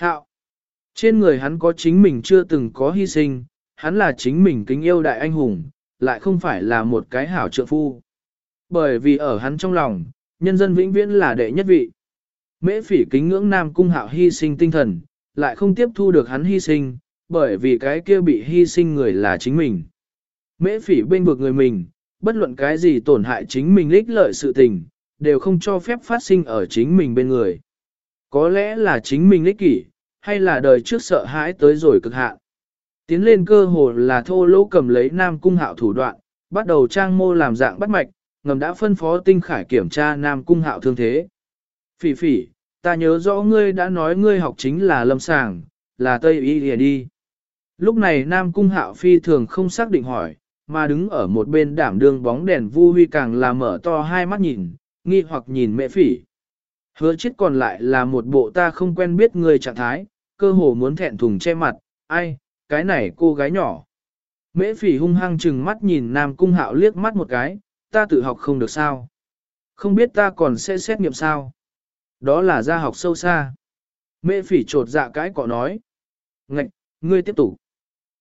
Hạo. Trên người hắn có chính mình chưa từng có hy sinh, hắn là chính mình kính yêu đại anh hùng, lại không phải là một cái hảo trượng phu. Bởi vì ở hắn trong lòng, nhân dân vĩnh viễn là đệ nhất vị. Mễ phỉ kính ngưỡng Nam Cung Hạo hy sinh tinh thần, lại không tiếp thu được hắn hy sinh, bởi vì cái kia bị hy sinh người là chính mình. Mễ phỉ bên vực người mình, bất luận cái gì tổn hại chính mình lích lợi sự tình, đều không cho phép phát sinh ở chính mình bên người. Có lẽ là chính mình lích kỷ, hay là đời trước sợ hãi tới rồi cực hạn. Tiến lên cơ hồ là thô lỗ cầm lấy Nam Cung Hạo thủ đoạn, bắt đầu trang mô làm dạng bắt mạch, ngầm đã phân phó tinh khải kiểm tra Nam Cung Hạo thương thế. Phỉ phỉ, ta nhớ rõ ngươi đã nói ngươi học chính là lâm sàng, là Tây Y lìa đi. Lúc này Nam Cung Hạo phi thường không xác định hỏi, mà đứng ở một bên đảm đương bóng đèn vu huy càng là mở to hai mắt nhìn, nghi hoặc nhìn mẹ phỉ. Hứa chết còn lại là một bộ ta không quen biết người trạng thái, cơ hồ muốn thẹn thùng che mặt, ai, cái này cô gái nhỏ. Mễ phỉ hung hăng chừng mắt nhìn Nam Cung Hạo liếc mắt một cái, ta tự học không được sao. Không biết ta còn sẽ xét nghiệm sao. Đó là gia học sâu xa. Mễ phỉ trột dạ cái cọ nói. Ngạch, ngươi tiếp tục.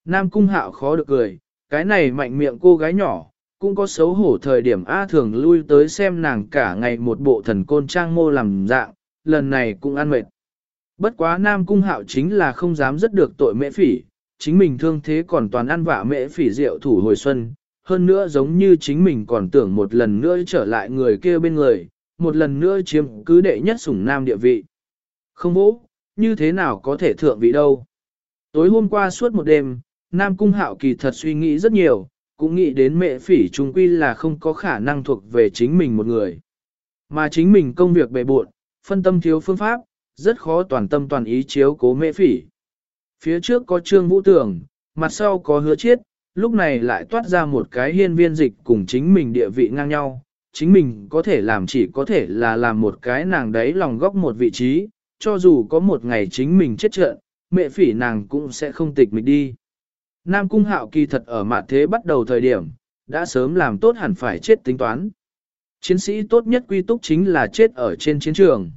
Nam Cung Hạo khó được cười, cái này mạnh miệng cô gái nhỏ, cũng có xấu hổ thời điểm A thường lui tới xem nàng cả ngày một bộ thần côn trang mô làm dạng, lần này cũng ăn mệt. Bất quá Nam Cung Hạo chính là không dám rất được tội mễ phỉ, chính mình thương thế còn toàn ăn vạ mễ phỉ rượu thủ hồi xuân, hơn nữa giống như chính mình còn tưởng một lần nữa trở lại người kia bên người, một lần nữa chiếm cứ đệ nhất sủng nam địa vị. Không vũ như thế nào có thể thượng vị đâu. Tối hôm qua suốt một đêm, Nam Cung Hạo kỳ thật suy nghĩ rất nhiều, cũng nghĩ đến mẹ phỉ trung quy là không có khả năng thuộc về chính mình một người. Mà chính mình công việc bề buộn, phân tâm thiếu phương pháp, rất khó toàn tâm toàn ý chiếu cố mẹ phỉ. Phía trước có trương vũ tưởng, mặt sau có hứa chiết, lúc này lại toát ra một cái hiên viên dịch cùng chính mình địa vị ngang nhau. Chính mình có thể làm chỉ có thể là làm một cái nàng đấy lòng góc một vị trí, cho dù có một ngày chính mình chết trận, mẹ phỉ nàng cũng sẽ không tịch mịch đi. Nam Cung Hạo kỳ thật ở mạn thế bắt đầu thời điểm, đã sớm làm tốt hẳn phải chết tính toán. Chiến sĩ tốt nhất quy túc chính là chết ở trên chiến trường.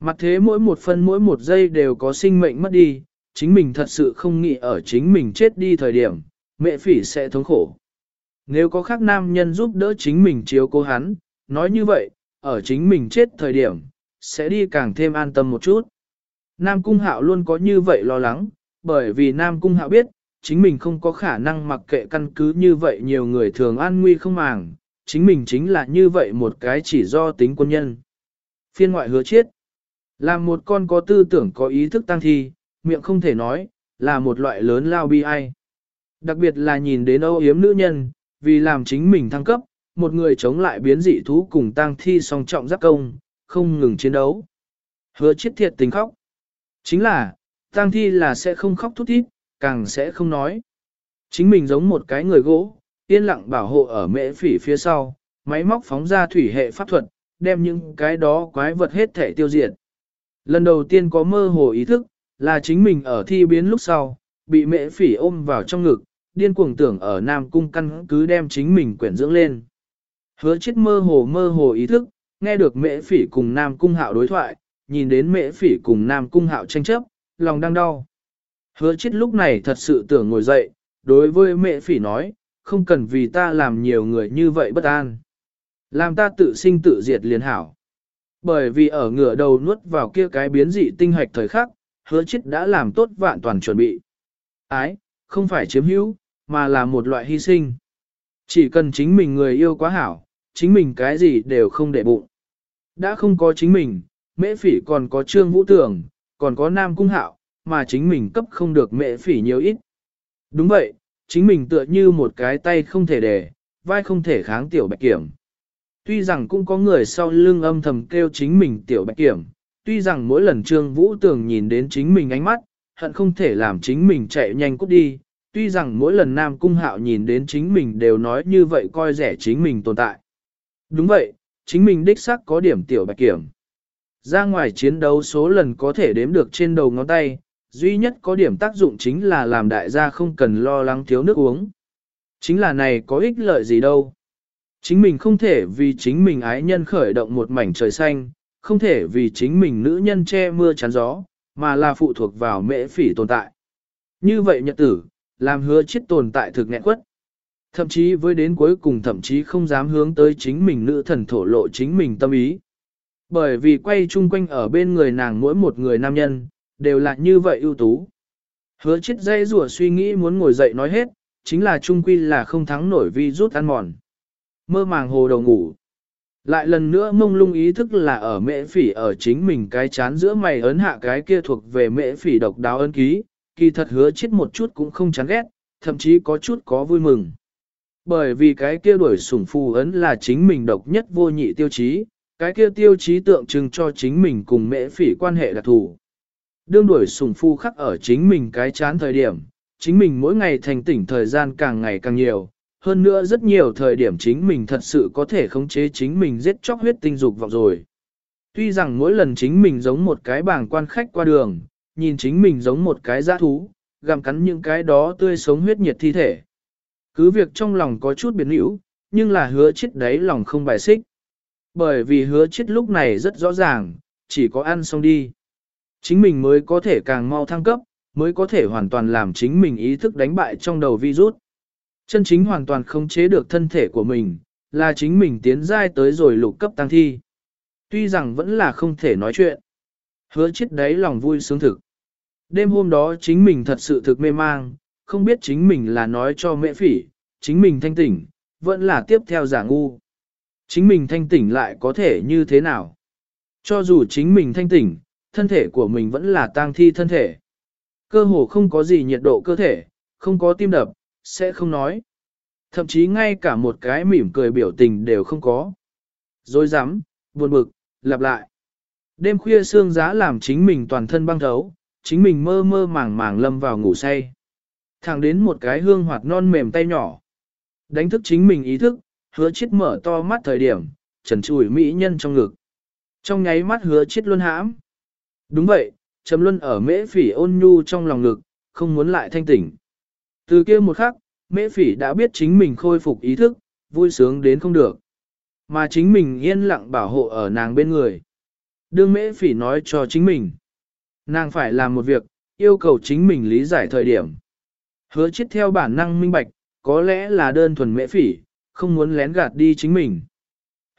Mặt thế mỗi một phân mỗi một giây đều có sinh mệnh mất đi, chính mình thật sự không nghĩ ở chính mình chết đi thời điểm, mẹ phỉ sẽ thống khổ. Nếu có khác nam nhân giúp đỡ chính mình chiếu cố hắn, nói như vậy, ở chính mình chết thời điểm, sẽ đi càng thêm an tâm một chút. Nam Cung Hạo luôn có như vậy lo lắng, bởi vì Nam Cung Hạo biết, chính mình không có khả năng mặc kệ căn cứ như vậy nhiều người thường an nguy không màng, chính mình chính là như vậy một cái chỉ do tính quân nhân. Phiên ngoại hứa chết, làm một con có tư tưởng có ý thức tăng thi, miệng không thể nói, là một loại lớn lao bi ai. Đặc biệt là nhìn đến âu yếm nữ nhân, vì làm chính mình thăng cấp, một người chống lại biến dị thú cùng tăng thi song trọng giáp công, không ngừng chiến đấu. Hứa chết thiệt tình khóc. Chính là, tăng thi là sẽ không khóc thút thít, càng sẽ không nói. Chính mình giống một cái người gỗ, yên lặng bảo hộ ở mễ phỉ phía sau, máy móc phóng ra thủy hệ pháp thuật, đem những cái đó quái vật hết thể tiêu diệt. Lần đầu tiên có mơ hồ ý thức, là chính mình ở thi biến lúc sau, bị mễ phỉ ôm vào trong ngực, điên cuồng tưởng ở Nam Cung căn cứ đem chính mình quyển dưỡng lên. Hứa chết mơ hồ mơ hồ ý thức, nghe được mễ phỉ cùng Nam Cung hạo đối thoại, nhìn đến mễ phỉ cùng Nam Cung hạo tranh chấp, lòng đang đau. Hứa chết lúc này thật sự tưởng ngồi dậy, đối với mẹ phỉ nói, không cần vì ta làm nhiều người như vậy bất an. Làm ta tự sinh tự diệt liền hảo. Bởi vì ở ngửa đầu nuốt vào kia cái biến dị tinh hạch thời khắc, hứa chết đã làm tốt vạn toàn chuẩn bị. Ái, không phải chiếm hữu, mà là một loại hy sinh. Chỉ cần chính mình người yêu quá hảo, chính mình cái gì đều không để bụng. Đã không có chính mình, mễ phỉ còn có trương vũ tưởng, còn có nam cung hạo, mà chính mình cấp không được mẹ phỉ nhiều ít. Đúng vậy, chính mình tựa như một cái tay không thể để, vai không thể kháng tiểu bạch kiểm. Tuy rằng cũng có người sau lưng âm thầm kêu chính mình tiểu bạch kiểm, tuy rằng mỗi lần Trương Vũ Tường nhìn đến chính mình ánh mắt, hận không thể làm chính mình chạy nhanh cút đi, tuy rằng mỗi lần Nam Cung Hạo nhìn đến chính mình đều nói như vậy coi rẻ chính mình tồn tại. Đúng vậy, chính mình đích xác có điểm tiểu bạch kiểm. Ra ngoài chiến đấu số lần có thể đếm được trên đầu ngón tay, duy nhất có điểm tác dụng chính là làm đại gia không cần lo lắng thiếu nước uống. Chính là này có ích lợi gì đâu. Chính mình không thể vì chính mình ái nhân khởi động một mảnh trời xanh, không thể vì chính mình nữ nhân che mưa chắn gió, mà là phụ thuộc vào mễ phỉ tồn tại. Như vậy nhật tử, làm hứa chết tồn tại thực nghẹn quất. Thậm chí với đến cuối cùng thậm chí không dám hướng tới chính mình nữ thần thổ lộ chính mình tâm ý. Bởi vì quay chung quanh ở bên người nàng mỗi một người nam nhân, đều là như vậy ưu tú. Hứa chết dây rùa suy nghĩ muốn ngồi dậy nói hết, chính là Trung quy là không thắng nổi vi rút ăn mòn. Mơ màng hồ đầu ngủ. Lại lần nữa mông lung ý thức là ở mễ phỉ ở chính mình cái chán giữa mày ấn hạ cái kia thuộc về mễ phỉ độc đáo ấn ký, kỳ thật hứa chết một chút cũng không chán ghét, thậm chí có chút có vui mừng. Bởi vì cái kia đuổi sủng phù ấn là chính mình độc nhất vô nhị tiêu chí, cái kia tiêu chí tượng trưng cho chính mình cùng mễ phỉ quan hệ đặc thù. Đương đuổi sủng phu khắc ở chính mình cái chán thời điểm, chính mình mỗi ngày thành tỉnh thời gian càng ngày càng nhiều, hơn nữa rất nhiều thời điểm chính mình thật sự có thể khống chế chính mình giết chóc huyết tinh dục vọng rồi. Tuy rằng mỗi lần chính mình giống một cái bảng quan khách qua đường, nhìn chính mình giống một cái giã thú, gặm cắn những cái đó tươi sống huyết nhiệt thi thể. Cứ việc trong lòng có chút biến hữu, nhưng là hứa chết đấy lòng không bài xích. Bởi vì hứa chết lúc này rất rõ ràng, chỉ có ăn xong đi. Chính mình mới có thể càng mau thăng cấp, mới có thể hoàn toàn làm chính mình ý thức đánh bại trong đầu virus. Chân chính hoàn toàn không chế được thân thể của mình, là chính mình tiến giai tới rồi lục cấp tăng thi. Tuy rằng vẫn là không thể nói chuyện. Hứa chết đấy lòng vui sướng thực. Đêm hôm đó chính mình thật sự thực mê mang, không biết chính mình là nói cho mẹ phỉ, chính mình thanh tỉnh, vẫn là tiếp theo giả ngu. Chính mình thanh tỉnh lại có thể như thế nào? Cho dù chính mình thanh tỉnh, thân thể của mình vẫn là tang thi thân thể. Cơ hồ không có gì nhiệt độ cơ thể, không có tim đập, sẽ không nói. Thậm chí ngay cả một cái mỉm cười biểu tình đều không có. Rồi dám, buồn bực, lặp lại. Đêm khuya sương giá làm chính mình toàn thân băng thấu, chính mình mơ mơ màng màng lâm vào ngủ say. Thẳng đến một cái hương hoạt non mềm tay nhỏ. Đánh thức chính mình ý thức, hứa chết mở to mắt thời điểm, trần trùi mỹ nhân trong ngực. Trong nháy mắt hứa chết luôn hãm. Đúng vậy, Trầm Luân ở mễ phỉ ôn nhu trong lòng ngực, không muốn lại thanh tỉnh. Từ kia một khắc, mễ phỉ đã biết chính mình khôi phục ý thức, vui sướng đến không được. Mà chính mình yên lặng bảo hộ ở nàng bên người. Đương mễ phỉ nói cho chính mình. Nàng phải làm một việc, yêu cầu chính mình lý giải thời điểm. Hứa chết theo bản năng minh bạch, có lẽ là đơn thuần mễ phỉ, không muốn lén gạt đi chính mình.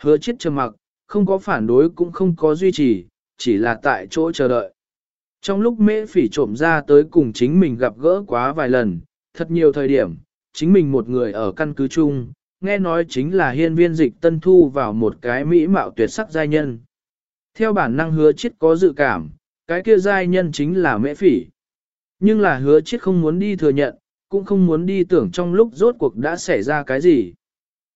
Hứa chết trầm mặc, không có phản đối cũng không có duy trì, chỉ là tại chỗ chờ đợi. Trong lúc mễ phỉ trộm ra tới cùng chính mình gặp gỡ quá vài lần, thật nhiều thời điểm, chính mình một người ở căn cứ chung, nghe nói chính là hiên viên dịch tân thu vào một cái mỹ mạo tuyệt sắc giai nhân. Theo bản năng hứa chết có dự cảm, cái kia giai nhân chính là mễ phỉ. Nhưng là hứa chết không muốn đi thừa nhận, cũng không muốn đi tưởng trong lúc rốt cuộc đã xảy ra cái gì.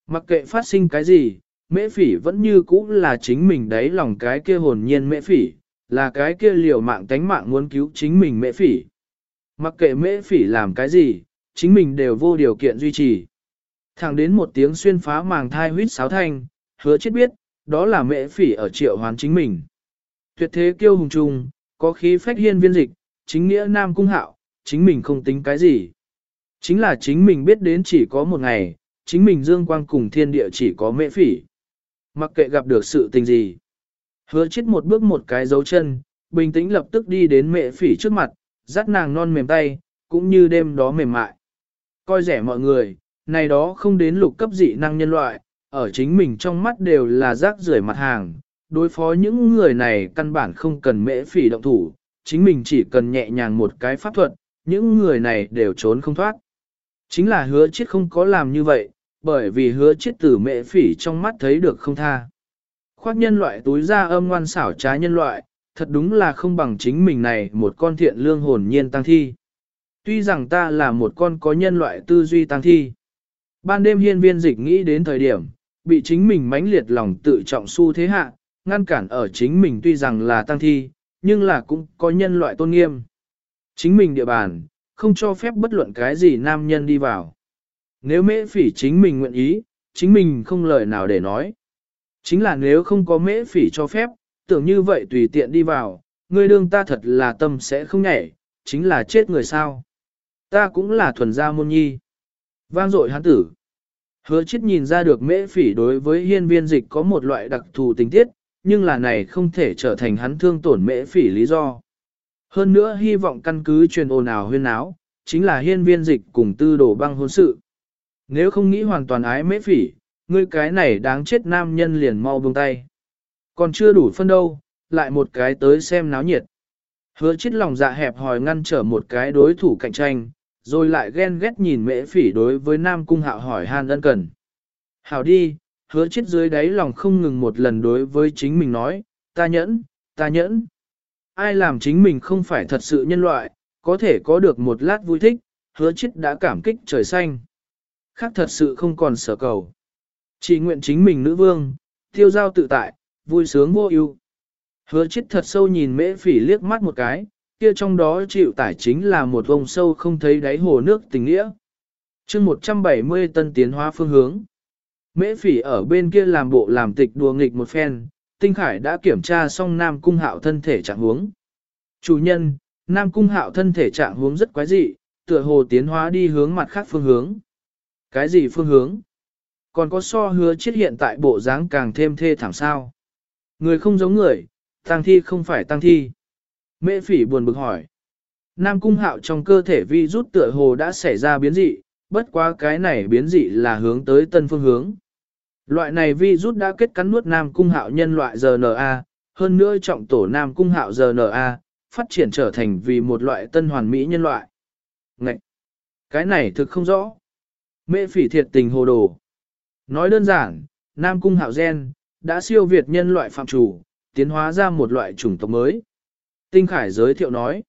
Mặc kệ phát sinh cái gì, mễ phỉ vẫn như cũ là chính mình đấy lòng cái kia hồn nhiên mễ phỉ, là cái kia liều mạng tánh mạng muốn cứu chính mình mễ phỉ. Mặc kệ mễ phỉ làm cái gì, chính mình đều vô điều kiện duy trì. Thẳng đến một tiếng xuyên phá màng thai huyết sáo thanh, hứa chết biết, đó là mễ phỉ ở triệu hoán chính mình. Tuyệt thế kiêu hùng trung, có khí phách hiên viên dịch, chính nghĩa nam cung hạo, chính mình không tính cái gì. Chính là chính mình biết đến chỉ có một ngày, chính mình dương quang cùng thiên địa chỉ có mễ phỉ. Mặc kệ gặp được sự tình gì. Hứa chết một bước một cái dấu chân, bình tĩnh lập tức đi đến mẹ phỉ trước mặt, dắt nàng non mềm tay, cũng như đêm đó mềm mại. Coi rẻ mọi người, này đó không đến lục cấp dị năng nhân loại, ở chính mình trong mắt đều là rác rưởi mặt hàng. Đối phó những người này căn bản không cần mễ phỉ động thủ, chính mình chỉ cần nhẹ nhàng một cái pháp thuật, những người này đều trốn không thoát. Chính là hứa chết không có làm như vậy, bởi vì hứa chết tử mẹ phỉ trong mắt thấy được không tha. Khoác nhân loại túi ra âm ngoan xảo trá nhân loại, thật đúng là không bằng chính mình này một con thiện lương hồn nhiên tăng thi. Tuy rằng ta là một con có nhân loại tư duy tăng thi. Ban đêm hiên viên dịch nghĩ đến thời điểm, bị chính mình mãnh liệt lòng tự trọng su thế hạ, ngăn cản ở chính mình tuy rằng là tăng thi, nhưng là cũng có nhân loại tôn nghiêm. Chính mình địa bàn, không cho phép bất luận cái gì nam nhân đi vào. Nếu mễ phỉ chính mình nguyện ý, chính mình không lời nào để nói. Chính là nếu không có mễ phỉ cho phép, tưởng như vậy tùy tiện đi vào, người đương ta thật là tâm sẽ không nhảy, chính là chết người sao. Ta cũng là thuần gia môn nhi. Vang dội hắn tử. Hứa chết nhìn ra được mễ phỉ đối với hiên viên dịch có một loại đặc thù tình tiết, nhưng là này không thể trở thành hắn thương tổn mễ phỉ lý do. Hơn nữa hy vọng căn cứ truyền ồn ào huyên áo, chính là hiên viên dịch cùng tư đồ băng hôn sự. Nếu không nghĩ hoàn toàn ái mễ phỉ, ngươi cái này đáng chết nam nhân liền mau buông tay. Còn chưa đủ phân đâu, lại một cái tới xem náo nhiệt. Hứa chết lòng dạ hẹp hòi ngăn trở một cái đối thủ cạnh tranh, rồi lại ghen ghét nhìn mễ phỉ đối với nam cung hạo hỏi han ân cần. Hảo đi, hứa chết dưới đáy lòng không ngừng một lần đối với chính mình nói, ta nhẫn, ta nhẫn. Ai làm chính mình không phải thật sự nhân loại, có thể có được một lát vui thích, hứa chết đã cảm kích trời xanh. Khác thật sự không còn sở cầu. Chỉ nguyện chính mình nữ vương, tiêu giao tự tại, vui sướng vô ưu. Hứa chết thật sâu nhìn mễ phỉ liếc mắt một cái, kia trong đó chịu tải chính là một vòng sâu không thấy đáy hồ nước tình nghĩa. chương 170 tân tiến hóa phương hướng. Mễ phỉ ở bên kia làm bộ làm tịch đùa nghịch một phen, Tinh Khải đã kiểm tra xong Nam Cung Hạo thân thể trạng huống. Chủ nhân, Nam Cung Hạo thân thể trạng huống rất quái dị, tựa hồ tiến hóa đi hướng mặt khác phương hướng. Cái gì phương hướng? Còn có so hứa chết hiện tại bộ dáng càng thêm thê thảm sao? Người không giống người, tăng thi không phải tăng thi. Mễ phỉ buồn bực hỏi. Nam Cung Hạo trong cơ thể vi rút tựa hồ đã xảy ra biến dị, bất quá cái này biến dị là hướng tới tân phương hướng. Loại này vi rút đã kết cắn nuốt Nam Cung Hạo nhân loại RNA, hơn nữa trọng tổ Nam Cung Hạo RNA, phát triển trở thành vì một loại tân hoàn mỹ nhân loại. Ngậy! Cái này thực không rõ. Mẹ phỉ thiệt tình hồ đồ. Nói đơn giản, Nam Cung Hạo gen, đã siêu việt nhân loại phạm chủ, tiến hóa ra một loại chủng tộc mới. Tinh Khải giới thiệu nói,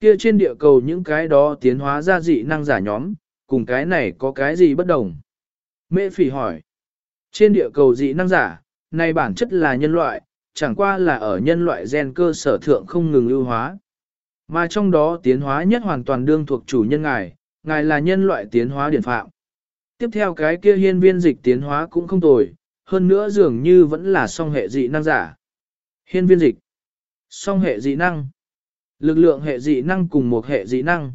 kia trên địa cầu những cái đó tiến hóa ra dị năng giả nhóm, cùng cái này có cái gì bất đồng? Mẹ phỉ hỏi, trên địa cầu dị năng giả, này bản chất là nhân loại, chẳng qua là ở nhân loại gen cơ sở thượng không ngừng ưu hóa. Mà trong đó tiến hóa nhất hoàn toàn đương thuộc chủ nhân ngài, ngài là nhân loại tiến hóa điển phạm. Tiếp theo cái kia hiên viên dịch tiến hóa cũng không tồi, hơn nữa dường như vẫn là song hệ dị năng giả. Hiên viên dịch, song hệ dị năng, lực lượng hệ dị năng cùng một hệ dị năng.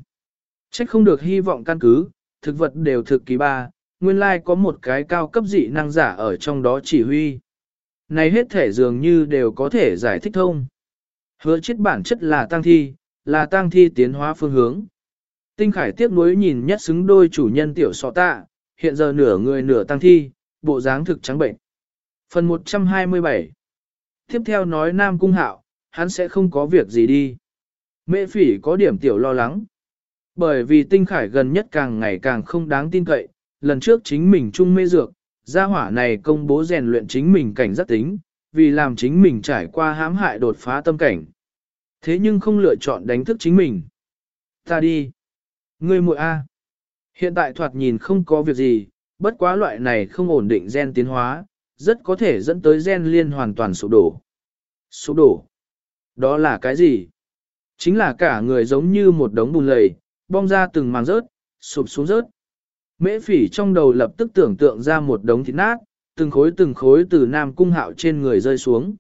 Trách không được hy vọng căn cứ, thực vật đều thực kỳ ba, nguyên lai có một cái cao cấp dị năng giả ở trong đó chỉ huy. Này hết thể dường như đều có thể giải thích thông. Hứa chết bản chất là tăng thi, là tăng thi tiến hóa phương hướng. Tinh Khải tiếc nuối nhìn nhất xứng đôi chủ nhân tiểu sọ tạ, hiện giờ nửa người nửa tăng thi, bộ dáng thực trắng bệnh. Phần 127 Tiếp theo nói Nam Cung Hạo, hắn sẽ không có việc gì đi. Mẹ phỉ có điểm tiểu lo lắng. Bởi vì tinh khải gần nhất càng ngày càng không đáng tin cậy, lần trước chính mình chung mê dược, gia hỏa này công bố rèn luyện chính mình cảnh giác tính, vì làm chính mình trải qua hãm hại đột phá tâm cảnh. Thế nhưng không lựa chọn đánh thức chính mình. Ta đi. Ngươi muội A. Hiện tại thoạt nhìn không có việc gì, bất quá loại này không ổn định gen tiến hóa, rất có thể dẫn tới gen liên hoàn toàn sụp đổ. Sụp đổ. Đó là cái gì? Chính là cả người giống như một đống bùn lầy, bong ra từng màng rớt, sụp xuống rớt. Mễ phỉ trong đầu lập tức tưởng tượng ra một đống thịt nát, từng khối từng khối từ Nam Cung Hạo trên người rơi xuống.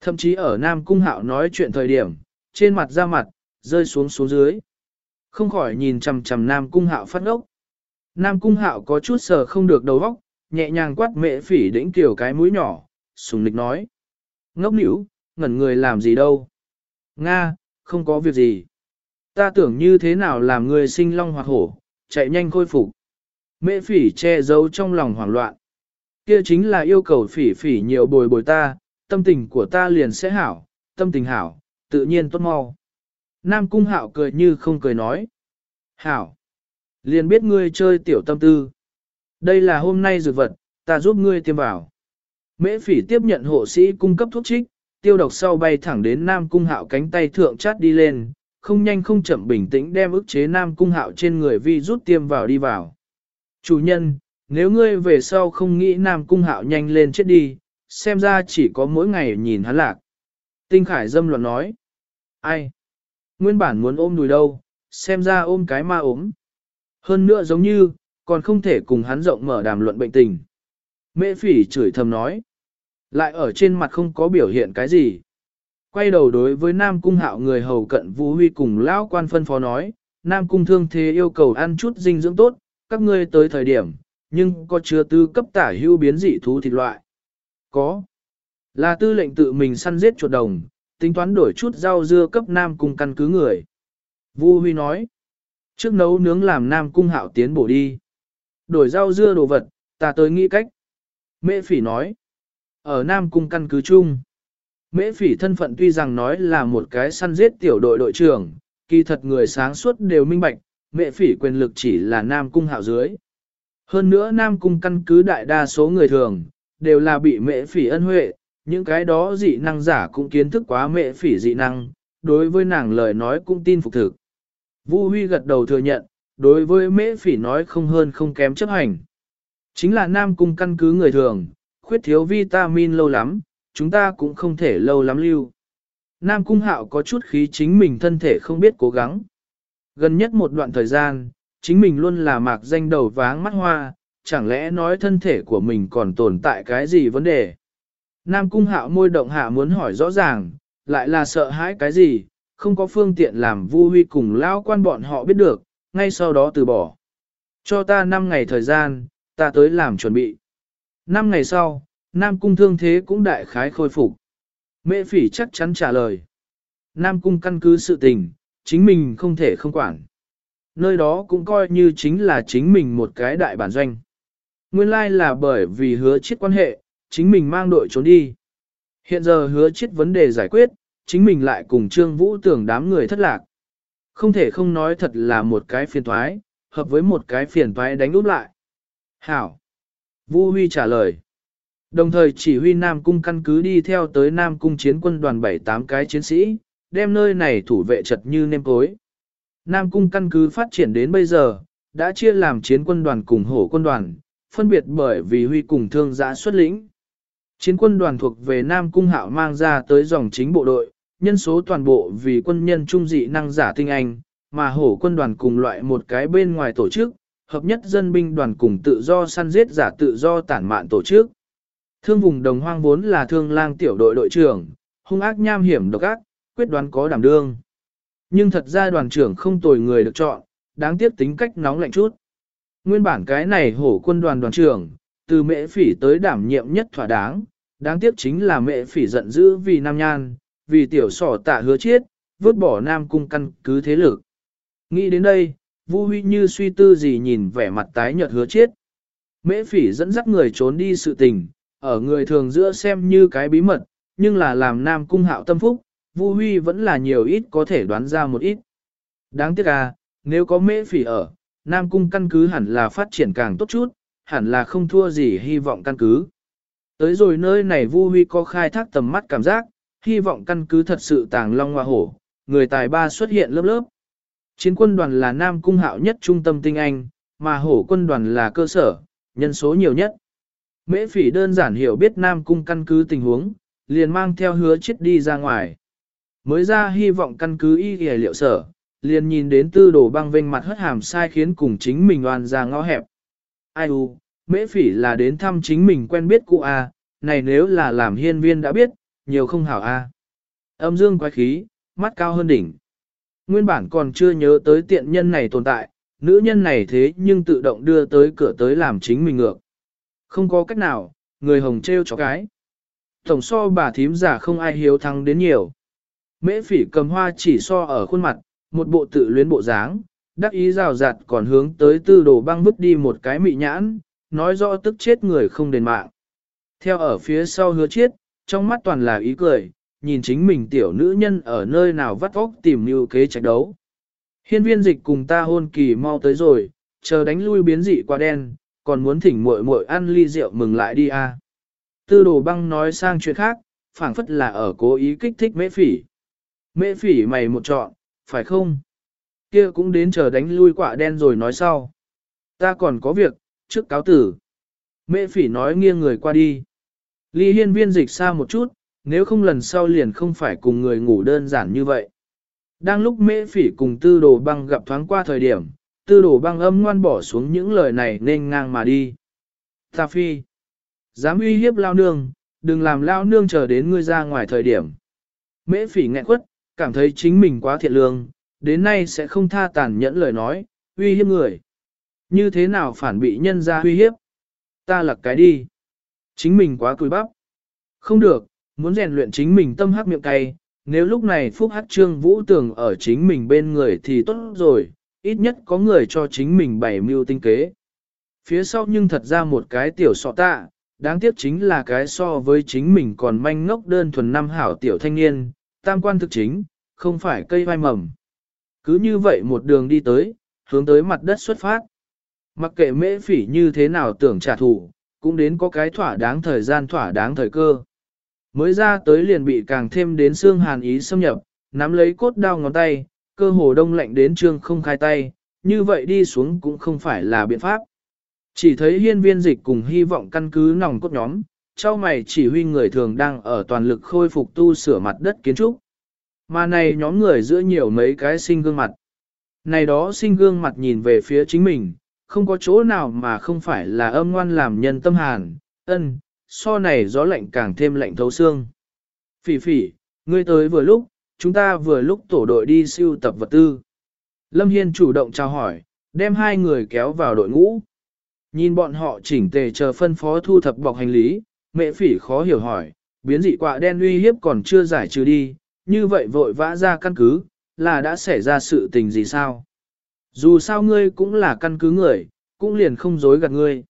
Thậm chí ở Nam Cung Hạo nói chuyện thời điểm, trên mặt ra mặt, rơi xuống xuống dưới. Không khỏi nhìn chằm chằm Nam Cung Hạo phát ngốc. Nam Cung Hạo có chút sờ không được đầu óc, nhẹ nhàng quát mẹ phỉ đĩnh tiểu cái mũi nhỏ, sùng nịch nói. Ngốc nỉu, ngẩn người làm gì đâu. Nga, không có việc gì. Ta tưởng như thế nào làm người sinh long hoặc hổ, chạy nhanh khôi phục. Mẹ phỉ che giấu trong lòng hoảng loạn. Kia chính là yêu cầu phỉ phỉ nhiều bồi bồi ta, tâm tình của ta liền sẽ hảo, tâm tình hảo, tự nhiên tốt mau. Nam cung hạo cười như không cười nói. Hảo, liền biết ngươi chơi tiểu tâm tư. Đây là hôm nay dược vật, ta giúp ngươi tiêm vào. Mễ phỉ tiếp nhận hộ sĩ cung cấp thuốc trích, tiêu độc sau bay thẳng đến Nam Cung Hạo cánh tay thượng chát đi lên, không nhanh không chậm bình tĩnh đem ức chế Nam Cung Hạo trên người vi rút tiêm vào đi vào. Chủ nhân, nếu ngươi về sau không nghĩ Nam Cung Hạo nhanh lên chết đi, xem ra chỉ có mỗi ngày nhìn hắn lạc. Tinh Khải dâm luận nói. Ai? Nguyên bản muốn ôm đùi đâu, xem ra ôm cái ma ốm. Hơn nữa giống như, còn không thể cùng hắn rộng mở đàm luận bệnh tình. Mễ phỉ chửi thầm nói. Lại ở trên mặt không có biểu hiện cái gì. Quay đầu đối với Nam Cung hạo người hầu cận Vũ Huy cùng lão quan phân phó nói, Nam Cung thương thế yêu cầu ăn chút dinh dưỡng tốt, các ngươi tới thời điểm, nhưng có chứa tư cấp tả hưu biến dị thú thịt loại. Có. Là tư lệnh tự mình săn giết chuột đồng, tính toán đổi chút rau dưa cấp Nam Cung căn cứ người. Vu Huy nói, trước nấu nướng làm Nam Cung hạo tiến bổ đi. Đổi rau dưa đồ vật, ta tới nghĩ cách. Mễ phỉ nói, ở Nam Cung căn cứ chung. Mễ phỉ thân phận tuy rằng nói là một cái săn giết tiểu đội đội trưởng, kỳ thật người sáng suốt đều minh bạch, mễ phỉ quyền lực chỉ là Nam Cung hạo dưới. Hơn nữa Nam Cung căn cứ đại đa số người thường, đều là bị mễ phỉ ân huệ, những cái đó dị năng giả cũng kiến thức quá mệ phỉ dị năng, đối với nàng lời nói cũng tin phục thực. Vu Huy gật đầu thừa nhận, đối với mệ phỉ nói không hơn không kém chấp hành. Chính là Nam Cung căn cứ người thường, khuyết thiếu vitamin lâu lắm, chúng ta cũng không thể lâu lắm lưu. Nam Cung Hạo có chút khí chính mình thân thể không biết cố gắng. Gần nhất một đoạn thời gian, chính mình luôn là mạc danh đầu váng mắt hoa, chẳng lẽ nói thân thể của mình còn tồn tại cái gì vấn đề. Nam Cung Hạo môi động hạ muốn hỏi rõ ràng, lại là sợ hãi cái gì, không có phương tiện làm Vu Huy cùng lao quan bọn họ biết được, ngay sau đó từ bỏ. Cho ta 5 ngày thời gian, ta tới làm chuẩn bị. 5 ngày sau, Nam Cung thương thế cũng đại khái khôi phục. Mễ phỉ chắc chắn trả lời. Nam Cung căn cứ sự tình, chính mình không thể không quản. Nơi đó cũng coi như chính là chính mình một cái đại bản doanh. Nguyên lai like là bởi vì hứa chết quan hệ, chính mình mang đội trốn đi. Hiện giờ hứa chết vấn đề giải quyết, chính mình lại cùng Trương Vũ tưởng đám người thất lạc. Không thể không nói thật là một cái phiền toái, hợp với một cái phiền thoái đánh úp lại. Hảo. Vũ Huy trả lời. Đồng thời chỉ huy Nam Cung căn cứ đi theo tới Nam Cung chiến quân đoàn 7-8 cái chiến sĩ, đem nơi này thủ vệ chật như nêm cối. Nam Cung căn cứ phát triển đến bây giờ, đã chia làm chiến quân đoàn cùng hổ quân đoàn, phân biệt bởi vì huy cùng thương giã xuất lĩnh. Chiến quân đoàn thuộc về Nam Cung Hạo mang ra tới dòng chính bộ đội, nhân số toàn bộ vì quân nhân trung dị năng giả tinh anh, mà hổ quân đoàn cùng loại một cái bên ngoài tổ chức, hợp nhất dân binh đoàn cùng tự do săn giết giả tự do tản mạn tổ chức. Thương vùng đồng hoang vốn là thương lang tiểu đội đội trưởng, hung ác nham hiểm độc ác, quyết đoán có đảm đương. Nhưng thật ra đoàn trưởng không tồi người được chọn, đáng tiếc tính cách nóng lạnh chút. Nguyên bản cái này hổ quân đoàn đoàn trưởng, từ mễ phỉ tới đảm nhiệm nhất thỏa đáng, đáng tiếc chính là mễ phỉ giận dữ vì nam nhan, vì tiểu sỏ tạ hứa chết, vứt bỏ nam cung căn cứ thế lực. Nghĩ đến đây, Vu Huy như suy tư gì nhìn vẻ mặt tái nhợt hứa chết. Mễ phỉ dẫn dắt người trốn đi sự tình, ở người thường giữa xem như cái bí mật, nhưng là làm nam cung hạo tâm phúc, Vu Huy vẫn là nhiều ít có thể đoán ra một ít. Đáng tiếc à, nếu có mễ phỉ ở, nam cung căn cứ hẳn là phát triển càng tốt chút, hẳn là không thua gì hy vọng căn cứ. Tới rồi nơi này Vu Huy có khai thác tầm mắt cảm giác, hy vọng căn cứ thật sự tàng long hoa hổ, người tài ba xuất hiện lớp lớp. Chiến quân đoàn là Nam Cung hạo nhất trung tâm tinh anh, mà hổ quân đoàn là cơ sở, nhân số nhiều nhất. Mễ phỉ đơn giản hiểu biết Nam Cung căn cứ tình huống, liền mang theo hứa chết đi ra ngoài. Mới ra hy vọng căn cứ y hề liệu sở, liền nhìn đến tư đồ băng vênh mặt hất hàm sai khiến cùng chính mình oan ra ngõ hẹp. Ai u, mễ phỉ là đến thăm chính mình quen biết cụ A, này nếu là làm hiên viên đã biết, nhiều không hảo A. Âm dương quái khí, mắt cao hơn đỉnh. Nguyên bản còn chưa nhớ tới tiện nhân này tồn tại, nữ nhân này thế nhưng tự động đưa tới cửa tới làm chính mình ngược. Không có cách nào, người hồng treo cho cái. Tổng so bà thím giả không ai hiếu thắng đến nhiều. Mễ phỉ cầm hoa chỉ so ở khuôn mặt, một bộ tự luyến bộ dáng, đắc ý rào rạt còn hướng tới tư đồ băng vứt đi một cái mị nhãn, nói rõ tức chết người không đền mạng. Theo ở phía sau hứa chết, trong mắt toàn là ý cười, nhìn chính mình tiểu nữ nhân ở nơi nào vắt óc tìm mưu kế trạch đấu. Hiên viên dịch cùng ta hôn kỳ mau tới rồi, chờ đánh lui biến dị qua đen, còn muốn thỉnh muội muội ăn ly rượu mừng lại đi a. Tư đồ băng nói sang chuyện khác, phảng phất là ở cố ý kích thích mễ phỉ. Mễ phỉ mày một chọn, phải không? Kia cũng đến chờ đánh lui quả đen rồi nói sau. Ta còn có việc, trước cáo tử. Mễ phỉ nói nghiêng người qua đi. Ly hiên viên dịch xa một chút, nếu không lần sau liền không phải cùng người ngủ đơn giản như vậy. Đang lúc mễ phỉ cùng tư đồ băng gặp thoáng qua thời điểm, tư đồ băng âm ngoan bỏ xuống những lời này nên ngang mà đi. Ta phi, dám uy hiếp lao nương, đừng làm lao nương chờ đến ngươi ra ngoài thời điểm. Mễ phỉ nghẹn quất, cảm thấy chính mình quá thiện lương, đến nay sẽ không tha tàn nhẫn lời nói, uy hiếp người. Như thế nào phản bị nhân ra uy hiếp? Ta lật cái đi. Chính mình quá cùi bắp. Không được, muốn rèn luyện chính mình tâm hắc miệng cay, nếu lúc này Phúc Hắc Trương Vũ Tường ở chính mình bên người thì tốt rồi, ít nhất có người cho chính mình bày mưu tinh kế. Phía sau nhưng thật ra một cái tiểu sọ tạ, đáng tiếc chính là cái so với chính mình còn manh ngốc đơn thuần năm hảo tiểu thanh niên, tam quan thực chính, không phải cây vai mầm. Cứ như vậy một đường đi tới, hướng tới mặt đất xuất phát. Mặc kệ mễ phỉ như thế nào tưởng trả thù, cũng đến có cái thỏa đáng thời gian thỏa đáng thời cơ. Mới ra tới liền bị càng thêm đến xương hàn ý xâm nhập, nắm lấy cốt đao ngón tay, cơ hồ đông lạnh đến trương không khai tay, như vậy đi xuống cũng không phải là biện pháp. Chỉ thấy hiên viên dịch cùng hy vọng căn cứ nòng cốt nhóm, trao mày chỉ huy người thường đang ở toàn lực khôi phục tu sửa mặt đất kiến trúc. Mà này nhóm người giữa nhiều mấy cái sinh gương mặt. Này đó sinh gương mặt nhìn về phía chính mình, không có chỗ nào mà không phải là âm ngoan làm nhân tâm hàn, ân, so này gió lạnh càng thêm lạnh thấu xương. Phỉ phỉ, ngươi tới vừa lúc, chúng ta vừa lúc tổ đội đi siêu tập vật tư. Lâm Hiên chủ động chào hỏi, đem hai người kéo vào đội ngũ. Nhìn bọn họ chỉnh tề chờ phân phó thu thập bọc hành lý, mẹ phỉ khó hiểu hỏi, biến dị quạ đen uy hiếp còn chưa giải trừ đi, như vậy vội vã ra căn cứ, là đã xảy ra sự tình gì sao? Dù sao ngươi cũng là căn cứ người, cũng liền không dối gạt ngươi.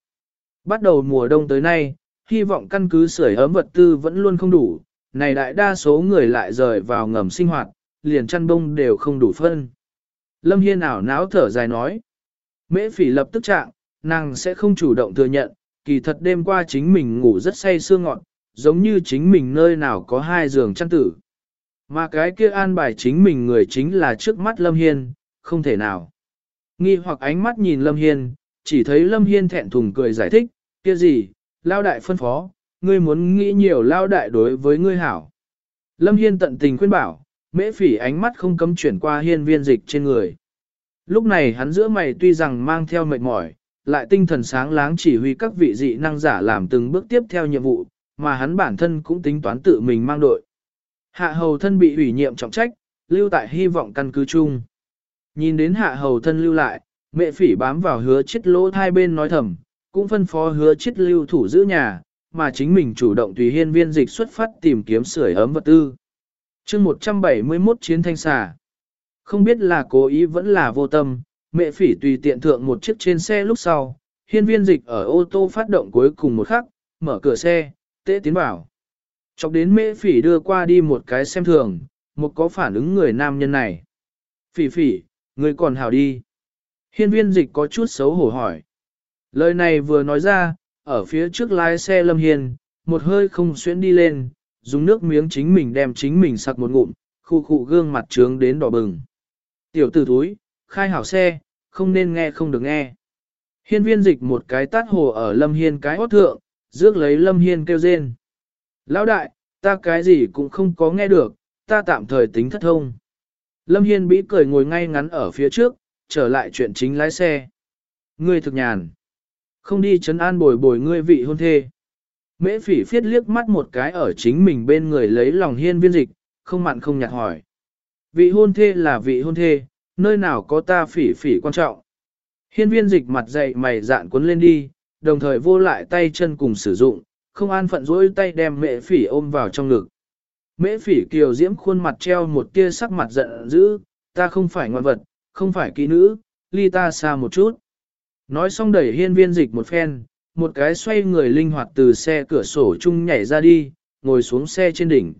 Bắt đầu mùa đông tới nay, hy vọng căn cứ sưởi ấm vật tư vẫn luôn không đủ, này đại đa số người lại rời vào ngầm sinh hoạt, liền chăn bông đều không đủ phân. Lâm Hiên ảo náo thở dài nói. Mễ phỉ lập tức trạng, nàng sẽ không chủ động thừa nhận, kỳ thật đêm qua chính mình ngủ rất say sương ngọn, giống như chính mình nơi nào có hai giường chăn tử. Mà cái kia an bài chính mình người chính là trước mắt Lâm Hiên, không thể nào. Nghi hoặc ánh mắt nhìn Lâm Hiên, chỉ thấy Lâm Hiên thẹn thùng cười giải thích, kia gì, lao đại phân phó, ngươi muốn nghĩ nhiều lao đại đối với ngươi hảo. Lâm Hiên tận tình khuyên bảo, mễ phỉ ánh mắt không cấm chuyển qua hiên viên dịch trên người. Lúc này hắn giữa mày tuy rằng mang theo mệt mỏi, lại tinh thần sáng láng chỉ huy các vị dị năng giả làm từng bước tiếp theo nhiệm vụ, mà hắn bản thân cũng tính toán tự mình mang đội. Hạ hầu thân bị ủy nhiệm trọng trách, lưu tại hy vọng căn cứ chung. Nhìn đến hạ hầu thân lưu lại, mẹ phỉ bám vào hứa chết lỗ hai bên nói thầm, cũng phân phó hứa chết lưu thủ giữ nhà, mà chính mình chủ động tùy hiên viên dịch xuất phát tìm kiếm sưởi ấm vật tư. chương 171 chiến thanh xà. Không biết là cố ý vẫn là vô tâm, mẹ phỉ tùy tiện thượng một chiếc trên xe lúc sau, hiên viên dịch ở ô tô phát động cuối cùng một khắc, mở cửa xe, tế tiến vào. Chọc đến mẹ phỉ đưa qua đi một cái xem thường, một có phản ứng người nam nhân này. Phỉ phỉ, người còn hào đi. Hiên viên dịch có chút xấu hổ hỏi. Lời này vừa nói ra, ở phía trước lái xe lâm hiền, một hơi không xuyễn đi lên, dùng nước miếng chính mình đem chính mình sặc một ngụm, khu khu gương mặt trướng đến đỏ bừng. Tiểu tử thúi, khai hảo xe, không nên nghe không được nghe. Hiên viên dịch một cái tát hồ ở lâm hiên cái hót thượng, rước lấy lâm hiên kêu rên. Lão đại, ta cái gì cũng không có nghe được, ta tạm thời tính thất thông. Lâm hiên bĩ cười ngồi ngay ngắn ở phía trước, trở lại chuyện chính lái xe. Ngươi thực nhàn. Không đi chấn an bồi bồi ngươi vị hôn thê. Mễ phỉ phiết liếc mắt một cái ở chính mình bên người lấy lòng hiên viên dịch, không mặn không nhạt hỏi. Vị hôn thê là vị hôn thê, nơi nào có ta phỉ phỉ quan trọng. Hiên viên dịch mặt dậy mày dạn cuốn lên đi, đồng thời vô lại tay chân cùng sử dụng, không an phận dỗi tay đem mễ phỉ ôm vào trong ngực. Mễ phỉ kiều diễm khuôn mặt treo một tia sắc mặt giận dữ, ta không phải ngoan vật, không phải kỹ nữ, ly ta xa một chút. Nói xong đẩy hiên viên dịch một phen, một cái xoay người linh hoạt từ xe cửa sổ chung nhảy ra đi, ngồi xuống xe trên đỉnh.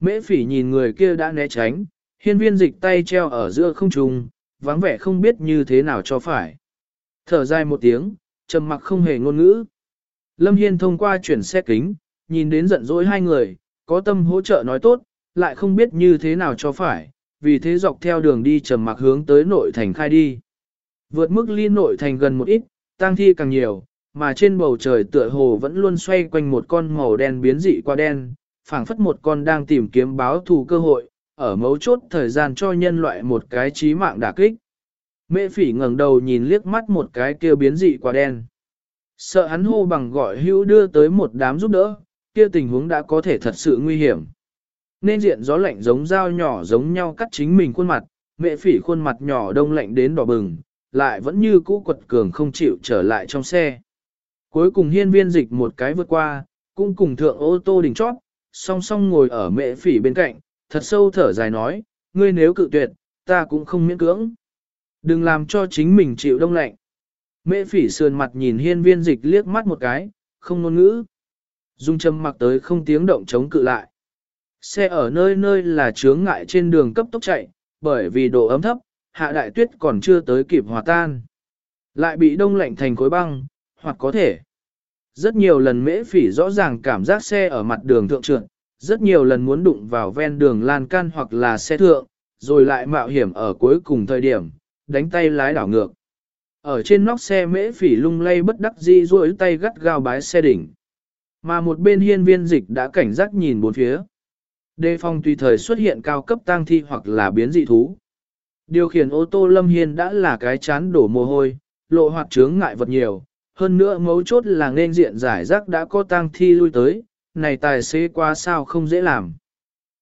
Mễ phỉ nhìn người kia đã né tránh, hiên viên dịch tay treo ở giữa không trung, vắng vẻ không biết như thế nào cho phải. Thở dài một tiếng, trầm mặc không hề ngôn ngữ. Lâm Hiên thông qua chuyển xe kính, nhìn đến giận dỗi hai người, có tâm hỗ trợ nói tốt, lại không biết như thế nào cho phải, vì thế dọc theo đường đi trầm mặc hướng tới nội thành khai đi. Vượt mức ly nội thành gần một ít, tang thi càng nhiều, mà trên bầu trời tựa hồ vẫn luôn xoay quanh một con màu đen biến dị qua đen, phảng phất một con đang tìm kiếm báo thù cơ hội, ở mấu chốt thời gian cho nhân loại một cái trí mạng đả kích. Mễ phỉ ngẩng đầu nhìn liếc mắt một cái kêu biến dị qua đen. Sợ hắn hô bằng gọi hữu đưa tới một đám giúp đỡ, kia tình huống đã có thể thật sự nguy hiểm. Nên diện gió lạnh giống dao nhỏ giống nhau cắt chính mình khuôn mặt, mẹ phỉ khuôn mặt nhỏ đông lạnh đến đỏ bừng, lại vẫn như cũ quật cường không chịu trở lại trong xe. Cuối cùng hiên viên dịch một cái vượt qua, cũng cùng thượng ô tô đỉnh chót, song song ngồi ở mẹ phỉ bên cạnh, thật sâu thở dài nói, ngươi nếu cự tuyệt, ta cũng không miễn cưỡng. Đừng làm cho chính mình chịu đông lạnh. Mễ phỉ sườn mặt nhìn hiên viên dịch liếc mắt một cái, không ngôn ngữ. Dung châm mặc tới không tiếng động chống cự lại. Xe ở nơi nơi là chướng ngại trên đường cấp tốc chạy, bởi vì độ ấm thấp, hạ đại tuyết còn chưa tới kịp hòa tan. Lại bị đông lạnh thành khối băng, hoặc có thể. Rất nhiều lần mễ phỉ rõ ràng cảm giác xe ở mặt đường thượng trượt, rất nhiều lần muốn đụng vào ven đường lan can hoặc là xe thượng, rồi lại mạo hiểm ở cuối cùng thời điểm, đánh tay lái đảo ngược. Ở trên nóc xe mễ phỉ lung lay bất đắc dĩ duỗi tay gắt gao bái xe đỉnh. Mà một bên hiên viên dịch đã cảnh giác nhìn bốn phía. Đề phòng tùy thời xuất hiện cao cấp tang thi hoặc là biến dị thú. Điều khiển ô tô Lâm Hiên đã là cái chán đổ mồ hôi, lộ hoạt chướng ngại vật nhiều, hơn nữa mấu chốt là nên diện giải rác đã có tang thi lui tới, này tài xế qua sao không dễ làm.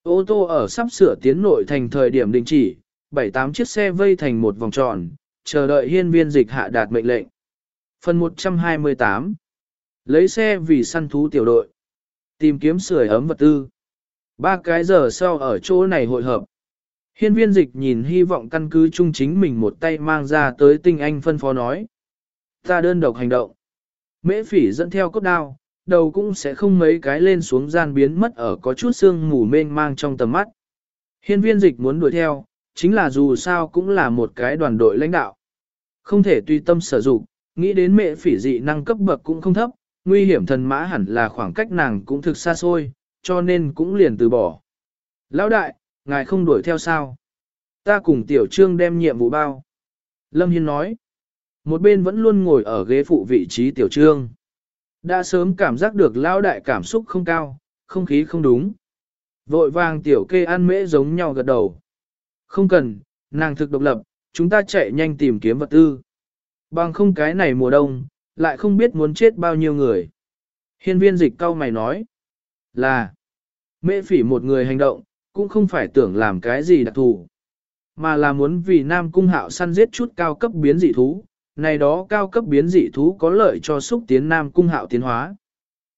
Ô tô ở sắp sửa tiến nội thành thời điểm đình chỉ, 7-8 chiếc xe vây thành một vòng tròn, chờ đợi hiên viên dịch hạ đạt mệnh lệnh. Phần 128 Lấy xe vì săn thú tiểu đội. Tìm kiếm sưởi ấm vật tư. Ba cái giờ sau ở chỗ này hội hợp. Hiên viên dịch nhìn hy vọng căn cứ chung chính mình một tay mang ra tới tinh anh phân phó nói. Ta đơn độc hành động. Mễ phỉ dẫn theo cốt đao, đầu cũng sẽ không mấy cái lên xuống gian biến mất ở có chút xương mù mênh mang trong tầm mắt. Hiên viên dịch muốn đuổi theo, chính là dù sao cũng là một cái đoàn đội lãnh đạo. Không thể tùy tâm sử dụng, nghĩ đến mẹ phỉ dị năng cấp bậc cũng không thấp, nguy hiểm thần mã hẳn là khoảng cách nàng cũng thực xa xôi, cho nên cũng liền từ bỏ. Lão đại, ngài không đuổi theo sao? Ta cùng tiểu trương đem nhiệm vụ bao. Lâm Hiên nói. Một bên vẫn luôn ngồi ở ghế phụ vị trí tiểu trương. Đã sớm cảm giác được lão đại cảm xúc không cao, không khí không đúng. Vội vàng tiểu kê ăn mễ giống nhau gật đầu. Không cần, nàng thực độc lập, chúng ta chạy nhanh tìm kiếm vật tư. Bằng không cái này mùa đông, lại không biết muốn chết bao nhiêu người. Hiên viên dịch cao mày nói là mễ phỉ một người hành động, cũng không phải tưởng làm cái gì đặc thù, mà là muốn vì Nam Cung Hạo săn giết chút cao cấp biến dị thú, này đó cao cấp biến dị thú có lợi cho xúc tiến Nam Cung Hạo tiến hóa.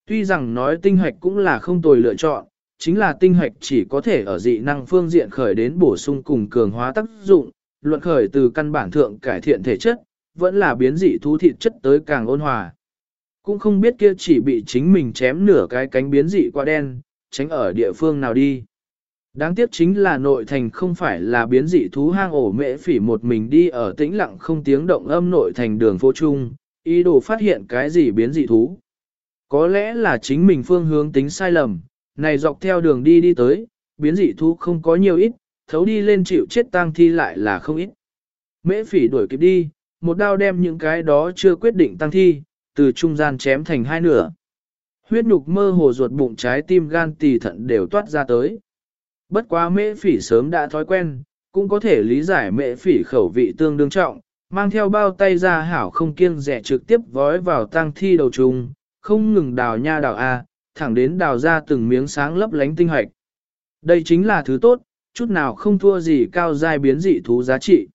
Tuy rằng nói tinh hoạch cũng là không tồi lựa chọn, chính là tinh hoạch chỉ có thể ở dị năng phương diện khởi đến bổ sung cùng cường hóa tác dụng, luận khởi từ căn bản thượng cải thiện thể chất, vẫn là biến dị thú thịt chất tới càng ôn hòa. Cũng không biết kia chỉ bị chính mình chém nửa cái cánh biến dị qua đen, tránh ở địa phương nào đi. Đáng tiếc chính là nội thành không phải là biến dị thú hang ổ mễ phỉ một mình đi ở tĩnh lặng không tiếng động âm nội thành đường phố chung ý đồ phát hiện cái gì biến dị thú. Có lẽ là chính mình phương hướng tính sai lầm, này dọc theo đường đi đi tới, biến dị thú không có nhiều ít, thấu đi lên chịu chết tang thi lại là không ít. Mễ phỉ đuổi kịp đi, một đao đem những cái đó chưa quyết định tang thi, từ trung gian chém thành hai nửa. Huyết nhục mơ hồ ruột bụng trái tim gan tỳ thận đều toát ra tới. Bất quá mễ phỉ sớm đã thói quen, cũng có thể lý giải mễ phỉ khẩu vị tương đương trọng, mang theo bao tay ra hảo không kiêng rẻ trực tiếp vói vào tang thi đầu trùng, không ngừng đào nha đào A, thẳng đến đào ra từng miếng sáng lấp lánh tinh hoạch. Đây chính là thứ tốt, chút nào không thua gì cao giai biến dị thú giá trị.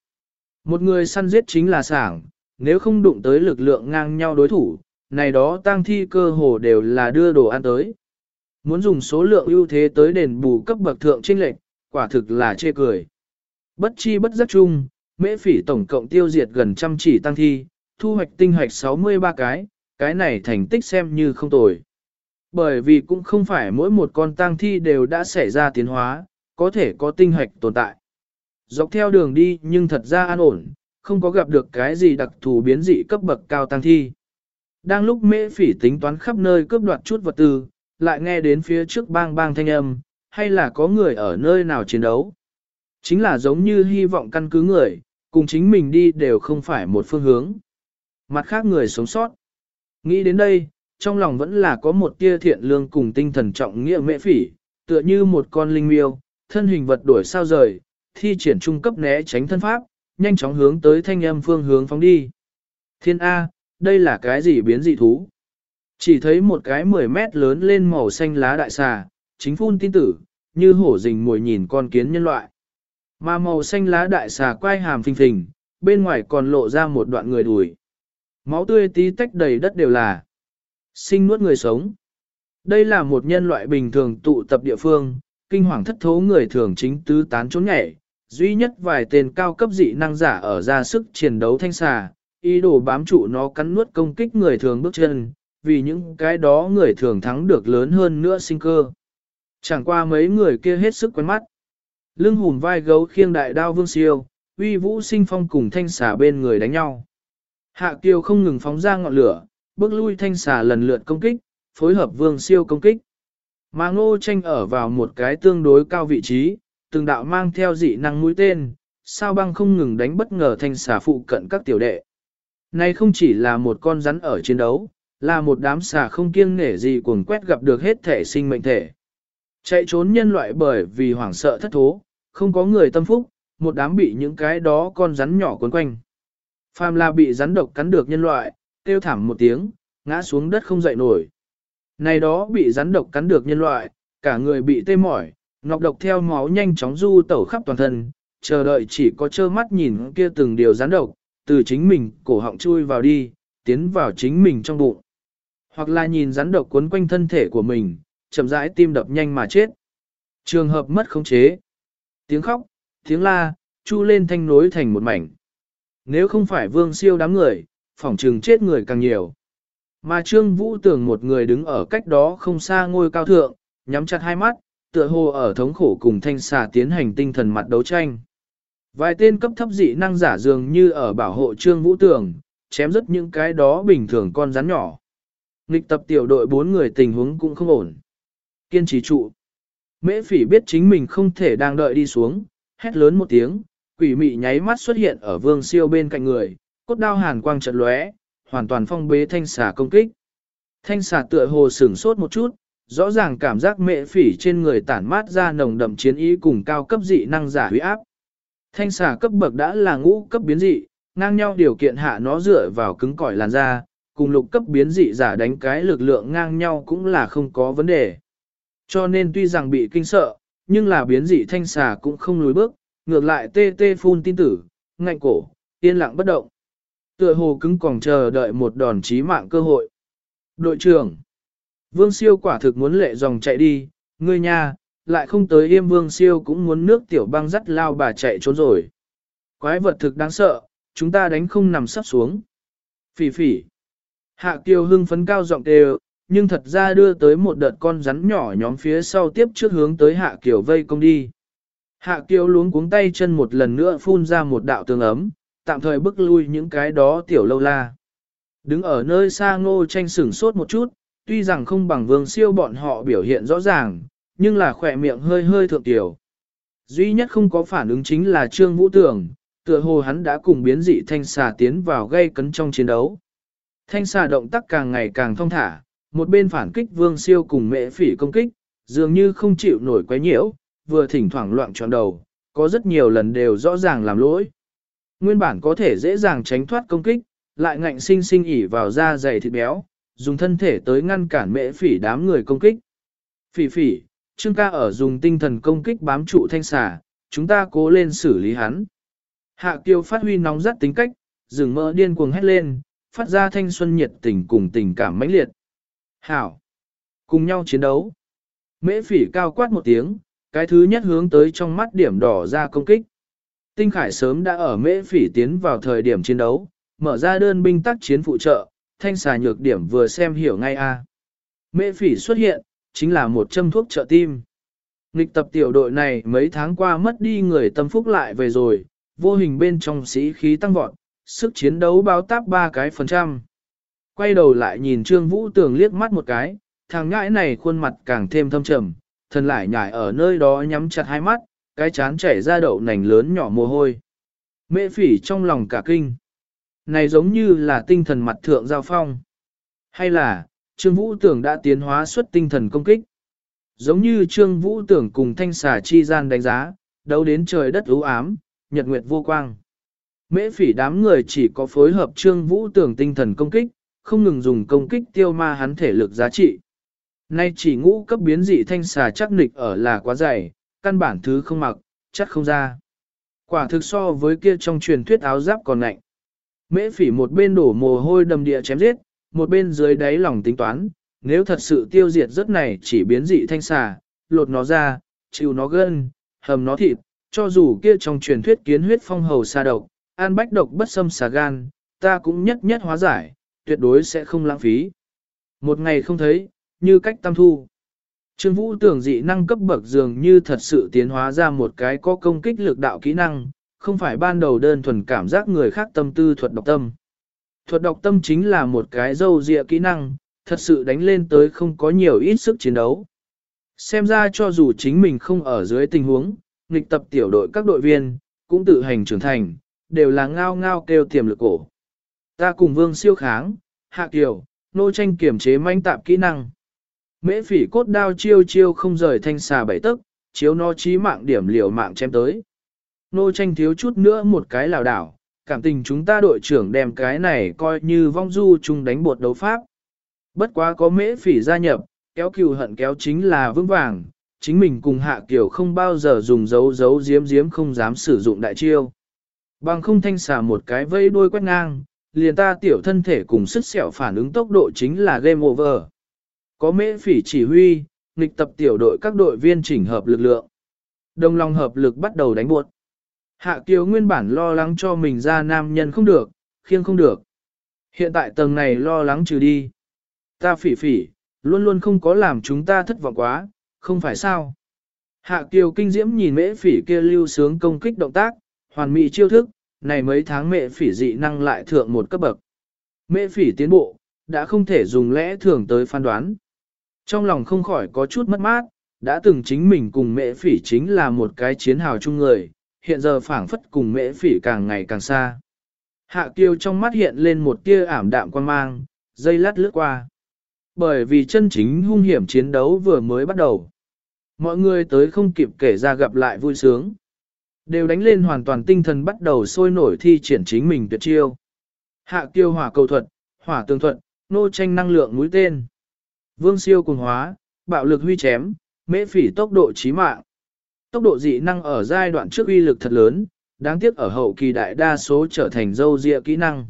Một người săn giết chính là sảng, nếu không đụng tới lực lượng ngang nhau đối thủ, này đó tang thi cơ hồ đều là đưa đồ ăn tới. Muốn dùng số lượng ưu thế tới đền bù cấp bậc thượng trinh lệnh, quả thực là chê cười. Bất chi bất giác chung, mễ phỉ tổng cộng tiêu diệt gần trăm chỉ tăng thi, thu hoạch tinh hoạch 63 cái, cái này thành tích xem như không tồi. Bởi vì cũng không phải mỗi một con tang thi đều đã xảy ra tiến hóa, có thể có tinh hạch tồn tại. Dọc theo đường đi nhưng thật ra an ổn, không có gặp được cái gì đặc thù biến dị cấp bậc cao tăng thi. Đang lúc mễ phỉ tính toán khắp nơi cướp đoạt chút vật tư, lại nghe đến phía trước bang bang thanh âm, hay là có người ở nơi nào chiến đấu. Chính là giống như hy vọng căn cứ người, cùng chính mình đi đều không phải một phương hướng. Mặt khác người sống sót. Nghĩ đến đây, trong lòng vẫn là có một tia thiện lương cùng tinh thần trọng nghĩa mễ phỉ, tựa như một con linh miêu, thân hình vật đổi sao rời, thi triển trung cấp né tránh thân pháp, nhanh chóng hướng tới thanh âm phương hướng phóng đi. Thiên A, đây là cái gì biến dị thú? Chỉ thấy một cái 10 mét lớn lên màu xanh lá đại xà, chính phun tin tử, như hổ rình mồi nhìn con kiến nhân loại. Mà màu xanh lá đại xà quay hàm phình phình, bên ngoài còn lộ ra một đoạn người đùi. Máu tươi tí tách đầy đất đều là sinh nuốt người sống. Đây là một nhân loại bình thường tụ tập địa phương, kinh hoàng thất thố người thường chính tứ tán trốn nhảy, duy nhất vài tên cao cấp dị năng giả ở ra sức chiến đấu thanh xà, ý đồ bám trụ nó cắn nuốt công kích người thường bước chân, vì những cái đó người thường thắng được lớn hơn nữa sinh cơ. Chẳng qua mấy người kia hết sức quen mắt. Lưng hùm vai gấu khiêng đại đao vương siêu, uy vũ sinh phong cùng thanh xà bên người đánh nhau. Hạ kiều không ngừng phóng ra ngọn lửa, bước lui thanh xà lần lượt công kích, phối hợp vương siêu công kích. Mà ngô tranh ở vào một cái tương đối cao vị trí, từng đạo mang theo dị năng mũi tên, sao băng không ngừng đánh bất ngờ thanh xà phụ cận các tiểu đệ. Này không chỉ là một con rắn ở chiến đấu, là một đám xà không kiêng nể gì cuồng quét gặp được hết thể sinh mệnh thể. Chạy trốn nhân loại bởi vì hoảng sợ thất thố, không có người tâm phúc, một đám bị những cái đó con rắn nhỏ cuốn quanh. Phàm là bị rắn độc cắn được nhân loại, kêu thảm một tiếng, ngã xuống đất không dậy nổi. Này đó bị rắn độc cắn được nhân loại, cả người bị tê mỏi, ngọc độc theo máu nhanh chóng du tẩu khắp toàn thân, chờ đợi chỉ có trơ mắt nhìn kia từng điều rắn độc, từ chính mình cổ họng chui vào đi, tiến vào chính mình trong bụng. Hoặc là nhìn rắn độc cuốn quanh thân thể của mình, chậm rãi tim đập nhanh mà chết. Trường hợp mất khống chế. Tiếng khóc, tiếng la, chu lên thanh nối thành một mảnh. Nếu không phải vương siêu đám người, phỏng trừng chết người càng nhiều. Mà Trương Vũ tưởng một người đứng ở cách đó không xa ngôi cao thượng, nhắm chặt hai mắt, tựa hồ ở thống khổ cùng thanh xà tiến hành tinh thần mặt đấu tranh. Vài tên cấp thấp dị năng giả dường như ở bảo hộ Trương Vũ tưởng, chém rất những cái đó bình thường con rắn nhỏ. Nghịch tập tiểu đội bốn người tình huống cũng không ổn. Kiên trì trụ. Mễ phỉ biết chính mình không thể đang đợi đi xuống, hét lớn một tiếng, quỷ mị nháy mắt xuất hiện ở vương siêu bên cạnh người, cốt đao hàn quang trận lóe, hoàn toàn phong bế thanh xà công kích. Thanh xà tựa hồ sửng sốt một chút, rõ ràng cảm giác mệ phỉ trên người tản mát ra nồng đậm chiến ý cùng cao cấp dị năng giả huy áp. Thanh xà cấp bậc đã là ngũ cấp biến dị, ngang nhau điều kiện hạ nó dựa vào cứng cỏi làn da, cùng lục cấp biến dị giả đánh cái lực lượng ngang nhau cũng là không có vấn đề. Cho nên tuy rằng bị kinh sợ, nhưng là biến dị thanh xà cũng không lùi bước, ngược lại tê tê phun tin tử, ngạnh cổ, yên lặng bất động. Tựa hồ cứng còn chờ đợi một đòn chí mạng cơ hội. Đội trưởng, Vương Siêu quả thực muốn lệ dòng chạy đi, ngươi nha, lại không tới yêm Vương Siêu cũng muốn nước tiểu băng dắt lao bà chạy trốn rồi. Quái vật thực đáng sợ, chúng ta đánh không nằm sắp xuống. Phỉ phỉ. Hạ Kiều hưng phấn cao giọng đều, nhưng thật ra đưa tới một đợt con rắn nhỏ nhóm phía sau tiếp trước hướng tới Hạ Kiều vây công đi. Hạ Kiều luống cuống tay chân một lần nữa phun ra một đạo tường ấm, tạm thời bức lui những cái đó tiểu lâu la. Đứng ở nơi xa ngô tranh sửng sốt một chút, tuy rằng không bằng vương siêu bọn họ biểu hiện rõ ràng, nhưng là khỏe miệng hơi hơi thượng tiểu. Duy nhất không có phản ứng chính là Trương Vũ Tường, tựa hồ hắn đã cùng biến dị thanh xà tiến vào gây cấn trong chiến đấu. Thanh xà động tác càng ngày càng thông thả, một bên phản kích vương siêu cùng mẹ phỉ công kích, dường như không chịu nổi quấy nhiễu, vừa thỉnh thoảng loạn tròn đầu, có rất nhiều lần đều rõ ràng làm lỗi. Nguyên bản có thể dễ dàng tránh thoát công kích, lại ngạnh sinh sinh ỉ vào da dày thịt béo, dùng thân thể tới ngăn cản mễ phỉ đám người công kích. Phỉ phỉ, Trương ca ở dùng tinh thần công kích bám trụ thanh xà, chúng ta cố lên xử lý hắn. Hạ Kiều phát huy nóng rất tính cách, rừng mỡ điên cuồng hét lên, phát ra thanh xuân nhiệt tình cùng tình cảm mãnh liệt. Hảo! Cùng nhau chiến đấu. Mễ phỉ cao quát một tiếng, cái thứ nhất hướng tới trong mắt điểm đỏ ra công kích. Tinh Khải sớm đã ở mễ phỉ tiến vào thời điểm chiến đấu, mở ra đơn binh tác chiến phụ trợ, thanh xà nhược điểm vừa xem hiểu ngay a. Mễ phỉ xuất hiện, chính là một châm thuốc trợ tim. Nghịch tập tiểu đội này mấy tháng qua mất đi người tâm phúc lại về rồi, vô hình bên trong sĩ khí tăng vọt, sức chiến đấu báo táp ba cái phần trăm. Quay đầu lại nhìn Trương Vũ Tường liếc mắt một cái, thằng ngãi này khuôn mặt càng thêm thâm trầm, thần lại nhảy ở nơi đó nhắm chặt hai mắt, cái chán chảy ra đậu nành lớn nhỏ mồ hôi. Mễ phỉ trong lòng cả kinh. Này giống như là tinh thần mặt thượng giao phong. Hay là, Trương Vũ Tưởng đã tiến hóa xuất tinh thần công kích. Giống như Trương Vũ Tưởng cùng thanh xà chi gian đánh giá, đấu đến trời đất ưu ám, nhật nguyệt vô quang. Mễ phỉ đám người chỉ có phối hợp Trương Vũ Tưởng tinh thần công kích, không ngừng dùng công kích tiêu ma hắn thể lực giá trị. Nay chỉ ngũ cấp biến dị thanh xà chắc nịch ở là quá dày, căn bản thứ không mặc, chắc không ra. Quả thực so với kia trong truyền thuyết áo giáp còn lạnh. Mễ phỉ một bên đổ mồ hôi đầm địa chém giết, một bên dưới đáy lòng tính toán, nếu thật sự tiêu diệt rất này chỉ biến dị thanh xà, lột nó ra, chịu nó gân, hầm nó thịt, cho dù kia trong truyền thuyết kiến huyết phong hầu xa độc, an bách độc bất xâm xà gan, ta cũng nhất nhất hóa giải, tuyệt đối sẽ không lãng phí. Một ngày không thấy, như cách tam thu. Trương Vũ tưởng dị năng cấp bậc dường như thật sự tiến hóa ra một cái có công kích lực đạo kỹ năng, không phải ban đầu đơn thuần cảm giác người khác tâm tư thuật độc tâm. Thuật độc tâm chính là một cái dâu dịa kỹ năng, thật sự đánh lên tới không có nhiều ít sức chiến đấu. Xem ra cho dù chính mình không ở dưới tình huống, nghịch tập tiểu đội các đội viên, cũng tự hành trưởng thành, đều là ngao ngao kêu tiềm lực cổ. Ta cùng vương siêu kháng, hạ kiều, nô tranh kiểm chế manh tạp kỹ năng. Mễ phỉ cốt đao chiêu chiêu không rời thanh xà bảy tức, chiếu nó chí mạng điểm liều mạng chém tới. Nô tranh thiếu chút nữa một cái lào đảo, cảm tình chúng ta đội trưởng đem cái này coi như vong du chung đánh bột đấu pháp. Bất quá có mễ phỉ gia nhập, kéo cừu hận kéo chính là vững vàng, chính mình cùng hạ kiểu không bao giờ dùng dấu dấu diếm diếm không dám sử dụng đại chiêu. Bằng không thanh xà một cái vây đuôi quét ngang, liền ta tiểu thân thể cùng sức sẹo phản ứng tốc độ chính là game over. Có mễ phỉ chỉ huy, nghịch tập tiểu đội các đội viên chỉnh hợp lực lượng. Đồng lòng hợp lực bắt đầu đánh buộc. Hạ Kiều nguyên bản lo lắng cho mình ra nam nhân không được, khiêng không được. Hiện tại tầng này lo lắng trừ đi. Ta phỉ phỉ, luôn luôn không có làm chúng ta thất vọng quá, không phải sao. Hạ Kiều kinh diễm nhìn mễ phỉ kia lưu sướng công kích động tác, hoàn mỹ chiêu thức, này mấy tháng mẹ phỉ dị năng lại thượng một cấp bậc. Mẹ phỉ tiến bộ, đã không thể dùng lẽ thường tới phán đoán. Trong lòng không khỏi có chút mất mát, đã từng chính mình cùng mẹ phỉ chính là một cái chiến hào chung người, hiện giờ phảng phất cùng mẹ phỉ càng ngày càng xa. Hạ kiêu trong mắt hiện lên một tia ảm đạm quan mang, dây lát lướt qua. Bởi vì chân chính hung hiểm chiến đấu vừa mới bắt đầu. Mọi người tới không kịp kể ra gặp lại vui sướng. Đều đánh lên hoàn toàn tinh thần bắt đầu sôi nổi thi triển chính mình tuyệt chiêu. Hạ kiêu hỏa cầu thuật, hỏa tường thuật, nô tranh năng lượng mũi tên. Vương siêu cùng hóa, bạo lực huy chém, mễ phỉ tốc độ chí mạng. Tốc độ dị năng ở giai đoạn trước uy lực thật lớn, đáng tiếc ở hậu kỳ đại đa số trở thành dâu dịa kỹ năng.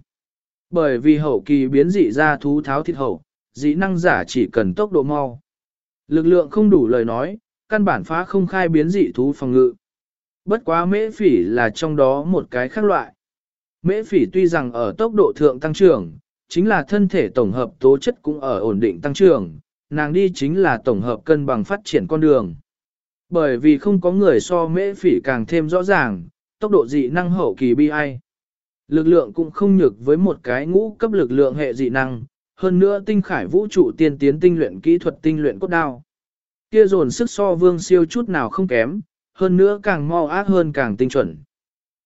Bởi vì hậu kỳ biến dị ra thú tháo thịt hậu, dị năng giả chỉ cần tốc độ mau. Lực lượng không đủ lời nói, căn bản phá không khai biến dị thú phòng ngự. Bất quá mễ phỉ là trong đó một cái khác loại. Mễ phỉ tuy rằng ở tốc độ thượng tăng trưởng, chính là thân thể tổng hợp tố chất cũng ở ổn định tăng trưởng, nàng đi chính là tổng hợp cân bằng phát triển con đường. Bởi vì không có người so mễ phỉ càng thêm rõ ràng, tốc độ dị năng hậu kỳ bi ai. Lực lượng cũng không nhược với một cái ngũ cấp lực lượng hệ dị năng, hơn nữa tinh khải vũ trụ tiên tiến tinh luyện kỹ thuật tinh luyện cốt đao. Kia dồn sức so vương siêu chút nào không kém, hơn nữa càng mau ác hơn càng tinh chuẩn.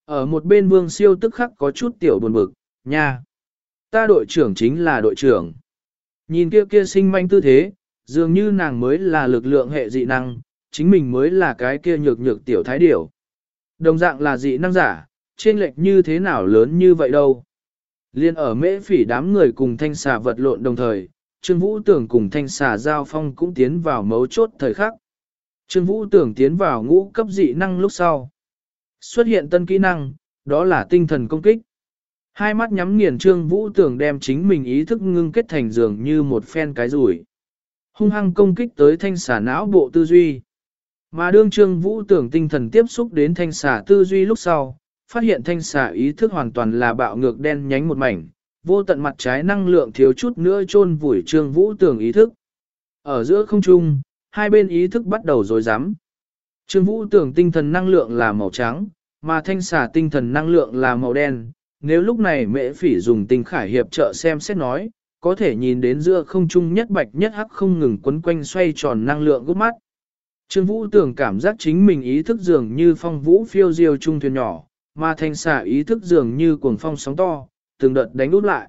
Ở một bên vương siêu tức khắc có chút tiểu buồn bực, nha. Ta đội trưởng chính là đội trưởng. Nhìn kia kia sinh manh tư thế, dường như nàng mới là lực lượng hệ dị năng, chính mình mới là cái kia nhược nhược tiểu thái điểu. Đồng dạng là dị năng giả, trên lệch như thế nào lớn như vậy đâu. Liên ở mễ phỉ đám người cùng thanh xà vật lộn đồng thời, Trương Vũ Tưởng cùng thanh xà giao phong cũng tiến vào mấu chốt thời khắc. Trương Vũ Tưởng tiến vào ngũ cấp dị năng lúc sau. Xuất hiện tân kỹ năng, đó là tinh thần công kích. Hai mắt nhắm nghiền Trương Vũ Tưởng đem chính mình ý thức ngưng kết thành dường như một phen cái rủi. Hung hăng công kích tới thanh xả não bộ tư duy. Mà đương Trương Vũ Tưởng tinh thần tiếp xúc đến thanh xả tư duy lúc sau, phát hiện thanh xả ý thức hoàn toàn là bạo ngược đen nhánh một mảnh, vô tận mặt trái năng lượng thiếu chút nữa chôn vùi Trương Vũ Tưởng ý thức. Ở giữa không trung, hai bên ý thức bắt đầu rối rắm. Trương Vũ tưởng tinh thần năng lượng là màu trắng, mà thanh xả tinh thần năng lượng là màu đen. Nếu lúc này mễ phỉ dùng tinh khải hiệp trợ xem xét nói, có thể nhìn đến giữa không trung nhất bạch nhất hắc không ngừng quấn quanh xoay tròn năng lượng gút mắt. Trương Vũ tưởng cảm giác chính mình ý thức dường như phong vũ phiêu diêu trung thuyền nhỏ, mà thanh xà ý thức dường như cuồng phong sóng to, từng đợt đánh út lại.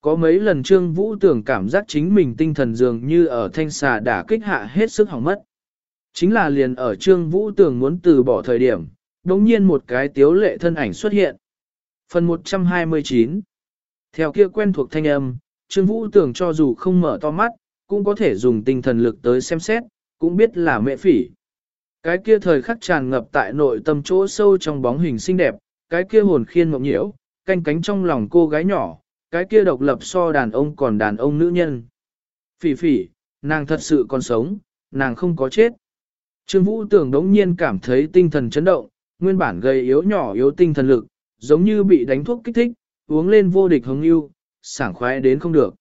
Có mấy lần Trương Vũ tưởng cảm giác chính mình tinh thần dường như ở thanh xà đã kích hạ hết sức hỏng mất. Chính là liền ở Trương Vũ tưởng muốn từ bỏ thời điểm, đồng nhiên một cái tiếu lệ thân ảnh xuất hiện. Phần 129 Theo kia quen thuộc thanh âm, Trương Vũ tưởng cho dù không mở to mắt, cũng có thể dùng tinh thần lực tới xem xét, cũng biết là mẹ phỉ. Cái kia thời khắc tràn ngập tại nội tâm chỗ sâu trong bóng hình xinh đẹp, cái kia hồn khiên mộng nhiễu, canh cánh trong lòng cô gái nhỏ, cái kia độc lập so đàn ông còn đàn ông nữ nhân. Phỉ phỉ, nàng thật sự còn sống, nàng không có chết. Trương Vũ tưởng đống nhiên cảm thấy tinh thần chấn động, nguyên bản gây yếu nhỏ yếu tinh thần lực, giống như bị đánh thuốc kích thích, uống lên vô địch hứng yêu, sảng khoái đến không được.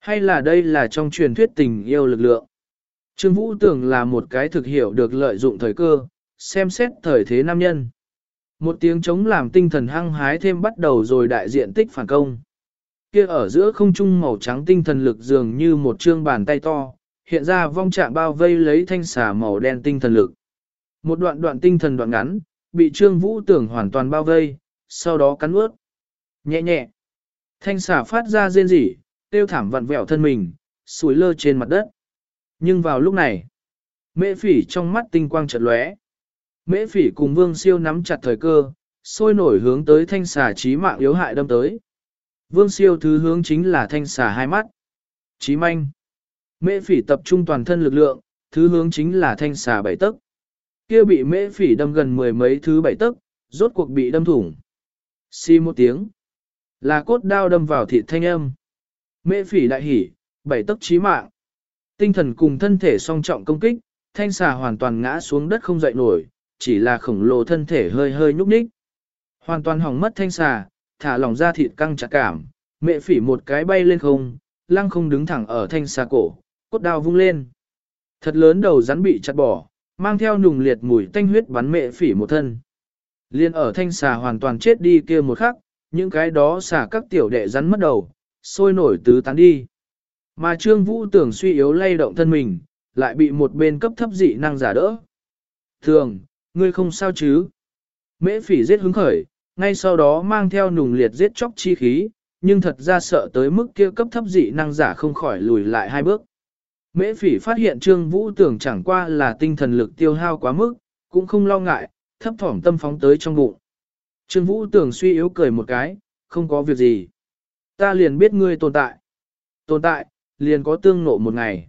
Hay là đây là trong truyền thuyết tình yêu lực lượng? Trương Vũ tưởng là một cái thực hiểu được lợi dụng thời cơ, xem xét thời thế nam nhân. Một tiếng chống làm tinh thần hăng hái thêm bắt đầu rồi đại diện tích phản công. Kia ở giữa không trung màu trắng tinh thần lực dường như một trương bàn tay to, hiện ra vong trạng bao vây lấy thanh xà màu đen tinh thần lực. Một đoạn đoạn tinh thần đoạn ngắn, bị trương vũ tưởng hoàn toàn bao vây, sau đó cắn ướt. Nhẹ nhẹ, thanh xà phát ra rên rỉ, tiêu thảm vặn vẹo thân mình, sủi lơ trên mặt đất. Nhưng vào lúc này, mễ phỉ trong mắt tinh quang chợt lóe. Mễ phỉ cùng vương siêu nắm chặt thời cơ, sôi nổi hướng tới thanh xà trí mạng yếu hại đâm tới. Vương siêu thứ hướng chính là thanh xà hai mắt. Chí manh. Mễ phỉ tập trung toàn thân lực lượng, thứ hướng chính là thanh xà bảy tấc. Kia bị mễ phỉ đâm gần mười mấy thứ bảy tấc, rốt cuộc bị đâm thủng. Xì một tiếng. Là cốt đao đâm vào thịt thanh âm. Mễ phỉ đại hỉ, bảy tấc chí mạng. Tinh thần cùng thân thể song trọng công kích, thanh xà hoàn toàn ngã xuống đất không dậy nổi, chỉ là khổng lồ thân thể hơi hơi nhúc nhích. Hoàn toàn hỏng mất thanh xà, thả lỏng ra thịt căng chặt cảm, mẹ phỉ một cái bay lên không, lăng không đứng thẳng ở thanh xà cổ, cốt đao vung lên. Thật lớn đầu rắn bị chặt bỏ, mang theo nùng liệt mùi tanh huyết bắn mẹ phỉ một thân. Liên ở thanh xà hoàn toàn chết đi kia một khắc, những cái đó xà các tiểu đệ rắn mất đầu, sôi nổi tứ tán đi. Mà Trương Vũ tưởng suy yếu lay động thân mình, lại bị một bên cấp thấp dị năng giả đỡ. Thường, ngươi không sao chứ? Mễ phỉ giết hứng khởi, ngay sau đó mang theo nùng liệt giết chóc chi khí, nhưng thật ra sợ tới mức kia cấp thấp dị năng giả không khỏi lùi lại hai bước. Mễ phỉ phát hiện Trương Vũ tưởng chẳng qua là tinh thần lực tiêu hao quá mức, cũng không lo ngại, thấp thỏm tâm phóng tới trong bụng. Trương Vũ tưởng suy yếu cười một cái, không có việc gì. Ta liền biết ngươi tồn tại. Tồn tại, liền có tương nộ một ngày.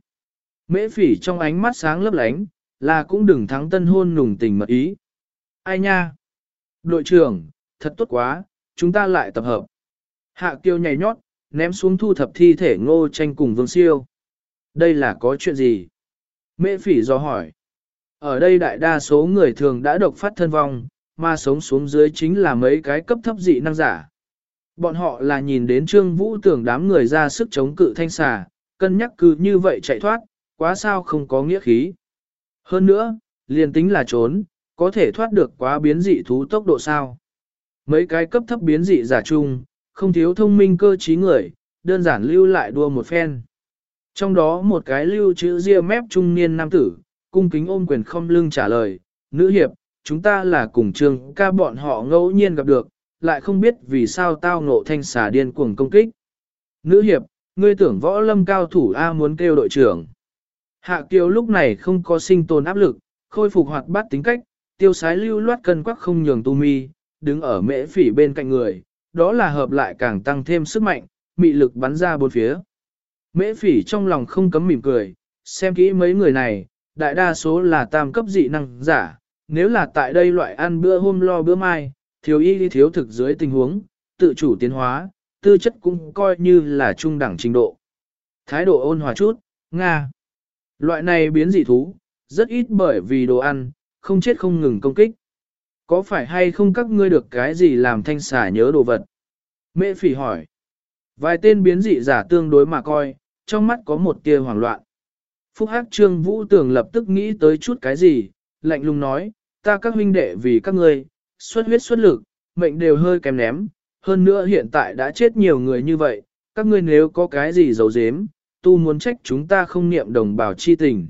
Mễ phỉ trong ánh mắt sáng lấp lánh, là cũng đừng thắng tân hôn nùng tình mật ý. Ai nha? Đội trưởng, thật tốt quá, chúng ta lại tập hợp. Hạ kiêu nhảy nhót, ném xuống thu thập thi thể ngô tranh cùng vương siêu. Đây là có chuyện gì? Mễ phỉ do hỏi. Ở đây đại đa số người thường đã độc phát thân vong, mà sống xuống dưới chính là mấy cái cấp thấp dị năng giả. Bọn họ là nhìn đến Trương Vũ tưởng đám người ra sức chống cự thanh xà, cân nhắc cứ như vậy chạy thoát, quá sao không có nghĩa khí. Hơn nữa, liền tính là trốn, có thể thoát được quá biến dị thú tốc độ sao. Mấy cái cấp thấp biến dị giả chung, không thiếu thông minh cơ trí người, đơn giản lưu lại đua một phen. Trong đó một cái lưu chữ ria mép trung niên nam tử, cung kính ôm quyền không lưng trả lời, nữ hiệp, chúng ta là cùng trường ca bọn họ ngẫu nhiên gặp được, lại không biết vì sao tao ngộ thanh xà điên cuồng công kích. Nữ hiệp, ngươi tưởng võ lâm cao thủ A muốn kêu đội trưởng. Hạ Kiều lúc này không có sinh tồn áp lực, khôi phục hoạt bát tính cách, tiêu sái lưu loát cân quắc không nhường tu mi, đứng ở mễ phỉ bên cạnh người, đó là hợp lại càng tăng thêm sức mạnh, mị lực bắn ra bốn phía. Mễ phỉ trong lòng không cấm mỉm cười, xem kỹ mấy người này, đại đa số là tam cấp dị năng giả, nếu là tại đây loại ăn bữa hôm lo bữa mai, thiếu y đi thiếu thực dưới tình huống, tự chủ tiến hóa, tư chất cũng coi như là trung đẳng trình độ. Thái độ ôn hòa chút, Nga. Loại này biến dị thú, rất ít bởi vì đồ ăn, không chết không ngừng công kích. Có phải hay không các ngươi được cái gì làm thanh xả nhớ đồ vật? Mễ phỉ hỏi. Vài tên biến dị giả tương đối mà coi, trong mắt có một tia hoảng loạn. Phúc Hắc Trương Vũ Tường lập tức nghĩ tới chút cái gì, lạnh lùng nói, ta các huynh đệ vì các ngươi, xuất huyết xuất lực, mệnh đều hơi kém ném, hơn nữa hiện tại đã chết nhiều người như vậy, các ngươi nếu có cái gì giấu giếm, tu muốn trách chúng ta không niệm đồng bào chi tình.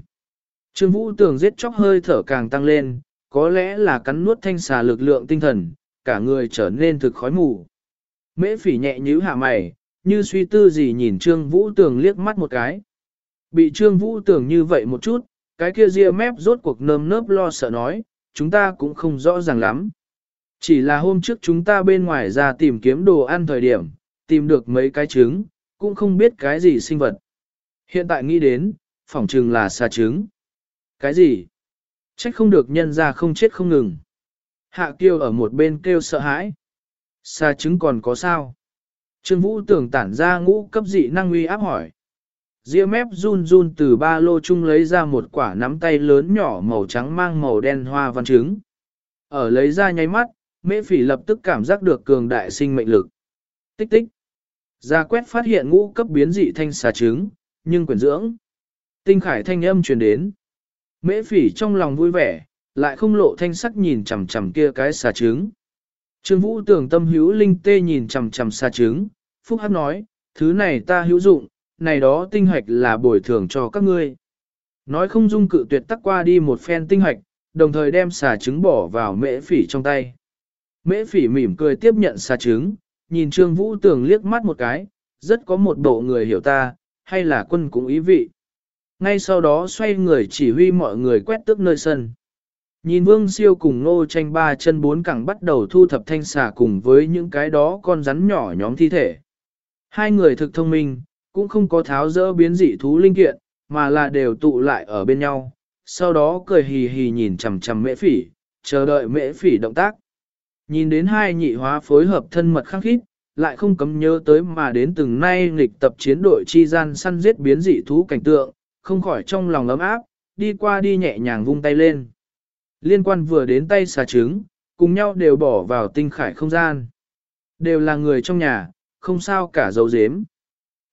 Trương Vũ Tường giết chóc hơi thở càng tăng lên, có lẽ là cắn nuốt thanh xà lực lượng tinh thần, cả người trở nên thực khói mù. Mễ phỉ nhẹ nhíu hạ mày, như suy tư gì nhìn Trương Vũ Tường liếc mắt một cái. Bị Trương Vũ tưởng như vậy một chút, cái kia ria mép rốt cuộc nơm nớp lo sợ nói, chúng ta cũng không rõ ràng lắm. Chỉ là hôm trước chúng ta bên ngoài ra tìm kiếm đồ ăn thời điểm, tìm được mấy cái trứng, cũng không biết cái gì sinh vật. Hiện tại nghĩ đến, phỏng chừng là xà trứng. Cái gì? Trách không được nhân ra không chết không ngừng. Hạ kiêu ở một bên kêu sợ hãi. Xà trứng còn có sao? Trương Vũ tưởng tản ra ngũ cấp dị năng uy áp hỏi ria mép run run từ ba lô chung lấy ra một quả nắm tay lớn nhỏ màu trắng mang màu đen hoa văn trứng. Ở lấy ra nháy mắt, mễ phỉ lập tức cảm giác được cường đại sinh mệnh lực. Tích tích. Ra quét phát hiện ngũ cấp biến dị thanh xà trứng, nhưng quyển dưỡng. Tinh khải thanh âm truyền đến. Mễ phỉ trong lòng vui vẻ, lại không lộ thanh sắc nhìn chằm chằm kia cái xà trứng. Trương Vũ tưởng tâm hữu linh tê nhìn chằm chằm xà trứng, Phúc Hắc nói, thứ này ta hữu dụng, này đó tinh hoạch là bồi thường cho các ngươi. Nói không dung cự tuyệt tắc qua đi một phen tinh hoạch, đồng thời đem xà trứng bỏ vào mễ phỉ trong tay. Mễ phỉ mỉm cười tiếp nhận xà trứng, nhìn Trương Vũ Tường liếc mắt một cái, rất có một bộ người hiểu ta, hay là quân cũng ý vị. Ngay sau đó xoay người chỉ huy mọi người quét tước nơi sân. Nhìn Vương Siêu cùng Nô Tranh ba chân bốn cẳng bắt đầu thu thập thanh xà cùng với những cái đó con rắn nhỏ nhóm thi thể. Hai người thực thông minh, cũng không có tháo dỡ biến dị thú linh kiện, mà là đều tụ lại ở bên nhau. Sau đó cười hì hì nhìn chằm chằm mễ phỉ, chờ đợi mễ phỉ động tác. Nhìn đến hai nhị hóa phối hợp thân mật khăng khít, lại không cấm nhớ tới mà đến từng nay nghịch tập chiến đội chi gian săn giết biến dị thú cảnh tượng, không khỏi trong lòng ấm áp, đi qua đi nhẹ nhàng vung tay lên. Liên quan vừa đến tay xà trứng, cùng nhau đều bỏ vào tinh khải không gian. Đều là người trong nhà, không sao cả dấu dếm.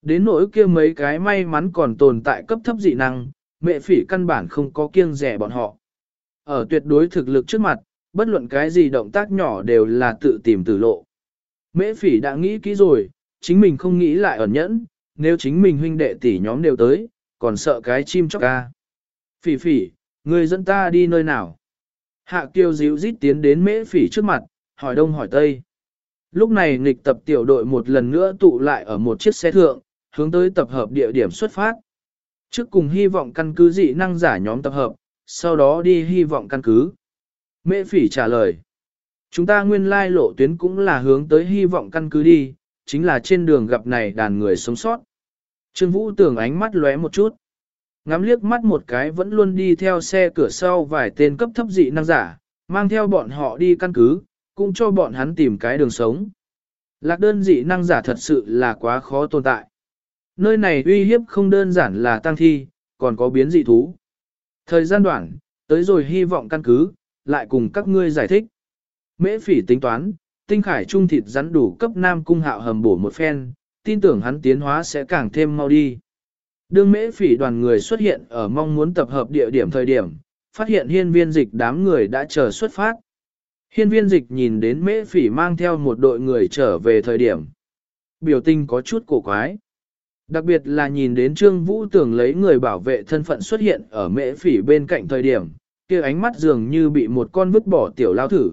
Đến nỗi kia mấy cái may mắn còn tồn tại cấp thấp dị năng, mẹ phỉ căn bản không có kiêng rẻ bọn họ. Ở tuyệt đối thực lực trước mặt, bất luận cái gì động tác nhỏ đều là tự tìm tử lộ. Mễ phỉ đã nghĩ kỹ rồi, chính mình không nghĩ lại ẩn nhẫn, nếu chính mình huynh đệ tỷ nhóm đều tới, còn sợ cái chim chóc ca. Phỉ phỉ, người dẫn ta đi nơi nào? Hạ kiêu díu dít tiến đến mễ phỉ trước mặt, hỏi đông hỏi tây. Lúc này nghịch tập tiểu đội một lần nữa tụ lại ở một chiếc xe thượng, hướng tới tập hợp địa điểm xuất phát. Trước cùng hy vọng căn cứ dị năng giả nhóm tập hợp, sau đó đi hy vọng căn cứ. Mễ phỉ trả lời. Chúng ta nguyên lai lộ tuyến cũng là hướng tới hy vọng căn cứ đi, chính là trên đường gặp này đàn người sống sót. Trương Vũ tưởng ánh mắt lóe một chút. Ngắm liếc mắt một cái vẫn luôn đi theo xe cửa sau vài tên cấp thấp dị năng giả, mang theo bọn họ đi căn cứ, cũng cho bọn hắn tìm cái đường sống. Lạc đơn dị năng giả thật sự là quá khó tồn tại. Nơi này uy hiếp không đơn giản là tăng thi, còn có biến dị thú. Thời gian đoạn, tới rồi hy vọng căn cứ, lại cùng các ngươi giải thích. Mễ phỉ tính toán, tinh khải trung thịt rắn đủ cấp nam cung hạo hầm bổ một phen, tin tưởng hắn tiến hóa sẽ càng thêm mau đi. Đương mễ phỉ đoàn người xuất hiện ở mong muốn tập hợp địa điểm thời điểm, phát hiện hiên viên dịch đám người đã chờ xuất phát. Hiên viên dịch nhìn đến mễ phỉ mang theo một đội người trở về thời điểm. Biểu tình có chút cổ quái. Đặc biệt là nhìn đến Trương Vũ tưởng lấy người bảo vệ thân phận xuất hiện ở mễ phỉ bên cạnh thời điểm, kia ánh mắt dường như bị một con vứt bỏ tiểu lao thử.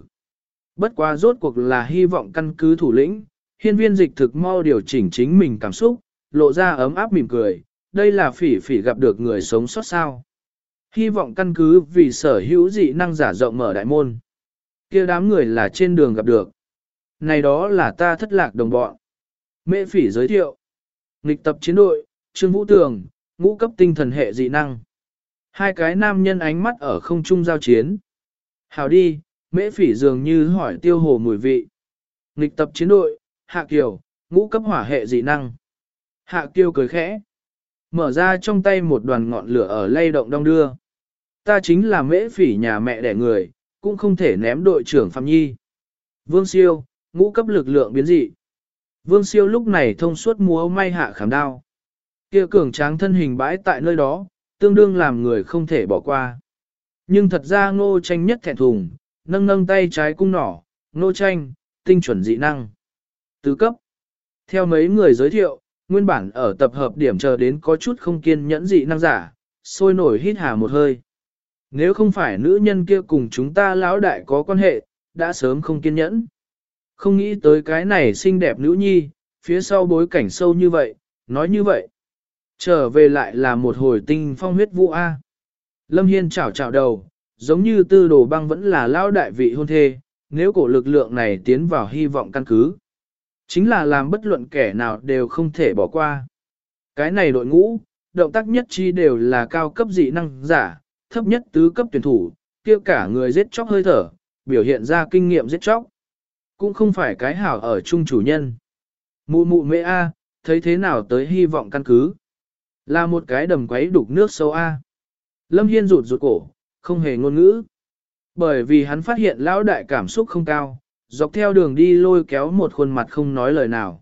Bất quá rốt cuộc là hy vọng căn cứ thủ lĩnh, hiên viên dịch thực mau điều chỉnh chính mình cảm xúc, lộ ra ấm áp mỉm cười, đây là phỉ phỉ gặp được người sống sót sao. Hy vọng căn cứ vì sở hữu dị năng giả rộng mở đại môn. kia đám người là trên đường gặp được. Này đó là ta thất lạc đồng bọn. Mễ phỉ giới thiệu. Nghịch tập chiến đội, Trương Vũ Tường, ngũ cấp tinh thần hệ dị năng. Hai cái nam nhân ánh mắt ở không trung giao chiến. Hào đi, mễ phỉ dường như hỏi tiêu hồ mùi vị. Nghịch tập chiến đội, Hạ Kiều, ngũ cấp hỏa hệ dị năng. Hạ Kiều cười khẽ. Mở ra trong tay một đoàn ngọn lửa ở lay động đong đưa. Ta chính là mễ phỉ nhà mẹ đẻ người, cũng không thể ném đội trưởng Phạm Nhi. Vương Siêu, ngũ cấp lực lượng biến dị. Vương Siêu lúc này thông suốt múa may hạ khảm đao. Kia cường tráng thân hình bãi tại nơi đó, tương đương làm người không thể bỏ qua. Nhưng thật ra ngô tranh nhất thẹn thùng, nâng nâng tay trái cung nỏ, ngô tranh, tinh chuẩn dị năng. Tứ cấp. Theo mấy người giới thiệu, nguyên bản ở tập hợp điểm chờ đến có chút không kiên nhẫn dị năng giả, sôi nổi hít hà một hơi. Nếu không phải nữ nhân kia cùng chúng ta lão đại có quan hệ, đã sớm không kiên nhẫn. Không nghĩ tới cái này xinh đẹp nữ nhi, phía sau bối cảnh sâu như vậy, nói như vậy. Trở về lại là một hồi tinh phong huyết vũ A. Lâm Hiên chảo chảo đầu, giống như tư đồ băng vẫn là lao đại vị hôn thê, nếu cổ lực lượng này tiến vào hy vọng căn cứ. Chính là làm bất luận kẻ nào đều không thể bỏ qua. Cái này đội ngũ, động tác nhất chi đều là cao cấp dị năng giả, thấp nhất tứ cấp tuyển thủ, kia cả người giết chóc hơi thở, biểu hiện ra kinh nghiệm giết chóc. Cũng không phải cái hảo ở chung chủ nhân. Mụ mụ mẹ A, thấy thế nào tới hy vọng căn cứ. Là một cái đầm quấy đục nước sâu A. Lâm Hiên rụt rụt cổ, không hề ngôn ngữ. Bởi vì hắn phát hiện lão đại cảm xúc không cao, dọc theo đường đi lôi kéo một khuôn mặt không nói lời nào.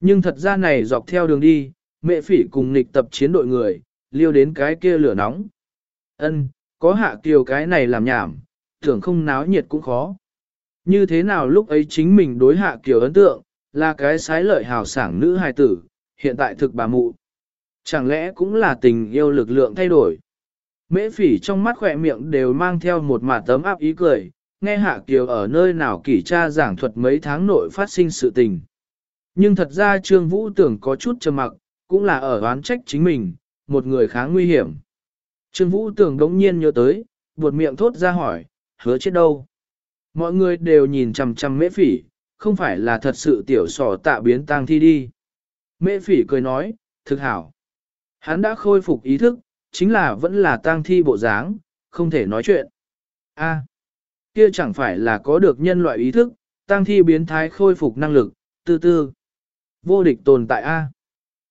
Nhưng thật ra này dọc theo đường đi, mẹ phỉ cùng nghịch tập chiến đội người, liêu đến cái kia lửa nóng. Ân, có hạ kiều cái này làm nhảm, tưởng không náo nhiệt cũng khó. Như thế nào lúc ấy chính mình đối hạ kiều ấn tượng, là cái sái lợi hào sảng nữ hài tử, hiện tại thực bà mụ. Chẳng lẽ cũng là tình yêu lực lượng thay đổi? Mễ phỉ trong mắt khỏe miệng đều mang theo một mạt tấm áp ý cười, nghe Hạ Kiều ở nơi nào kỷ tra giảng thuật mấy tháng nội phát sinh sự tình. Nhưng thật ra Trương Vũ tưởng có chút trầm mặc, cũng là ở oán trách chính mình, một người khá nguy hiểm. Trương Vũ tưởng đống nhiên nhớ tới, buột miệng thốt ra hỏi, hứa chết đâu? Mọi người đều nhìn chằm chằm mễ phỉ, không phải là thật sự tiểu sỏ tạ biến tang thi đi. Mễ phỉ cười nói, thực hảo. Hắn đã khôi phục ý thức, chính là vẫn là tang thi bộ dáng, không thể nói chuyện. A, kia chẳng phải là có được nhân loại ý thức, tang thi biến thái khôi phục năng lực, tư tư. Vô địch tồn tại A.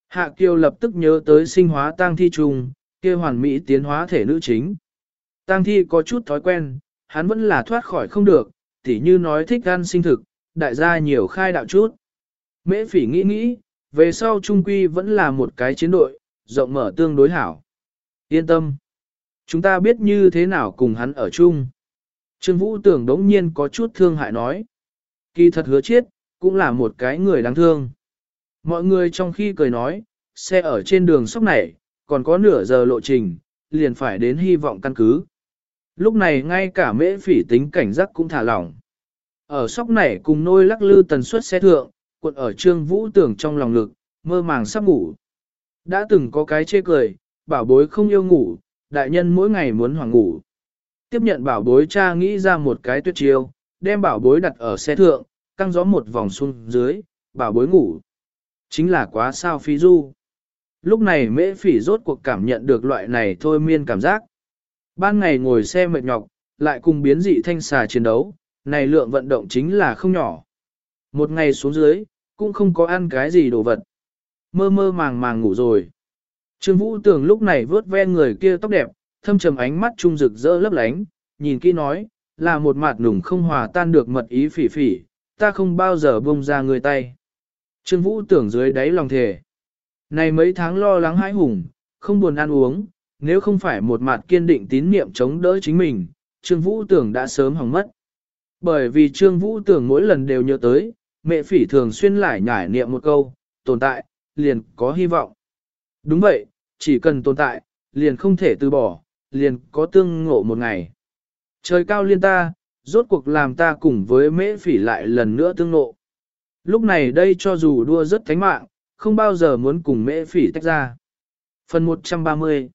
Hạ Kiều lập tức nhớ tới sinh hóa tang thi trùng, kia hoàn mỹ tiến hóa thể nữ chính. Tang thi có chút thói quen, hắn vẫn là thoát khỏi không được, tỉ như nói thích ăn sinh thực, đại gia nhiều khai đạo chút. Mễ phỉ nghĩ nghĩ, về sau trung quy vẫn là một cái chiến đội, rộng mở tương đối hảo. Yên tâm. Chúng ta biết như thế nào cùng hắn ở chung. Trương Vũ tưởng đống nhiên có chút thương hại nói. Kỳ thật hứa chết, cũng là một cái người đáng thương. Mọi người trong khi cười nói, xe ở trên đường sóc này, còn có nửa giờ lộ trình, liền phải đến hy vọng căn cứ. Lúc này ngay cả mễ phỉ tính cảnh giác cũng thả lỏng. Ở sóc này cùng nôi lắc lư tần suất xe thượng, cuộn ở trương vũ tưởng trong lòng lực mơ màng sắp ngủ. Đã từng có cái chê cười, bảo bối không yêu ngủ, đại nhân mỗi ngày muốn hoàng ngủ. Tiếp nhận bảo bối cha nghĩ ra một cái tuyệt chiêu, đem bảo bối đặt ở xe thượng, căng gió một vòng xuống dưới, bảo bối ngủ. Chính là quá sao phi du. Lúc này mễ phỉ rốt cuộc cảm nhận được loại này thôi miên cảm giác. Ban ngày ngồi xe mệt nhọc, lại cùng biến dị thanh xà chiến đấu, này lượng vận động chính là không nhỏ. Một ngày xuống dưới, cũng không có ăn cái gì đồ vật. Mơ mơ màng màng ngủ rồi. Trương Vũ tưởng lúc này vớt ve người kia tóc đẹp, thâm trầm ánh mắt trung rực rỡ lấp lánh, nhìn kỹ nói, là một mặt nùng không hòa tan được mật ý phỉ phỉ, ta không bao giờ buông ra người tay. Trương Vũ tưởng dưới đáy lòng thề. Này mấy tháng lo lắng hãi hùng, không buồn ăn uống, nếu không phải một mặt kiên định tín niệm chống đỡ chính mình, Trương Vũ tưởng đã sớm hỏng mất. Bởi vì Trương Vũ tưởng mỗi lần đều nhớ tới, mẹ phỉ thường xuyên lại nhải niệm một câu, tồn tại, liền có hy vọng. Đúng vậy, chỉ cần tồn tại, liền không thể từ bỏ, liền có tương ngộ một ngày. Trời cao liên ta, rốt cuộc làm ta cùng với mễ phỉ lại lần nữa tương ngộ. Lúc này đây cho dù đua rất thánh mạng, không bao giờ muốn cùng mễ phỉ tách ra. Phần 130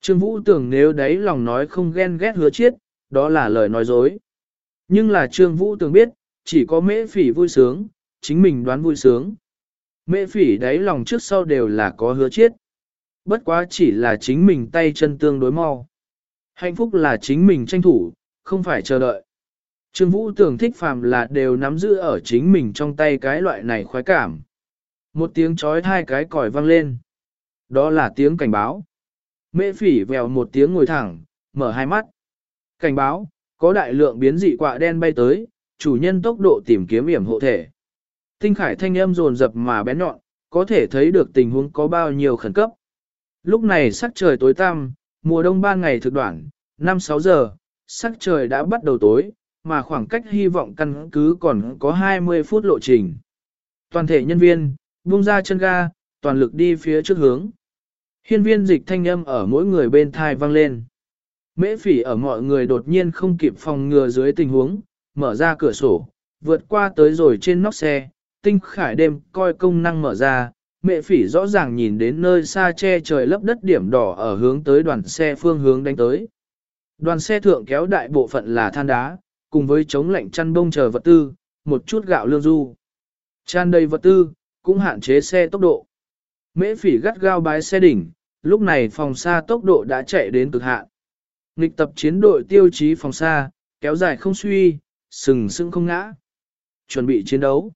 Trương Vũ tưởng nếu đấy lòng nói không ghen ghét hứa chiết, đó là lời nói dối. Nhưng là Trương Vũ tưởng biết, chỉ có mễ phỉ vui sướng, chính mình đoán vui sướng. Mễ phỉ đấy lòng trước sau đều là có hứa chiết. Bất quá chỉ là chính mình tay chân tương đối mau. Hạnh phúc là chính mình tranh thủ, không phải chờ đợi. Trương Vũ tưởng thích phàm là đều nắm giữ ở chính mình trong tay cái loại này khoái cảm. Một tiếng chói hai cái còi vang lên. Đó là tiếng cảnh báo. Mễ phỉ vèo một tiếng ngồi thẳng, mở hai mắt. Cảnh báo, có đại lượng biến dị quạ đen bay tới, chủ nhân tốc độ tìm kiếm yểm hộ thể. Tinh khải thanh âm rồn rập mà bén nhọn, có thể thấy được tình huống có bao nhiêu khẩn cấp. Lúc này sắc trời tối tăm, mùa đông ba ngày thực đoạn, 5-6 giờ, sắc trời đã bắt đầu tối, mà khoảng cách hy vọng căn cứ còn có 20 phút lộ trình. Toàn thể nhân viên, buông ra chân ga, toàn lực đi phía trước hướng. Hiên viên dịch thanh âm ở mỗi người bên thai vang lên. Mễ phỉ ở mọi người đột nhiên không kịp phòng ngừa dưới tình huống, mở ra cửa sổ, vượt qua tới rồi trên nóc xe, tinh khải đêm coi công năng mở ra, mẹ phỉ rõ ràng nhìn đến nơi xa che trời lấp đất điểm đỏ ở hướng tới đoàn xe phương hướng đánh tới. Đoàn xe thượng kéo đại bộ phận là than đá, cùng với chống lạnh chăn bông chờ vật tư, một chút gạo lương du. Chan đầy vật tư, cũng hạn chế xe tốc độ. Mễ phỉ gắt gao bái xe đỉnh, lúc này phòng xa tốc độ đã chạy đến cực hạn. Nghịch tập chiến đội tiêu chí phòng xa, kéo dài không suy, sừng sững không ngã. Chuẩn bị chiến đấu.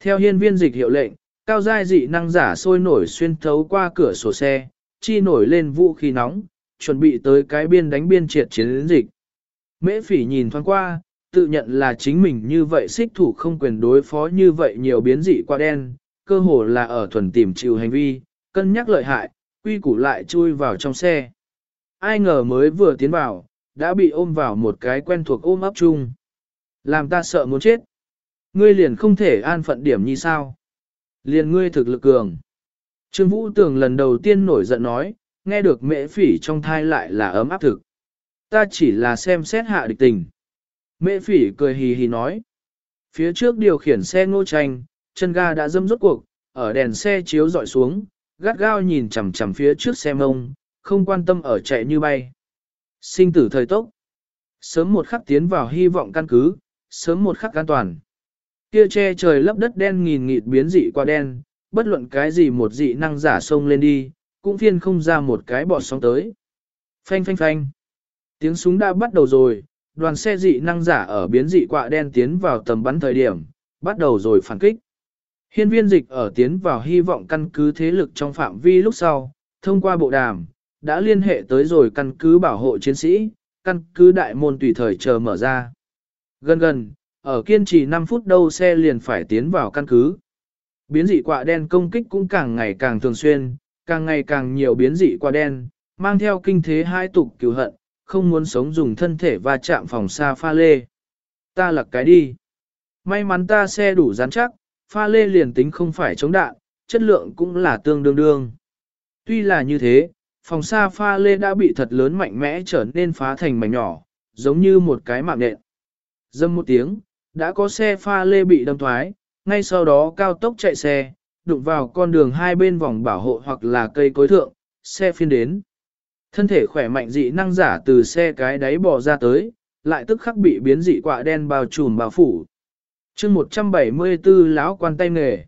Theo hiên viên dịch hiệu lệnh, cao giai dị năng giả sôi nổi xuyên thấu qua cửa sổ xe, chi nổi lên vũ khí nóng, chuẩn bị tới cái biên đánh biên triệt chiến dịch. Mễ phỉ nhìn thoáng qua, tự nhận là chính mình như vậy xích thủ không quyền đối phó như vậy nhiều biến dị qua đen, cơ hồ là ở thuần tìm chịu hành vi, cân nhắc lợi hại, quy củ lại chui vào trong xe. Ai ngờ mới vừa tiến vào, đã bị ôm vào một cái quen thuộc ôm ấp chung. Làm ta sợ muốn chết. Ngươi liền không thể an phận điểm như sao. Liền ngươi thực lực cường. Trương Vũ Tường lần đầu tiên nổi giận nói, nghe được mễ phỉ trong thai lại là ấm áp thực. Ta chỉ là xem xét hạ địch tình. Mễ phỉ cười hì hì nói. Phía trước điều khiển xe ngô tranh, chân ga đã dâm rốt cuộc, ở đèn xe chiếu dọi xuống, gắt gao nhìn chằm chằm phía trước xe mông, không quan tâm ở chạy như bay. Sinh tử thời tốc. Sớm một khắc tiến vào hy vọng căn cứ, sớm một khắc an toàn. Kia che trời lấp đất đen nghìn nghịt biến dị qua đen, bất luận cái gì một dị năng giả sông lên đi, cũng phiên không ra một cái bọt sóng tới. Phanh phanh phanh. Tiếng súng đã bắt đầu rồi, đoàn xe dị năng giả ở biến dị quạ đen tiến vào tầm bắn thời điểm, bắt đầu rồi phản kích. Hiên viên dịch ở tiến vào hy vọng căn cứ thế lực trong phạm vi lúc sau, thông qua bộ đàm, đã liên hệ tới rồi căn cứ bảo hộ chiến sĩ, căn cứ đại môn tùy thời chờ mở ra. Gần gần, ở kiên trì 5 phút đâu xe liền phải tiến vào căn cứ. Biến dị quạ đen công kích cũng càng ngày càng thường xuyên, càng ngày càng nhiều biến dị quạ đen, mang theo kinh thế hai tục cứu hận, không muốn sống dùng thân thể va chạm phòng xa pha lê. Ta lật cái đi. May mắn ta xe đủ rắn chắc, pha lê liền tính không phải chống đạn, chất lượng cũng là tương đương đương. Tuy là như thế, phòng xa pha lê đã bị thật lớn mạnh mẽ trở nên phá thành mảnh nhỏ, giống như một cái mạng nện. Dâm một tiếng, đã có xe pha lê bị đâm thoái, ngay sau đó cao tốc chạy xe, đụng vào con đường hai bên vòng bảo hộ hoặc là cây cối thượng, xe phiên đến. Thân thể khỏe mạnh dị năng giả từ xe cái đáy bò ra tới, lại tức khắc bị biến dị quạ đen bao trùm bao phủ chương 174 lão quan tay nghề.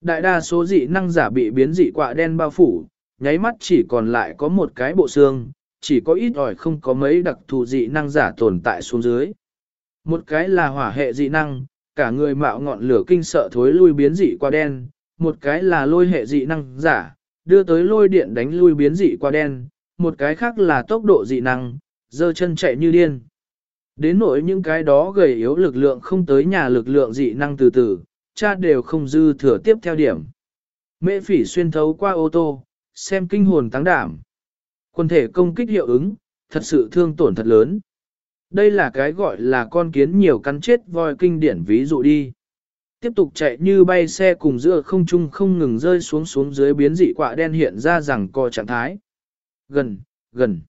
Đại đa số dị năng giả bị biến dị quạ đen bao phủ, nháy mắt chỉ còn lại có một cái bộ xương, chỉ có ít ỏi không có mấy đặc thù dị năng giả tồn tại xuống dưới. Một cái là hỏa hệ dị năng, cả người mạo ngọn lửa kinh sợ thối lui biến dị qua đen, một cái là lôi hệ dị năng giả, đưa tới lôi điện đánh lui biến dị qua đen, một cái khác là tốc độ dị năng, dơ chân chạy như điên. Đến nỗi những cái đó gầy yếu lực lượng không tới nhà lực lượng dị năng từ từ, cha đều không dư thừa tiếp theo điểm. Mễ phỉ xuyên thấu qua ô tô, xem kinh hồn tăng đảm. Quân thể công kích hiệu ứng, thật sự thương tổn thật lớn. Đây là cái gọi là con kiến nhiều cắn chết voi kinh điển ví dụ đi. Tiếp tục chạy như bay xe cùng giữa không trung không ngừng rơi xuống xuống dưới biến dị quạ đen hiện ra rằng co trạng thái. Gần, gần.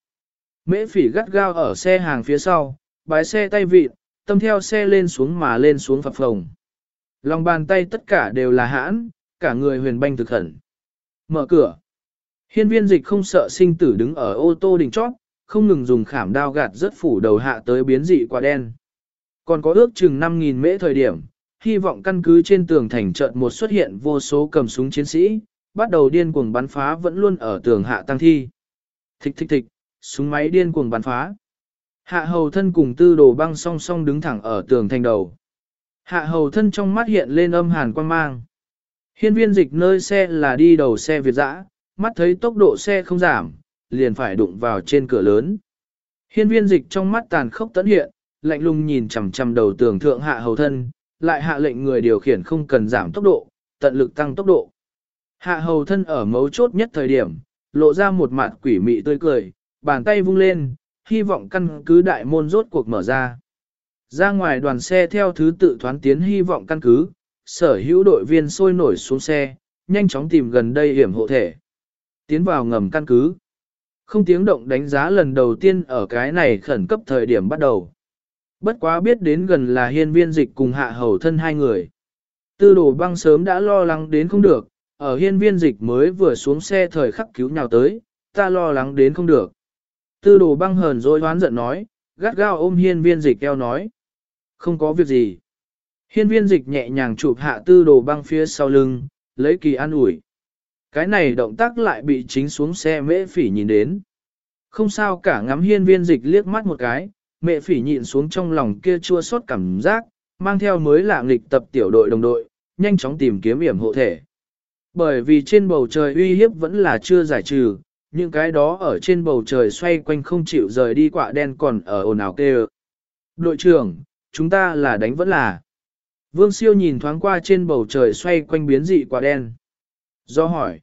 Mễ phỉ gắt gao ở xe hàng phía sau, bái xe tay vịt, tâm theo xe lên xuống mà lên xuống phập phồng. Lòng bàn tay tất cả đều là hãn, cả người huyền banh thực khẩn. Mở cửa. Hiên viên dịch không sợ sinh tử đứng ở ô tô đỉnh chót, không ngừng dùng khảm đao gạt rất phủ đầu hạ tới biến dị quả đen. Còn có ước chừng 5.000 mễ thời điểm, hy vọng căn cứ trên tường thành trận một xuất hiện vô số cầm súng chiến sĩ, bắt đầu điên cuồng bắn phá vẫn luôn ở tường hạ tăng thi. Thích thích thích, súng máy điên cuồng bắn phá. Hạ hầu thân cùng tư đồ băng song song đứng thẳng ở tường thành đầu. Hạ hầu thân trong mắt hiện lên âm hàn quan mang. Hiên viên dịch nơi xe là đi đầu xe Việt dã, mắt thấy tốc độ xe không giảm, liền phải đụng vào trên cửa lớn. Hiên viên dịch trong mắt tàn khốc tấn hiện, lạnh lùng nhìn chằm chằm đầu tường thượng hạ hầu thân, lại hạ lệnh người điều khiển không cần giảm tốc độ, tận lực tăng tốc độ. Hạ hầu thân ở mấu chốt nhất thời điểm, lộ ra một mặt quỷ mị tươi cười, bàn tay vung lên, hy vọng căn cứ đại môn rốt cuộc mở ra. Ra ngoài đoàn xe theo thứ tự thoán tiến hy vọng căn cứ, sở hữu đội viên sôi nổi xuống xe, nhanh chóng tìm gần đây hiểm hộ thể. Tiến vào ngầm căn cứ. Không tiếng động đánh giá lần đầu tiên ở cái này khẩn cấp thời điểm bắt đầu. Bất quá biết đến gần là hiên viên dịch cùng hạ hầu thân hai người. Tư đồ băng sớm đã lo lắng đến không được, ở hiên viên dịch mới vừa xuống xe thời khắc cứu nhào tới, ta lo lắng đến không được. Tư đồ băng hờn rồi hoán giận nói, gắt gao ôm hiên viên dịch eo nói. Không có việc gì. Hiên viên dịch nhẹ nhàng chụp hạ tư đồ băng phía sau lưng, lấy kỳ an ủi. Cái này động tác lại bị chính xuống xe mễ phỉ nhìn đến. Không sao cả ngắm hiên viên dịch liếc mắt một cái, mẹ phỉ nhịn xuống trong lòng kia chua xót cảm giác, mang theo mới lạ nghịch tập tiểu đội đồng đội, nhanh chóng tìm kiếm yểm hộ thể. Bởi vì trên bầu trời uy hiếp vẫn là chưa giải trừ, những cái đó ở trên bầu trời xoay quanh không chịu rời đi quạ đen còn ở ồn ào kêu. Đội trưởng, chúng ta là đánh vẫn là. Vương siêu nhìn thoáng qua trên bầu trời xoay quanh biến dị quả đen. Do hỏi,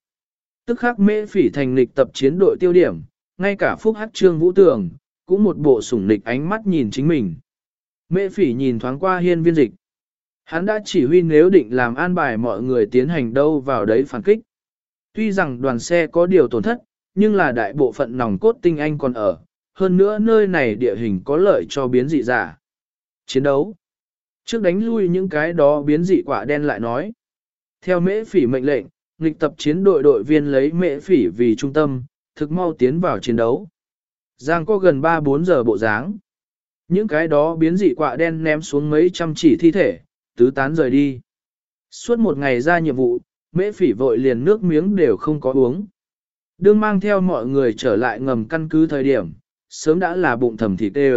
tức khắc mễ phỉ thành lịch tập chiến đội tiêu điểm, ngay cả phúc hát trương vũ tường, cũng một bộ sủng lịch ánh mắt nhìn chính mình. Mễ phỉ nhìn thoáng qua hiên viên dịch. Hắn đã chỉ huy nếu định làm an bài mọi người tiến hành đâu vào đấy phản kích. Tuy rằng đoàn xe có điều tổn thất, nhưng là đại bộ phận nòng cốt tinh anh còn ở, hơn nữa nơi này địa hình có lợi cho biến dị giả. Chiến đấu. Trước đánh lui những cái đó biến dị quả đen lại nói. Theo mễ phỉ mệnh lệnh, nghịch tập chiến đội đội viên lấy mễ phỉ vì trung tâm, thực mau tiến vào chiến đấu. Giang có gần 3-4 giờ bộ dáng. Những cái đó biến dị quạ đen ném xuống mấy trăm chỉ thi thể, tứ tán rời đi. Suốt một ngày ra nhiệm vụ, mễ phỉ vội liền nước miếng đều không có uống. Đương mang theo mọi người trở lại ngầm căn cứ thời điểm, sớm đã là bụng thầm thịt tê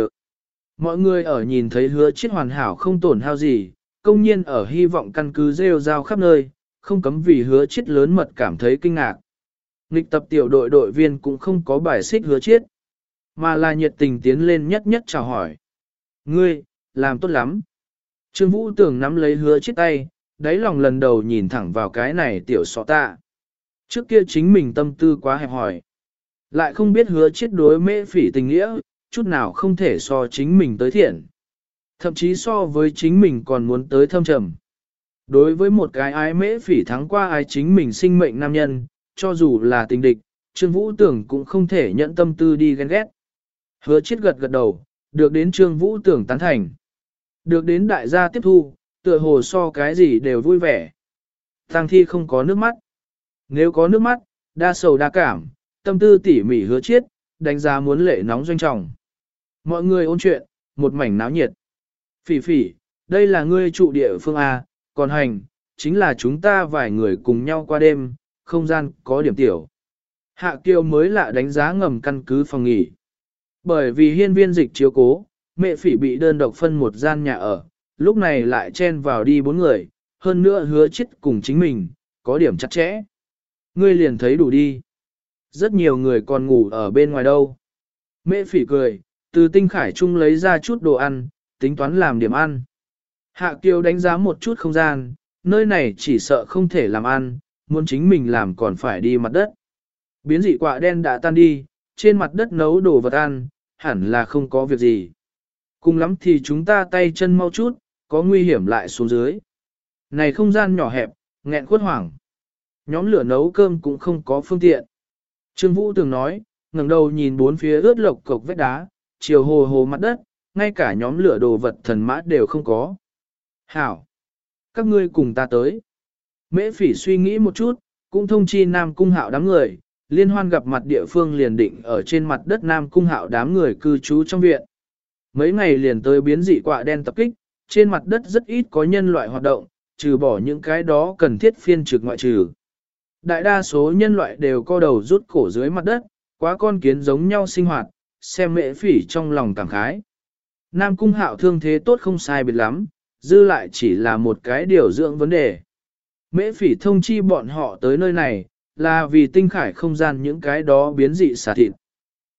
Mọi người ở nhìn thấy hứa chết hoàn hảo không tổn hao gì, công nhiên ở hy vọng căn cứ rêu rao khắp nơi, không cấm vì hứa chết lớn mật cảm thấy kinh ngạc. Nghịch tập tiểu đội đội viên cũng không có bài xích hứa chết, mà là nhiệt tình tiến lên nhất nhất chào hỏi. Ngươi, làm tốt lắm. Trương Vũ tưởng nắm lấy hứa chết tay, đáy lòng lần đầu nhìn thẳng vào cái này tiểu sọ tạ. Trước kia chính mình tâm tư quá hẹp hỏi. Lại không biết hứa chết đối mê phỉ tình nghĩa, chút nào không thể so chính mình tới thiện. Thậm chí so với chính mình còn muốn tới thâm trầm. Đối với một cái ái mễ phỉ thắng qua ai chính mình sinh mệnh nam nhân, cho dù là tình địch, Trương Vũ tưởng cũng không thể nhận tâm tư đi ghen ghét. Hứa chết gật gật đầu, được đến Trương Vũ tưởng tán thành. Được đến đại gia tiếp thu, tựa hồ so cái gì đều vui vẻ. Tăng thi không có nước mắt. Nếu có nước mắt, đa sầu đa cảm, tâm tư tỉ mỉ hứa chiết, đánh giá muốn lệ nóng doanh trọng. Mọi người ôn chuyện, một mảnh náo nhiệt. Phỉ phỉ, đây là ngươi trụ địa phương A, còn hành, chính là chúng ta vài người cùng nhau qua đêm, không gian có điểm tiểu. Hạ Kiều mới lạ đánh giá ngầm căn cứ phòng nghỉ. Bởi vì hiên viên dịch chiếu cố, mẹ phỉ bị đơn độc phân một gian nhà ở, lúc này lại chen vào đi bốn người, hơn nữa hứa chết cùng chính mình, có điểm chặt chẽ. Ngươi liền thấy đủ đi. Rất nhiều người còn ngủ ở bên ngoài đâu. Mẹ phỉ cười, từ tinh khải trung lấy ra chút đồ ăn, tính toán làm điểm ăn. Hạ Kiều đánh giá một chút không gian, nơi này chỉ sợ không thể làm ăn, muốn chính mình làm còn phải đi mặt đất. Biến dị quạ đen đã tan đi, trên mặt đất nấu đồ vật ăn, hẳn là không có việc gì. Cùng lắm thì chúng ta tay chân mau chút, có nguy hiểm lại xuống dưới. Này không gian nhỏ hẹp, nghẹn khuất hoảng. Nhóm lửa nấu cơm cũng không có phương tiện. Trương Vũ từng nói, ngẩng đầu nhìn bốn phía ướt lộc cộc vách đá, chiều hồ hồ mặt đất, ngay cả nhóm lửa đồ vật thần mã đều không có. Hảo! Các ngươi cùng ta tới. Mễ phỉ suy nghĩ một chút, cũng thông chi Nam Cung Hạo đám người, liên hoan gặp mặt địa phương liền định ở trên mặt đất Nam Cung Hạo đám người cư trú trong viện. Mấy ngày liền tới biến dị quạ đen tập kích, trên mặt đất rất ít có nhân loại hoạt động, trừ bỏ những cái đó cần thiết phiên trực ngoại trừ. Đại đa số nhân loại đều co đầu rút cổ dưới mặt đất, quá con kiến giống nhau sinh hoạt, xem mễ phỉ trong lòng cảm khái. Nam cung hạo thương thế tốt không sai biệt lắm, dư lại chỉ là một cái điều dưỡng vấn đề. Mễ phỉ thông chi bọn họ tới nơi này, là vì tinh khải không gian những cái đó biến dị xả thịt.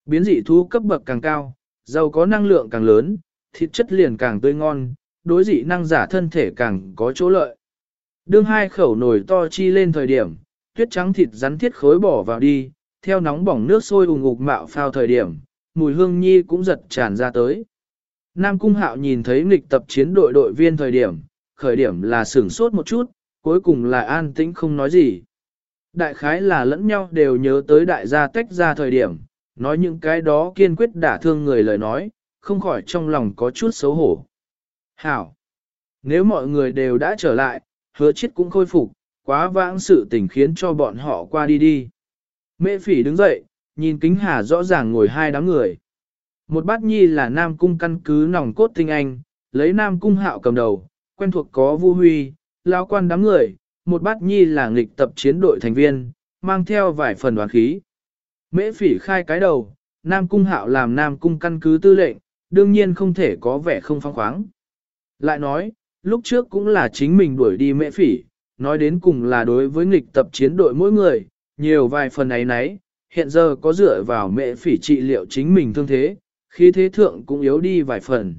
Biến dị thú cấp bậc càng cao, giàu có năng lượng càng lớn, thịt chất liền càng tươi ngon, đối dị năng giả thân thể càng có chỗ lợi. Đương hai khẩu nồi to chi lên thời điểm, tuyết trắng thịt rắn thiết khối bỏ vào đi, theo nóng bỏng nước sôi ù ngục mạo phao thời điểm, mùi hương nhi cũng giật tràn ra tới. Nam Cung Hạo nhìn thấy nghịch tập chiến đội đội viên thời điểm, khởi điểm là sửng sốt một chút, cuối cùng là an tĩnh không nói gì. Đại khái là lẫn nhau đều nhớ tới đại gia tách ra thời điểm, nói những cái đó kiên quyết đả thương người lời nói, không khỏi trong lòng có chút xấu hổ. Hảo! Nếu mọi người đều đã trở lại, hứa chết cũng khôi phục, quá vãng sự tình khiến cho bọn họ qua đi đi. Mễ phỉ đứng dậy, nhìn kính hà rõ ràng ngồi hai đám người. Một bát nhi là Nam Cung căn cứ nòng cốt tinh anh, lấy Nam Cung hạo cầm đầu, quen thuộc có Vu Huy, lao quan đám người, một bát nhi là nghịch tập chiến đội thành viên, mang theo vài phần đoàn khí. Mễ phỉ khai cái đầu, Nam Cung hạo làm Nam Cung căn cứ tư lệnh, đương nhiên không thể có vẻ không phong khoáng. Lại nói, lúc trước cũng là chính mình đuổi đi mễ phỉ, nói đến cùng là đối với nghịch tập chiến đội mỗi người, nhiều vài phần ấy nấy, hiện giờ có dựa vào mẹ phỉ trị liệu chính mình thương thế, khí thế thượng cũng yếu đi vài phần.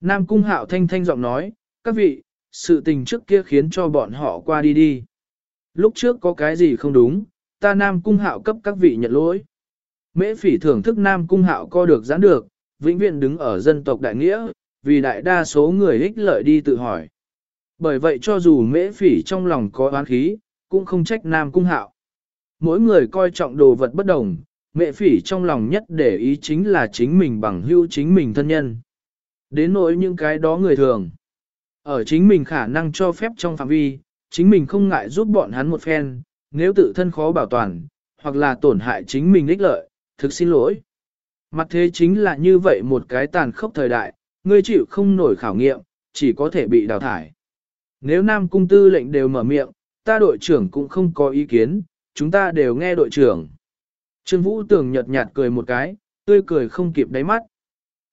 Nam Cung Hạo thanh thanh giọng nói, các vị, sự tình trước kia khiến cho bọn họ qua đi đi. Lúc trước có cái gì không đúng, ta Nam Cung Hạo cấp các vị nhận lỗi. Mễ phỉ thưởng thức Nam Cung Hạo co được giãn được, vĩnh viễn đứng ở dân tộc đại nghĩa, vì đại đa số người ích lợi đi tự hỏi. Bởi vậy cho dù mễ phỉ trong lòng có oán khí, cũng không trách Nam Cung Hạo. Mỗi người coi trọng đồ vật bất đồng, mẹ phỉ trong lòng nhất để ý chính là chính mình bằng hữu chính mình thân nhân. Đến nỗi những cái đó người thường. Ở chính mình khả năng cho phép trong phạm vi, chính mình không ngại giúp bọn hắn một phen, nếu tự thân khó bảo toàn, hoặc là tổn hại chính mình ích lợi, thực xin lỗi. Mặt thế chính là như vậy một cái tàn khốc thời đại, ngươi chịu không nổi khảo nghiệm, chỉ có thể bị đào thải. Nếu Nam Cung Tư lệnh đều mở miệng, ta đội trưởng cũng không có ý kiến, chúng ta đều nghe đội trưởng. Trương Vũ Tường nhật nhạt cười một cái, tươi cười không kịp đáy mắt.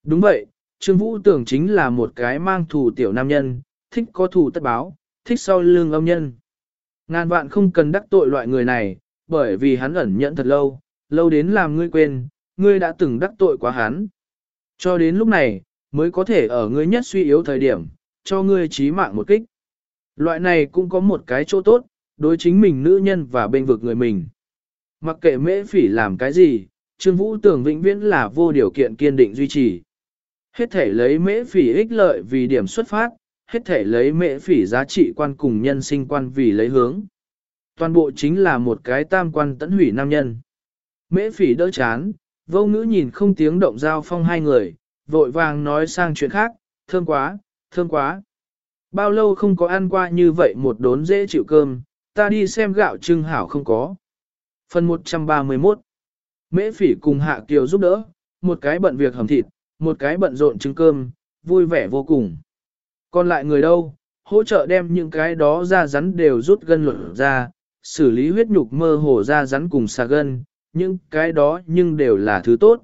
Đúng vậy, Trương Vũ Tường chính là một cái mang thù tiểu nam nhân, thích có thù tất báo, thích sau lương âm nhân. Ngàn vạn không cần đắc tội loại người này, bởi vì hắn ẩn nhẫn thật lâu, lâu đến làm ngươi quên, ngươi đã từng đắc tội quá hắn. Cho đến lúc này, mới có thể ở ngươi nhất suy yếu thời điểm, cho ngươi trí mạng một kích. Loại này cũng có một cái chỗ tốt, đối chính mình nữ nhân và bên vực người mình. Mặc kệ mễ phỉ làm cái gì, Trương Vũ tưởng vĩnh viễn là vô điều kiện kiên định duy trì. Hết thể lấy mễ phỉ ích lợi vì điểm xuất phát, hết thể lấy mễ phỉ giá trị quan cùng nhân sinh quan vì lấy hướng. Toàn bộ chính là một cái tam quan tẫn hủy nam nhân. Mễ phỉ đỡ chán, vô ngữ nhìn không tiếng động giao phong hai người, vội vàng nói sang chuyện khác, thơm quá, thơm quá. Bao lâu không có ăn qua như vậy một đốn dễ chịu cơm, ta đi xem gạo trưng hảo không có. Phần 131 Mễ phỉ cùng Hạ Kiều giúp đỡ, một cái bận việc hầm thịt, một cái bận rộn trứng cơm, vui vẻ vô cùng. Còn lại người đâu, hỗ trợ đem những cái đó ra rắn đều rút gân luận ra, xử lý huyết nhục mơ hồ ra rắn cùng xà gân, những cái đó nhưng đều là thứ tốt.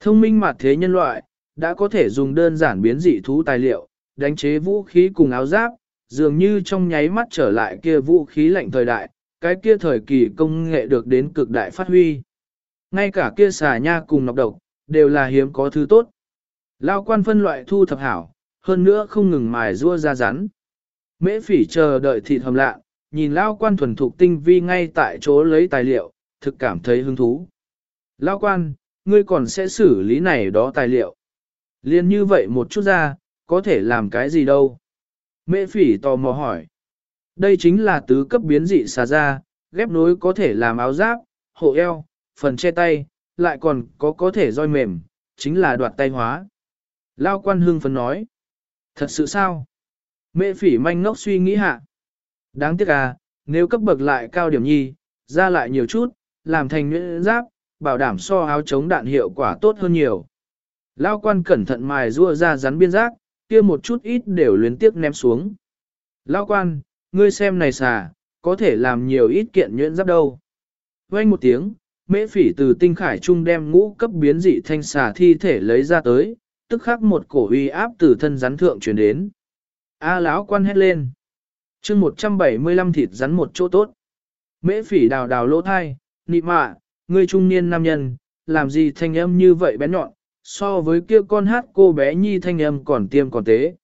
Thông minh mặt thế nhân loại, đã có thể dùng đơn giản biến dị thú tài liệu, đánh chế vũ khí cùng áo giáp, dường như trong nháy mắt trở lại kia vũ khí lạnh thời đại, cái kia thời kỳ công nghệ được đến cực đại phát huy. Ngay cả kia xà nha cùng nọc độc, đều là hiếm có thứ tốt. Lao quan phân loại thu thập hảo, hơn nữa không ngừng mài rua ra rắn. Mễ phỉ chờ đợi thịt hầm lạ, nhìn Lao quan thuần thục tinh vi ngay tại chỗ lấy tài liệu, thực cảm thấy hứng thú. Lao quan, ngươi còn sẽ xử lý này đó tài liệu. Liên như vậy một chút ra, có thể làm cái gì đâu. Mễ phỉ tò mò hỏi. Đây chính là tứ cấp biến dị xà ra, ghép nối có thể làm áo giáp, hộ eo, phần che tay, lại còn có có thể roi mềm, chính là đoạt tay hóa. Lao quan hương phấn nói. Thật sự sao? Mẹ phỉ manh ngốc suy nghĩ hạ. Đáng tiếc à, nếu cấp bậc lại cao điểm nhi, ra lại nhiều chút, làm thành nhuyễn giáp, bảo đảm so áo chống đạn hiệu quả tốt hơn nhiều. Lao quan cẩn thận mài rua ra rắn biên giác, kia một chút ít đều luyến tiếc ném xuống. Lao quan, ngươi xem này xà, có thể làm nhiều ít kiện nhuyễn giáp đâu. Quanh một tiếng, mễ phỉ từ tinh khải trung đem ngũ cấp biến dị thanh xà thi thể lấy ra tới, tức khắc một cổ uy áp từ thân rắn thượng chuyển đến. A lão quan hét lên. chương 175 thịt rắn một chỗ tốt. Mễ phỉ đào đào lỗ thai, nị mạ, ngươi trung niên nam nhân, làm gì thanh âm như vậy bén nhọn, so với kia con hát cô bé nhi thanh âm còn tiêm còn tế.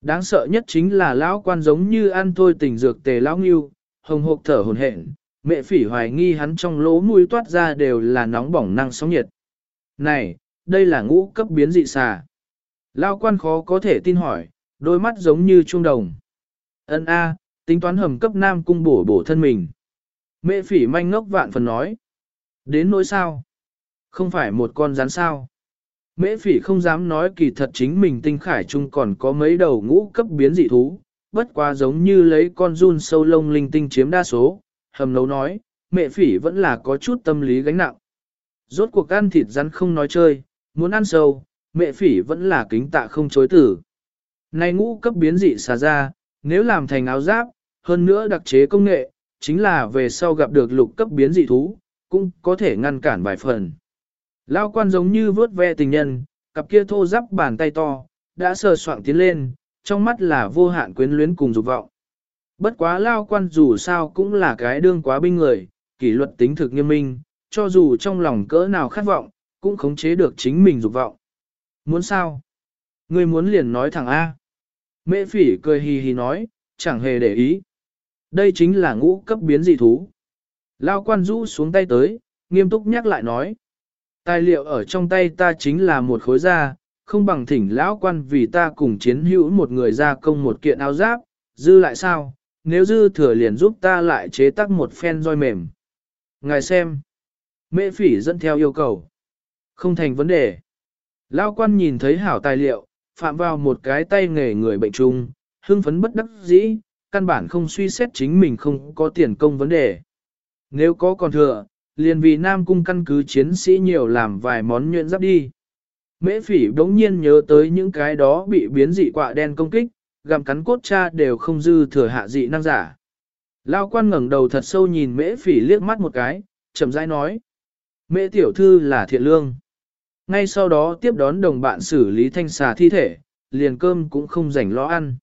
Đáng sợ nhất chính là lão quan giống như ăn thôi tình dược tề lão nghiêu, hồng hộc thở hồn hển, mẹ phỉ hoài nghi hắn trong lỗ mũi toát ra đều là nóng bỏng năng sóng nhiệt. Này, đây là ngũ cấp biến dị xà. Lão quan khó có thể tin hỏi, đôi mắt giống như trung đồng. Ân A, tính toán hầm cấp nam cung bổ bổ thân mình. Mẹ phỉ manh ngốc vạn phần nói. Đến nỗi sao? Không phải một con rắn sao? Mễ phỉ không dám nói kỳ thật chính mình tinh khải chung còn có mấy đầu ngũ cấp biến dị thú, bất quá giống như lấy con run sâu lông linh tinh chiếm đa số, hầm nấu nói, mẹ phỉ vẫn là có chút tâm lý gánh nặng. Rốt cuộc ăn thịt rắn không nói chơi, muốn ăn sâu, mẹ phỉ vẫn là kính tạ không chối tử. Này ngũ cấp biến dị xà ra, nếu làm thành áo giáp, hơn nữa đặc chế công nghệ, chính là về sau gặp được lục cấp biến dị thú, cũng có thể ngăn cản vài phần. Lao quan giống như vớt ve tình nhân, cặp kia thô giáp bàn tay to, đã sờ soạng tiến lên, trong mắt là vô hạn quyến luyến cùng dục vọng. Bất quá lao quan dù sao cũng là cái đương quá binh người, kỷ luật tính thực nghiêm minh, cho dù trong lòng cỡ nào khát vọng, cũng khống chế được chính mình dục vọng. Muốn sao? Ngươi muốn liền nói thẳng A. Mễ phỉ cười hì hì nói, chẳng hề để ý. Đây chính là ngũ cấp biến dị thú. Lao quan rũ xuống tay tới, nghiêm túc nhắc lại nói. Tài liệu ở trong tay ta chính là một khối da, không bằng thỉnh lão quan vì ta cùng chiến hữu một người ra công một kiện áo giáp, dư lại sao, nếu dư thừa liền giúp ta lại chế tác một phen roi mềm. Ngài xem. Mễ phỉ dẫn theo yêu cầu. Không thành vấn đề. Lão quan nhìn thấy hảo tài liệu, phạm vào một cái tay nghề người bệnh trung, hưng phấn bất đắc dĩ, căn bản không suy xét chính mình không có tiền công vấn đề. Nếu có còn thừa, liền vì Nam Cung căn cứ chiến sĩ nhiều làm vài món nhuyễn giáp đi. Mễ phỉ đống nhiên nhớ tới những cái đó bị biến dị quạ đen công kích, gặm cắn cốt cha đều không dư thừa hạ dị năng giả. Lao quan ngẩng đầu thật sâu nhìn mễ phỉ liếc mắt một cái, chậm rãi nói. Mễ tiểu thư là thiện lương. Ngay sau đó tiếp đón đồng bạn xử lý thanh xà thi thể, liền cơm cũng không rảnh lo ăn.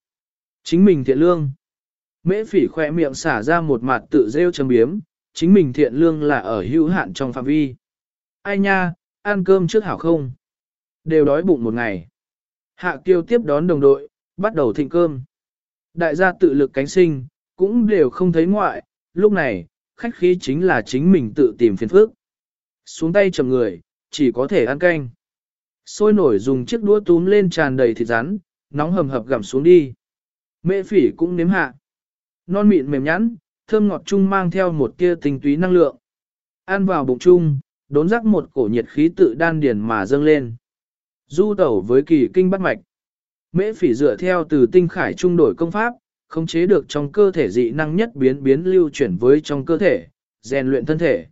Chính mình thiện lương. Mễ phỉ khỏe miệng xả ra một mặt tự rêu châm biếm, chính mình thiện lương là ở hữu hạn trong phạm vi. Ai nha, ăn cơm trước hảo không? Đều đói bụng một ngày. Hạ kiêu tiếp đón đồng đội, bắt đầu thịnh cơm. Đại gia tự lực cánh sinh, cũng đều không thấy ngoại, lúc này, khách khí chính là chính mình tự tìm phiền phức. Xuống tay chầm người, chỉ có thể ăn canh. Sôi nổi dùng chiếc đũa túm lên tràn đầy thịt rắn, nóng hầm hập gặm xuống đi. Mẹ phỉ cũng nếm hạ. Non mịn mềm nhẵn, thơm ngọt chung mang theo một tia tinh túy năng lượng. Ăn vào bụng chung, đốn rắc một cổ nhiệt khí tự đan điền mà dâng lên. Du tẩu với kỳ kinh bắt mạch. Mễ phỉ dựa theo từ tinh khải trung đổi công pháp, khống chế được trong cơ thể dị năng nhất biến biến lưu chuyển với trong cơ thể, rèn luyện thân thể.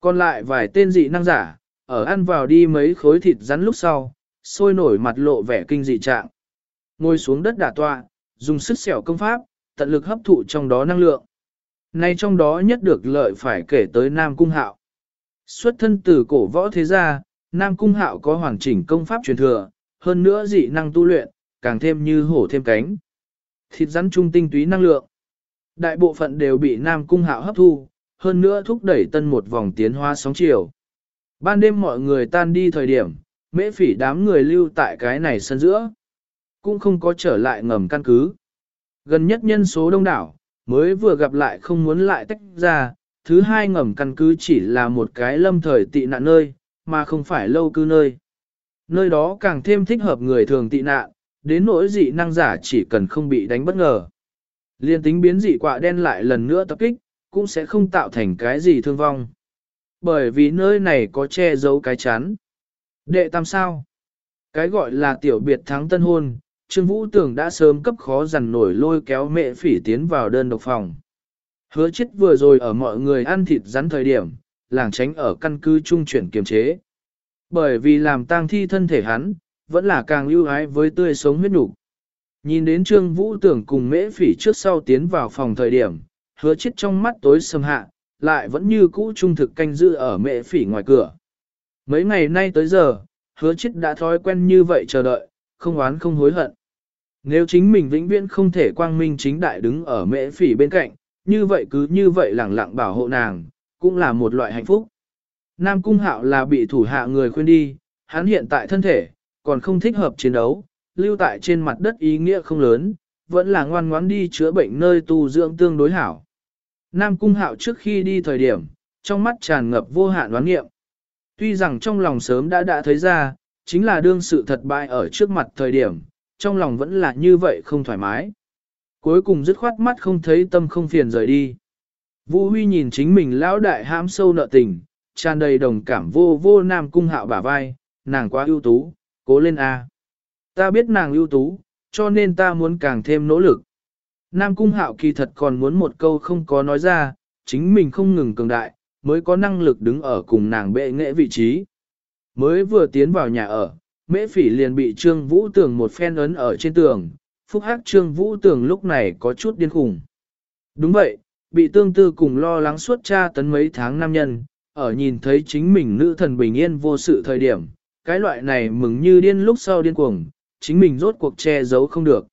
Còn lại vài tên dị năng giả, ở ăn vào đi mấy khối thịt rắn lúc sau, sôi nổi mặt lộ vẻ kinh dị trạng. Ngồi xuống đất đả tọa, dùng sức xẻo công pháp, tận lực hấp thụ trong đó năng lượng. Nay trong đó nhất được lợi phải kể tới Nam Cung Hạo. Xuất thân từ cổ võ thế gia, Nam Cung Hạo có hoàn chỉnh công pháp truyền thừa, hơn nữa dị năng tu luyện, càng thêm như hổ thêm cánh. Thịt rắn trung tinh túy năng lượng. Đại bộ phận đều bị Nam Cung Hạo hấp thu, hơn nữa thúc đẩy tân một vòng tiến hóa sóng chiều. Ban đêm mọi người tan đi thời điểm, mễ phỉ đám người lưu tại cái này sân giữa. Cũng không có trở lại ngầm căn cứ. Gần nhất nhân số đông đảo, mới vừa gặp lại không muốn lại tách ra, thứ hai ngầm căn cứ chỉ là một cái lâm thời tị nạn nơi, mà không phải lâu cư nơi. Nơi đó càng thêm thích hợp người thường tị nạn, đến nỗi dị năng giả chỉ cần không bị đánh bất ngờ. Liên tính biến dị quạ đen lại lần nữa tập kích, cũng sẽ không tạo thành cái gì thương vong. Bởi vì nơi này có che giấu cái chắn. Đệ tam sao? Cái gọi là tiểu biệt thắng tân hôn, Trương Vũ Tưởng đã sớm cấp khó dằn nổi lôi kéo mẹ phỉ tiến vào đơn độc phòng. Hứa chết vừa rồi ở mọi người ăn thịt rắn thời điểm, làng tránh ở căn cứ trung chuyển kiềm chế. Bởi vì làm tang thi thân thể hắn, vẫn là càng lưu ái với tươi sống huyết nục. Nhìn đến Trương Vũ Tưởng cùng mễ phỉ trước sau tiến vào phòng thời điểm, hứa chết trong mắt tối sầm hạ, lại vẫn như cũ trung thực canh giữ ở mễ phỉ ngoài cửa. Mấy ngày nay tới giờ, hứa chết đã thói quen như vậy chờ đợi, không oán không hối hận. Nếu chính mình vĩnh viễn không thể quang minh chính đại đứng ở mễ phỉ bên cạnh, như vậy cứ như vậy lẳng lặng bảo hộ nàng, cũng là một loại hạnh phúc. Nam Cung Hạo là bị thủ hạ người khuyên đi, hắn hiện tại thân thể, còn không thích hợp chiến đấu, lưu tại trên mặt đất ý nghĩa không lớn, vẫn là ngoan ngoãn đi chữa bệnh nơi tu dưỡng tương đối hảo. Nam Cung Hạo trước khi đi thời điểm, trong mắt tràn ngập vô hạn đoán nghiệm. Tuy rằng trong lòng sớm đã đã thấy ra, chính là đương sự thật bại ở trước mặt thời điểm, trong lòng vẫn là như vậy không thoải mái. Cuối cùng dứt khoát mắt không thấy tâm không phiền rời đi. Vũ Huy nhìn chính mình lão đại hãm sâu nợ tình, tràn đầy đồng cảm vô vô Nam Cung Hạo bả vai, nàng quá ưu tú, cố lên A. Ta biết nàng ưu tú, cho nên ta muốn càng thêm nỗ lực. Nam Cung Hạo kỳ thật còn muốn một câu không có nói ra, chính mình không ngừng cường đại, mới có năng lực đứng ở cùng nàng bệ nghệ vị trí. Mới vừa tiến vào nhà ở, mễ phỉ liền bị Trương Vũ Tường một phen ấn ở trên tường, phúc hắc Trương Vũ Tường lúc này có chút điên khủng. Đúng vậy, bị tương tư cùng lo lắng suốt tra tấn mấy tháng nam nhân, ở nhìn thấy chính mình nữ thần bình yên vô sự thời điểm, cái loại này mừng như điên lúc sau điên cuồng, chính mình rốt cuộc che giấu không được.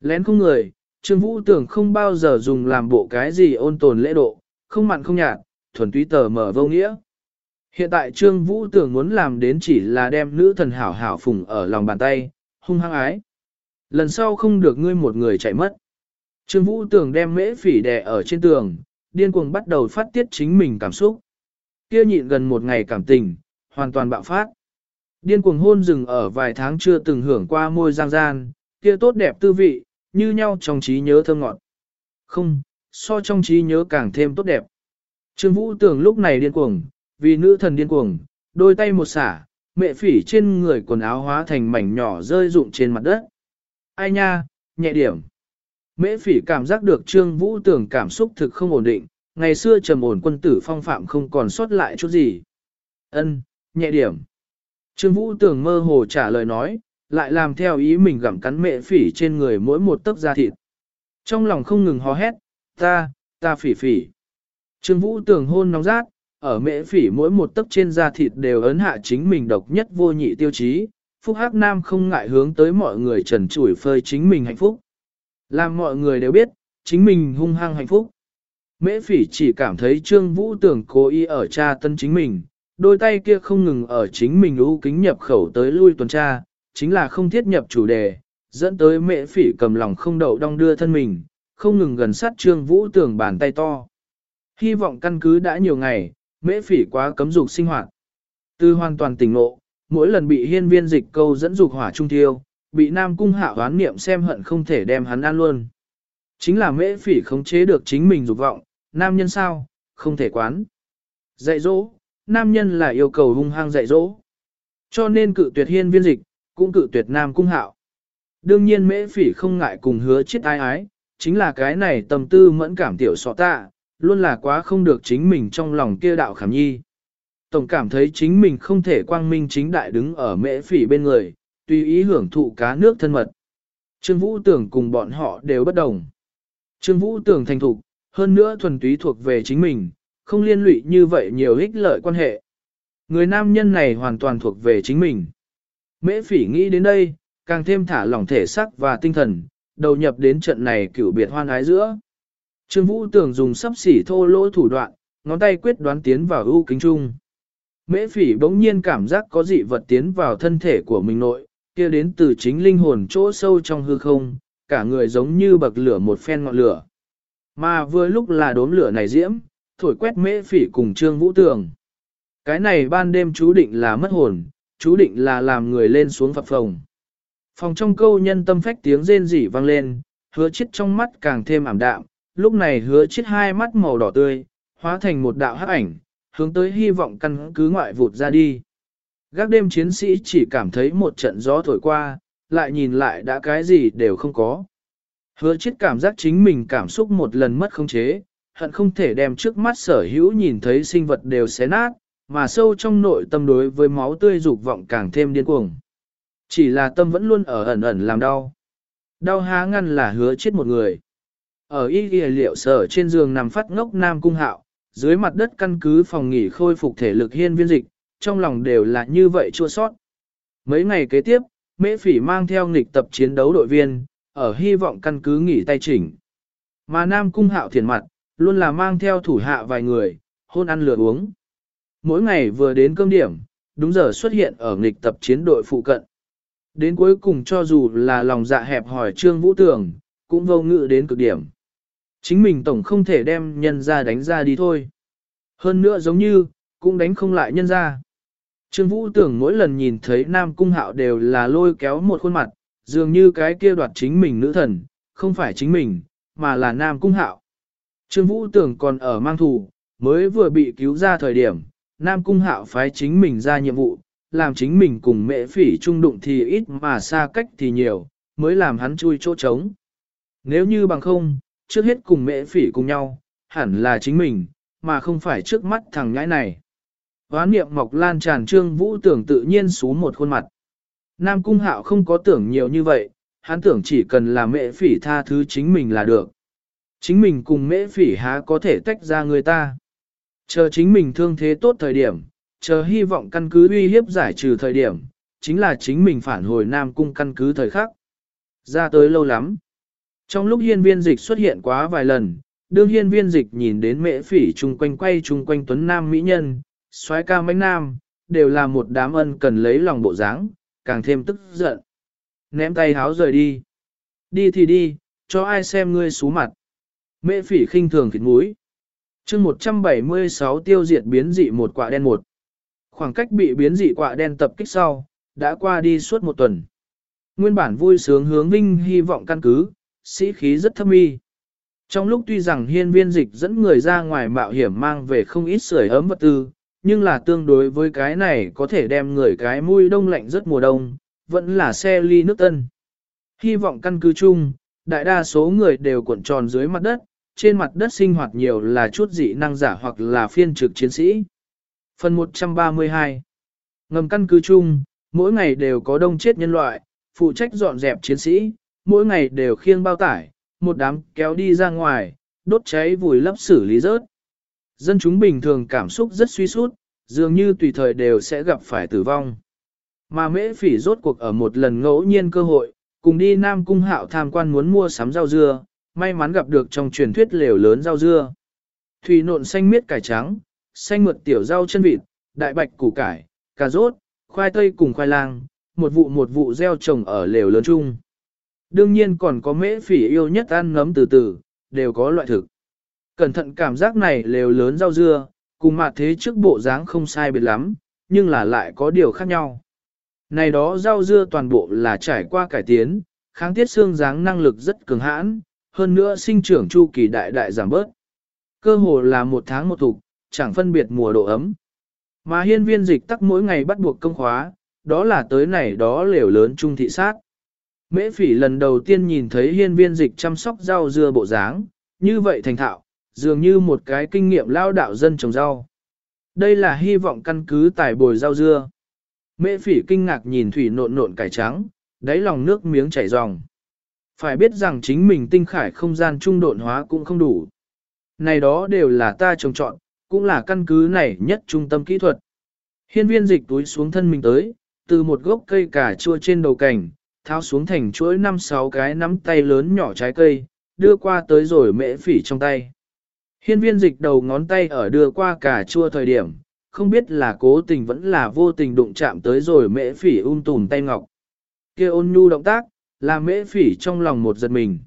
Lén không người, Trương Vũ tưởng không bao giờ dùng làm bộ cái gì ôn tồn lễ độ, không mặn không nhạt, thuần túy tờ mở vô nghĩa. Hiện tại Trương Vũ tưởng muốn làm đến chỉ là đem nữ thần hảo hảo phùng ở lòng bàn tay, hung hăng ái. Lần sau không được ngươi một người chạy mất. Trương Vũ tưởng đem mễ phỉ đè ở trên tường, điên cuồng bắt đầu phát tiết chính mình cảm xúc. Kia nhịn gần một ngày cảm tình, hoàn toàn bạo phát. Điên cuồng hôn dừng ở vài tháng chưa từng hưởng qua môi giang gian, kia tốt đẹp tư vị, như nhau trong trí nhớ thơm ngọt. Không, so trong trí nhớ càng thêm tốt đẹp. Trương Vũ tưởng lúc này điên cuồng, vì nữ thần điên cuồng, đôi tay một xả, mẹ phỉ trên người quần áo hóa thành mảnh nhỏ rơi rụng trên mặt đất. Ai nha, nhẹ điểm. Mễ phỉ cảm giác được Trương Vũ tưởng cảm xúc thực không ổn định, ngày xưa trầm ổn quân tử phong phạm không còn sót lại chút gì. Ân, nhẹ điểm. Trương Vũ tưởng mơ hồ trả lời nói, lại làm theo ý mình gặm cắn mẹ phỉ trên người mỗi một tấc da thịt. Trong lòng không ngừng hò hét, ta, ta phỉ phỉ. Trương Vũ tưởng hôn nóng rát, ở mễ phỉ mỗi một tấc trên da thịt đều ấn hạ chính mình độc nhất vô nhị tiêu chí, Phúc Hắc Nam không ngại hướng tới mọi người trần trụi phơi chính mình hạnh phúc. Làm mọi người đều biết, chính mình hung hăng hạnh phúc. Mễ phỉ chỉ cảm thấy Trương Vũ tưởng cố ý ở tra tân chính mình, đôi tay kia không ngừng ở chính mình ưu kính nhập khẩu tới lui tuần tra, chính là không thiết nhập chủ đề, dẫn tới mễ phỉ cầm lòng không đậu đong đưa thân mình, không ngừng gần sát Trương Vũ tưởng bàn tay to. Hy vọng căn cứ đã nhiều ngày, mễ phỉ quá cấm dục sinh hoạt. Từ hoàn toàn tỉnh ngộ, mỗi lần bị hiên viên dịch câu dẫn dục hỏa trung thiêu, bị nam cung hạ hoán niệm xem hận không thể đem hắn ăn luôn. Chính là mễ phỉ khống chế được chính mình dục vọng, nam nhân sao, không thể quán. Dạy dỗ, nam nhân là yêu cầu hung hăng dạy dỗ. Cho nên cự tuyệt hiên viên dịch, cũng cự tuyệt nam cung hạo. Đương nhiên mễ phỉ không ngại cùng hứa chết ai ái, chính là cái này tâm tư mẫn cảm tiểu sọ tạ, luôn là quá không được chính mình trong lòng kia đạo khảm nhi. Tổng cảm thấy chính mình không thể quang minh chính đại đứng ở mễ phỉ bên người, tùy ý hưởng thụ cá nước thân mật. Trương Vũ tưởng cùng bọn họ đều bất đồng. Trương Vũ tưởng thành thục, hơn nữa thuần túy thuộc về chính mình, không liên lụy như vậy nhiều ích lợi quan hệ. Người nam nhân này hoàn toàn thuộc về chính mình. Mễ phỉ nghĩ đến đây, càng thêm thả lỏng thể sắc và tinh thần, đầu nhập đến trận này cửu biệt hoan ái giữa. Trương Vũ tưởng dùng sắp xỉ thô lỗ thủ đoạn, ngón tay quyết đoán tiến vào ưu kính trung. Mễ phỉ bỗng nhiên cảm giác có dị vật tiến vào thân thể của mình nội, kia đến từ chính linh hồn chỗ sâu trong hư không, cả người giống như bậc lửa một phen ngọn lửa. Mà vừa lúc là đốm lửa này diễm, thổi quét mễ phỉ cùng trương vũ tường. Cái này ban đêm chú định là mất hồn, chú định là làm người lên xuống phập phồng. Phòng trong câu nhân tâm phách tiếng rên rỉ vang lên, hứa chết trong mắt càng thêm ảm đạm, lúc này hứa chết hai mắt màu đỏ tươi, hóa thành một đạo hắc ảnh, hướng tới hy vọng căn cứ ngoại vụt ra đi. Gác đêm chiến sĩ chỉ cảm thấy một trận gió thổi qua, lại nhìn lại đã cái gì đều không có. Hứa chết cảm giác chính mình cảm xúc một lần mất khống chế, hận không thể đem trước mắt sở hữu nhìn thấy sinh vật đều xé nát, mà sâu trong nội tâm đối với máu tươi dục vọng càng thêm điên cuồng. Chỉ là tâm vẫn luôn ở ẩn ẩn làm đau. Đau há ngăn là hứa chết một người. Ở y ghi liệu sở trên giường nằm phát ngốc nam cung hạo, dưới mặt đất căn cứ phòng nghỉ khôi phục thể lực hiên viên dịch, trong lòng đều là như vậy chua sót. Mấy ngày kế tiếp, Mễ Phỉ mang theo nghịch tập chiến đấu đội viên, ở hy vọng căn cứ nghỉ tay chỉnh. Mà Nam Cung Hạo thiền mặt, luôn là mang theo thủ hạ vài người, hôn ăn lừa uống. Mỗi ngày vừa đến cơm điểm, đúng giờ xuất hiện ở nghịch tập chiến đội phụ cận. Đến cuối cùng cho dù là lòng dạ hẹp hỏi Trương Vũ Tường, cũng vô ngự đến cực điểm. Chính mình tổng không thể đem nhân ra đánh ra đi thôi. Hơn nữa giống như, cũng đánh không lại nhân ra. Trương Vũ tưởng mỗi lần nhìn thấy Nam Cung Hạo đều là lôi kéo một khuôn mặt, dường như cái kia đoạt chính mình nữ thần, không phải chính mình, mà là Nam Cung Hạo. Trương Vũ tưởng còn ở mang thù, mới vừa bị cứu ra thời điểm, Nam Cung Hạo phái chính mình ra nhiệm vụ, làm chính mình cùng mẹ phỉ trung đụng thì ít mà xa cách thì nhiều, mới làm hắn chui chỗ trống. Nếu như bằng không, trước hết cùng mẹ phỉ cùng nhau, hẳn là chính mình, mà không phải trước mắt thằng nhãi này. Hóa niệm mọc lan tràn trương vũ tưởng tự nhiên xuống một khuôn mặt. Nam cung hạo không có tưởng nhiều như vậy, hắn tưởng chỉ cần là mẹ phỉ tha thứ chính mình là được. Chính mình cùng mẹ phỉ há có thể tách ra người ta. Chờ chính mình thương thế tốt thời điểm, chờ hy vọng căn cứ uy hiếp giải trừ thời điểm, chính là chính mình phản hồi Nam cung căn cứ thời khắc. Ra tới lâu lắm. Trong lúc hiên viên dịch xuất hiện quá vài lần, đương hiên viên dịch nhìn đến mễ phỉ chung quanh quay chung quanh tuấn nam mỹ nhân, xoái ca mánh nam, đều là một đám ân cần lấy lòng bộ dáng, càng thêm tức giận. Ném tay háo rời đi. Đi thì đi, cho ai xem ngươi xú mặt. Mễ phỉ khinh thường thịt mũi. chương 176 tiêu diệt biến dị một quả đen một. Khoảng cách bị biến dị quả đen tập kích sau, đã qua đi suốt một tuần. Nguyên bản vui sướng hướng vinh hy vọng căn cứ, sĩ khí rất thâm y. Trong lúc tuy rằng hiên viên dịch dẫn người ra ngoài mạo hiểm mang về không ít sưởi ấm vật tư, nhưng là tương đối với cái này có thể đem người cái mũi đông lạnh rất mùa đông, vẫn là xe ly nước tân. Hy vọng căn cứ chung, đại đa số người đều cuộn tròn dưới mặt đất, trên mặt đất sinh hoạt nhiều là chút dị năng giả hoặc là phiên trực chiến sĩ. Phần 132 Ngầm căn cứ chung, mỗi ngày đều có đông chết nhân loại, phụ trách dọn dẹp chiến sĩ, mỗi ngày đều khiêng bao tải, một đám kéo đi ra ngoài, đốt cháy vùi lấp xử lý rớt. Dân chúng bình thường cảm xúc rất suy sút, dường như tùy thời đều sẽ gặp phải tử vong. Mà mễ phỉ rốt cuộc ở một lần ngẫu nhiên cơ hội, cùng đi Nam Cung Hạo tham quan muốn mua sắm rau dưa, may mắn gặp được trong truyền thuyết lều lớn rau dưa. Thủy nộn xanh miết cải trắng, xanh mượt tiểu rau chân vịt, đại bạch củ cải, cà rốt, khoai tây cùng khoai lang, một vụ một vụ gieo trồng ở lều lớn chung. Đương nhiên còn có mễ phỉ yêu nhất ăn ngấm từ từ, đều có loại thực. Cẩn thận cảm giác này lều lớn rau dưa, cùng mặt thế trước bộ dáng không sai biệt lắm, nhưng là lại có điều khác nhau. Này đó rau dưa toàn bộ là trải qua cải tiến, kháng tiết xương dáng năng lực rất cường hãn, hơn nữa sinh trưởng chu kỳ đại đại giảm bớt. Cơ hồ là một tháng một thục, chẳng phân biệt mùa độ ấm. Mà hiên viên dịch tắc mỗi ngày bắt buộc công khóa, đó là tới này đó lều lớn trung thị sát. Mễ phỉ lần đầu tiên nhìn thấy hiên viên dịch chăm sóc rau dưa bộ dáng, như vậy thành thạo, dường như một cái kinh nghiệm lao đạo dân trồng rau. Đây là hy vọng căn cứ tài bồi rau dưa. Mễ phỉ kinh ngạc nhìn thủy nộn nộn cải trắng, đáy lòng nước miếng chảy ròng. Phải biết rằng chính mình tinh khải không gian trung độn hóa cũng không đủ. Này đó đều là ta trồng trọn, cũng là căn cứ này nhất trung tâm kỹ thuật. Hiên viên dịch túi xuống thân mình tới, từ một gốc cây cà chua trên đầu cảnh, tháo xuống thành chuỗi năm sáu cái nắm tay lớn nhỏ trái cây, đưa qua tới rồi mễ phỉ trong tay. Hiên viên dịch đầu ngón tay ở đưa qua cả chua thời điểm, không biết là cố tình vẫn là vô tình đụng chạm tới rồi mễ phỉ um tùm tay ngọc. kia ôn nhu động tác, là mễ phỉ trong lòng một giật mình.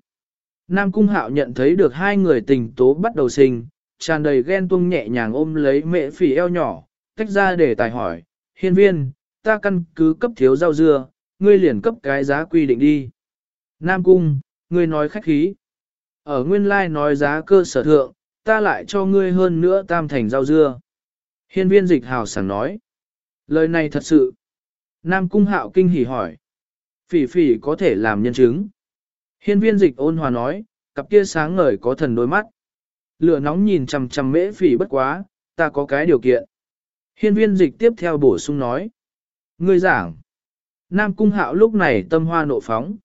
Nam Cung Hạo nhận thấy được hai người tình tố bắt đầu sinh, tràn đầy ghen tuông nhẹ nhàng ôm lấy mễ phỉ eo nhỏ, tách ra để tài hỏi, hiên viên, ta căn cứ cấp thiếu rau dưa, ngươi liền cấp cái giá quy định đi. Nam Cung, ngươi nói khách khí. Ở nguyên lai nói giá cơ sở thượng, ta lại cho ngươi hơn nữa tam thành rau dưa. Hiên viên dịch hào sảng nói. Lời này thật sự. Nam Cung Hạo kinh hỉ hỏi. Phỉ phỉ có thể làm nhân chứng. Hiên viên dịch ôn hòa nói, cặp kia sáng ngời có thần đôi mắt. Lửa nóng nhìn chằm chằm mễ phỉ bất quá, ta có cái điều kiện. Hiên viên dịch tiếp theo bổ sung nói. Ngươi giảng. Nam Cung Hạo lúc này tâm hoa nộ phóng.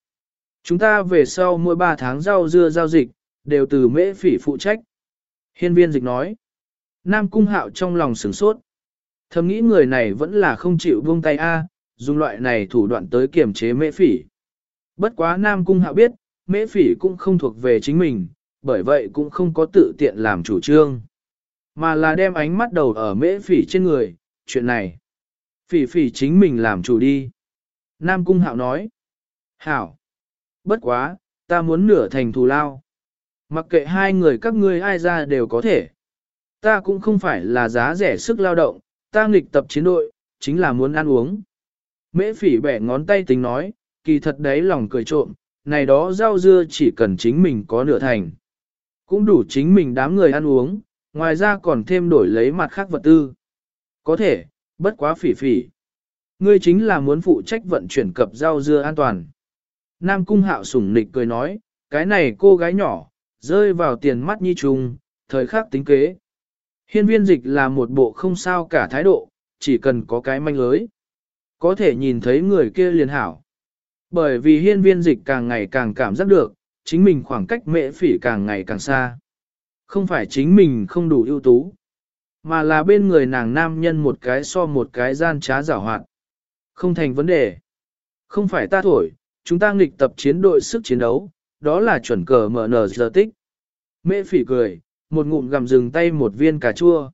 Chúng ta về sau mỗi 3 tháng rau dưa giao dịch, đều từ mễ phỉ phụ trách. Hiên viên dịch nói. Nam Cung Hạo trong lòng sửng sốt. Thầm nghĩ người này vẫn là không chịu buông tay A, dùng loại này thủ đoạn tới kiểm chế mễ phỉ. Bất quá Nam Cung Hạo biết, mễ phỉ cũng không thuộc về chính mình, bởi vậy cũng không có tự tiện làm chủ trương. Mà là đem ánh mắt đầu ở mễ phỉ trên người, chuyện này. Phỉ phỉ chính mình làm chủ đi. Nam Cung Hạo nói. Hảo. Bất quá, ta muốn nửa thành thù lao. Mặc kệ hai người các ngươi ai ra đều có thể. Ta cũng không phải là giá rẻ sức lao động, ta nghịch tập chiến đội, chính là muốn ăn uống. Mễ phỉ bẻ ngón tay tính nói, kỳ thật đấy lòng cười trộm, này đó rau dưa chỉ cần chính mình có nửa thành. Cũng đủ chính mình đám người ăn uống, ngoài ra còn thêm đổi lấy mặt khác vật tư. Có thể, bất quá phỉ phỉ. Ngươi chính là muốn phụ trách vận chuyển cập rau dưa an toàn. Nam cung hạo sủng nịch cười nói, cái này cô gái nhỏ, rơi vào tiền mắt nhi trùng, thời khắc tính kế. Hiên viên dịch là một bộ không sao cả thái độ, chỉ cần có cái manh lưới. Có thể nhìn thấy người kia liền hảo. Bởi vì hiên viên dịch càng ngày càng cảm giác được, chính mình khoảng cách mệ phỉ càng ngày càng xa. Không phải chính mình không đủ ưu tú, mà là bên người nàng nam nhân một cái so một cái gian trá giả hoạt. Không thành vấn đề. Không phải ta thổi, chúng ta nghịch tập chiến đội sức chiến đấu, đó là chuẩn cờ mở nở giờ tích. Mễ phỉ cười, một ngụm gặm dừng tay một viên cà chua.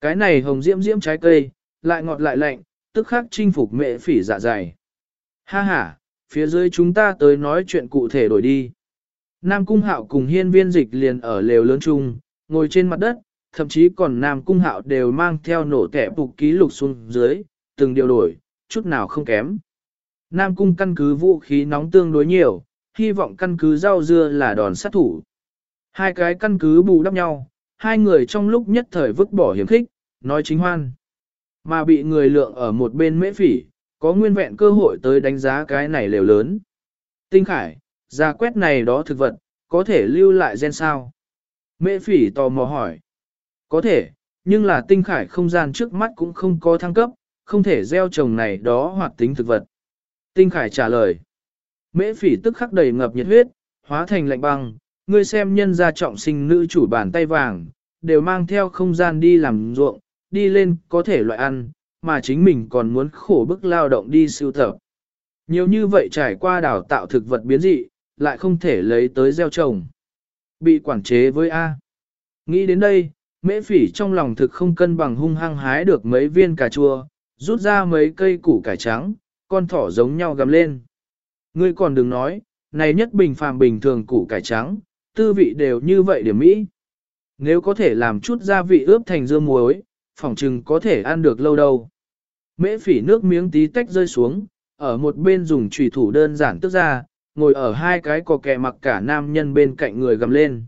Cái này hồng diễm diễm trái cây, lại ngọt lại lạnh, tức khắc chinh phục mẹ phỉ dạ dày. Ha ha, phía dưới chúng ta tới nói chuyện cụ thể đổi đi. Nam Cung Hạo cùng hiên viên dịch liền ở lều lớn chung, ngồi trên mặt đất, thậm chí còn Nam Cung Hạo đều mang theo nổ kẻ phục ký lục xuống dưới, từng điều đổi, chút nào không kém. Nam Cung căn cứ vũ khí nóng tương đối nhiều, hy vọng căn cứ rau dưa là đòn sát thủ. Hai cái căn cứ bù đắp nhau, hai người trong lúc nhất thời vứt bỏ hiểm khích, nói chính hoan. Mà bị người lượng ở một bên mễ phỉ, có nguyên vẹn cơ hội tới đánh giá cái này lều lớn. Tinh khải, ra quét này đó thực vật, có thể lưu lại gen sao? Mễ phỉ tò mò hỏi. Có thể, nhưng là tinh khải không gian trước mắt cũng không có thăng cấp, không thể gieo trồng này đó hoặc tính thực vật. Tinh khải trả lời. Mễ phỉ tức khắc đầy ngập nhiệt huyết, hóa thành lạnh băng, ngươi xem nhân gia trọng sinh nữ chủ bàn tay vàng, đều mang theo không gian đi làm ruộng, đi lên có thể loại ăn, mà chính mình còn muốn khổ bức lao động đi siêu tập. Nhiều như vậy trải qua đào tạo thực vật biến dị, lại không thể lấy tới gieo trồng. Bị quản chế với A. Nghĩ đến đây, mễ phỉ trong lòng thực không cân bằng hung hăng hái được mấy viên cà chua, rút ra mấy cây củ cải trắng, con thỏ giống nhau gầm lên. Ngươi còn đừng nói, này nhất bình phàm bình thường củ cải trắng, tư vị đều như vậy điểm mỹ. Nếu có thể làm chút gia vị ướp thành dưa muối, phỏng chừng có thể ăn được lâu đâu. Mễ phỉ nước miếng tí tách rơi xuống, ở một bên dùng chủy thủ đơn giản tức ra, ngồi ở hai cái cò kẹ mặc cả nam nhân bên cạnh người gầm lên.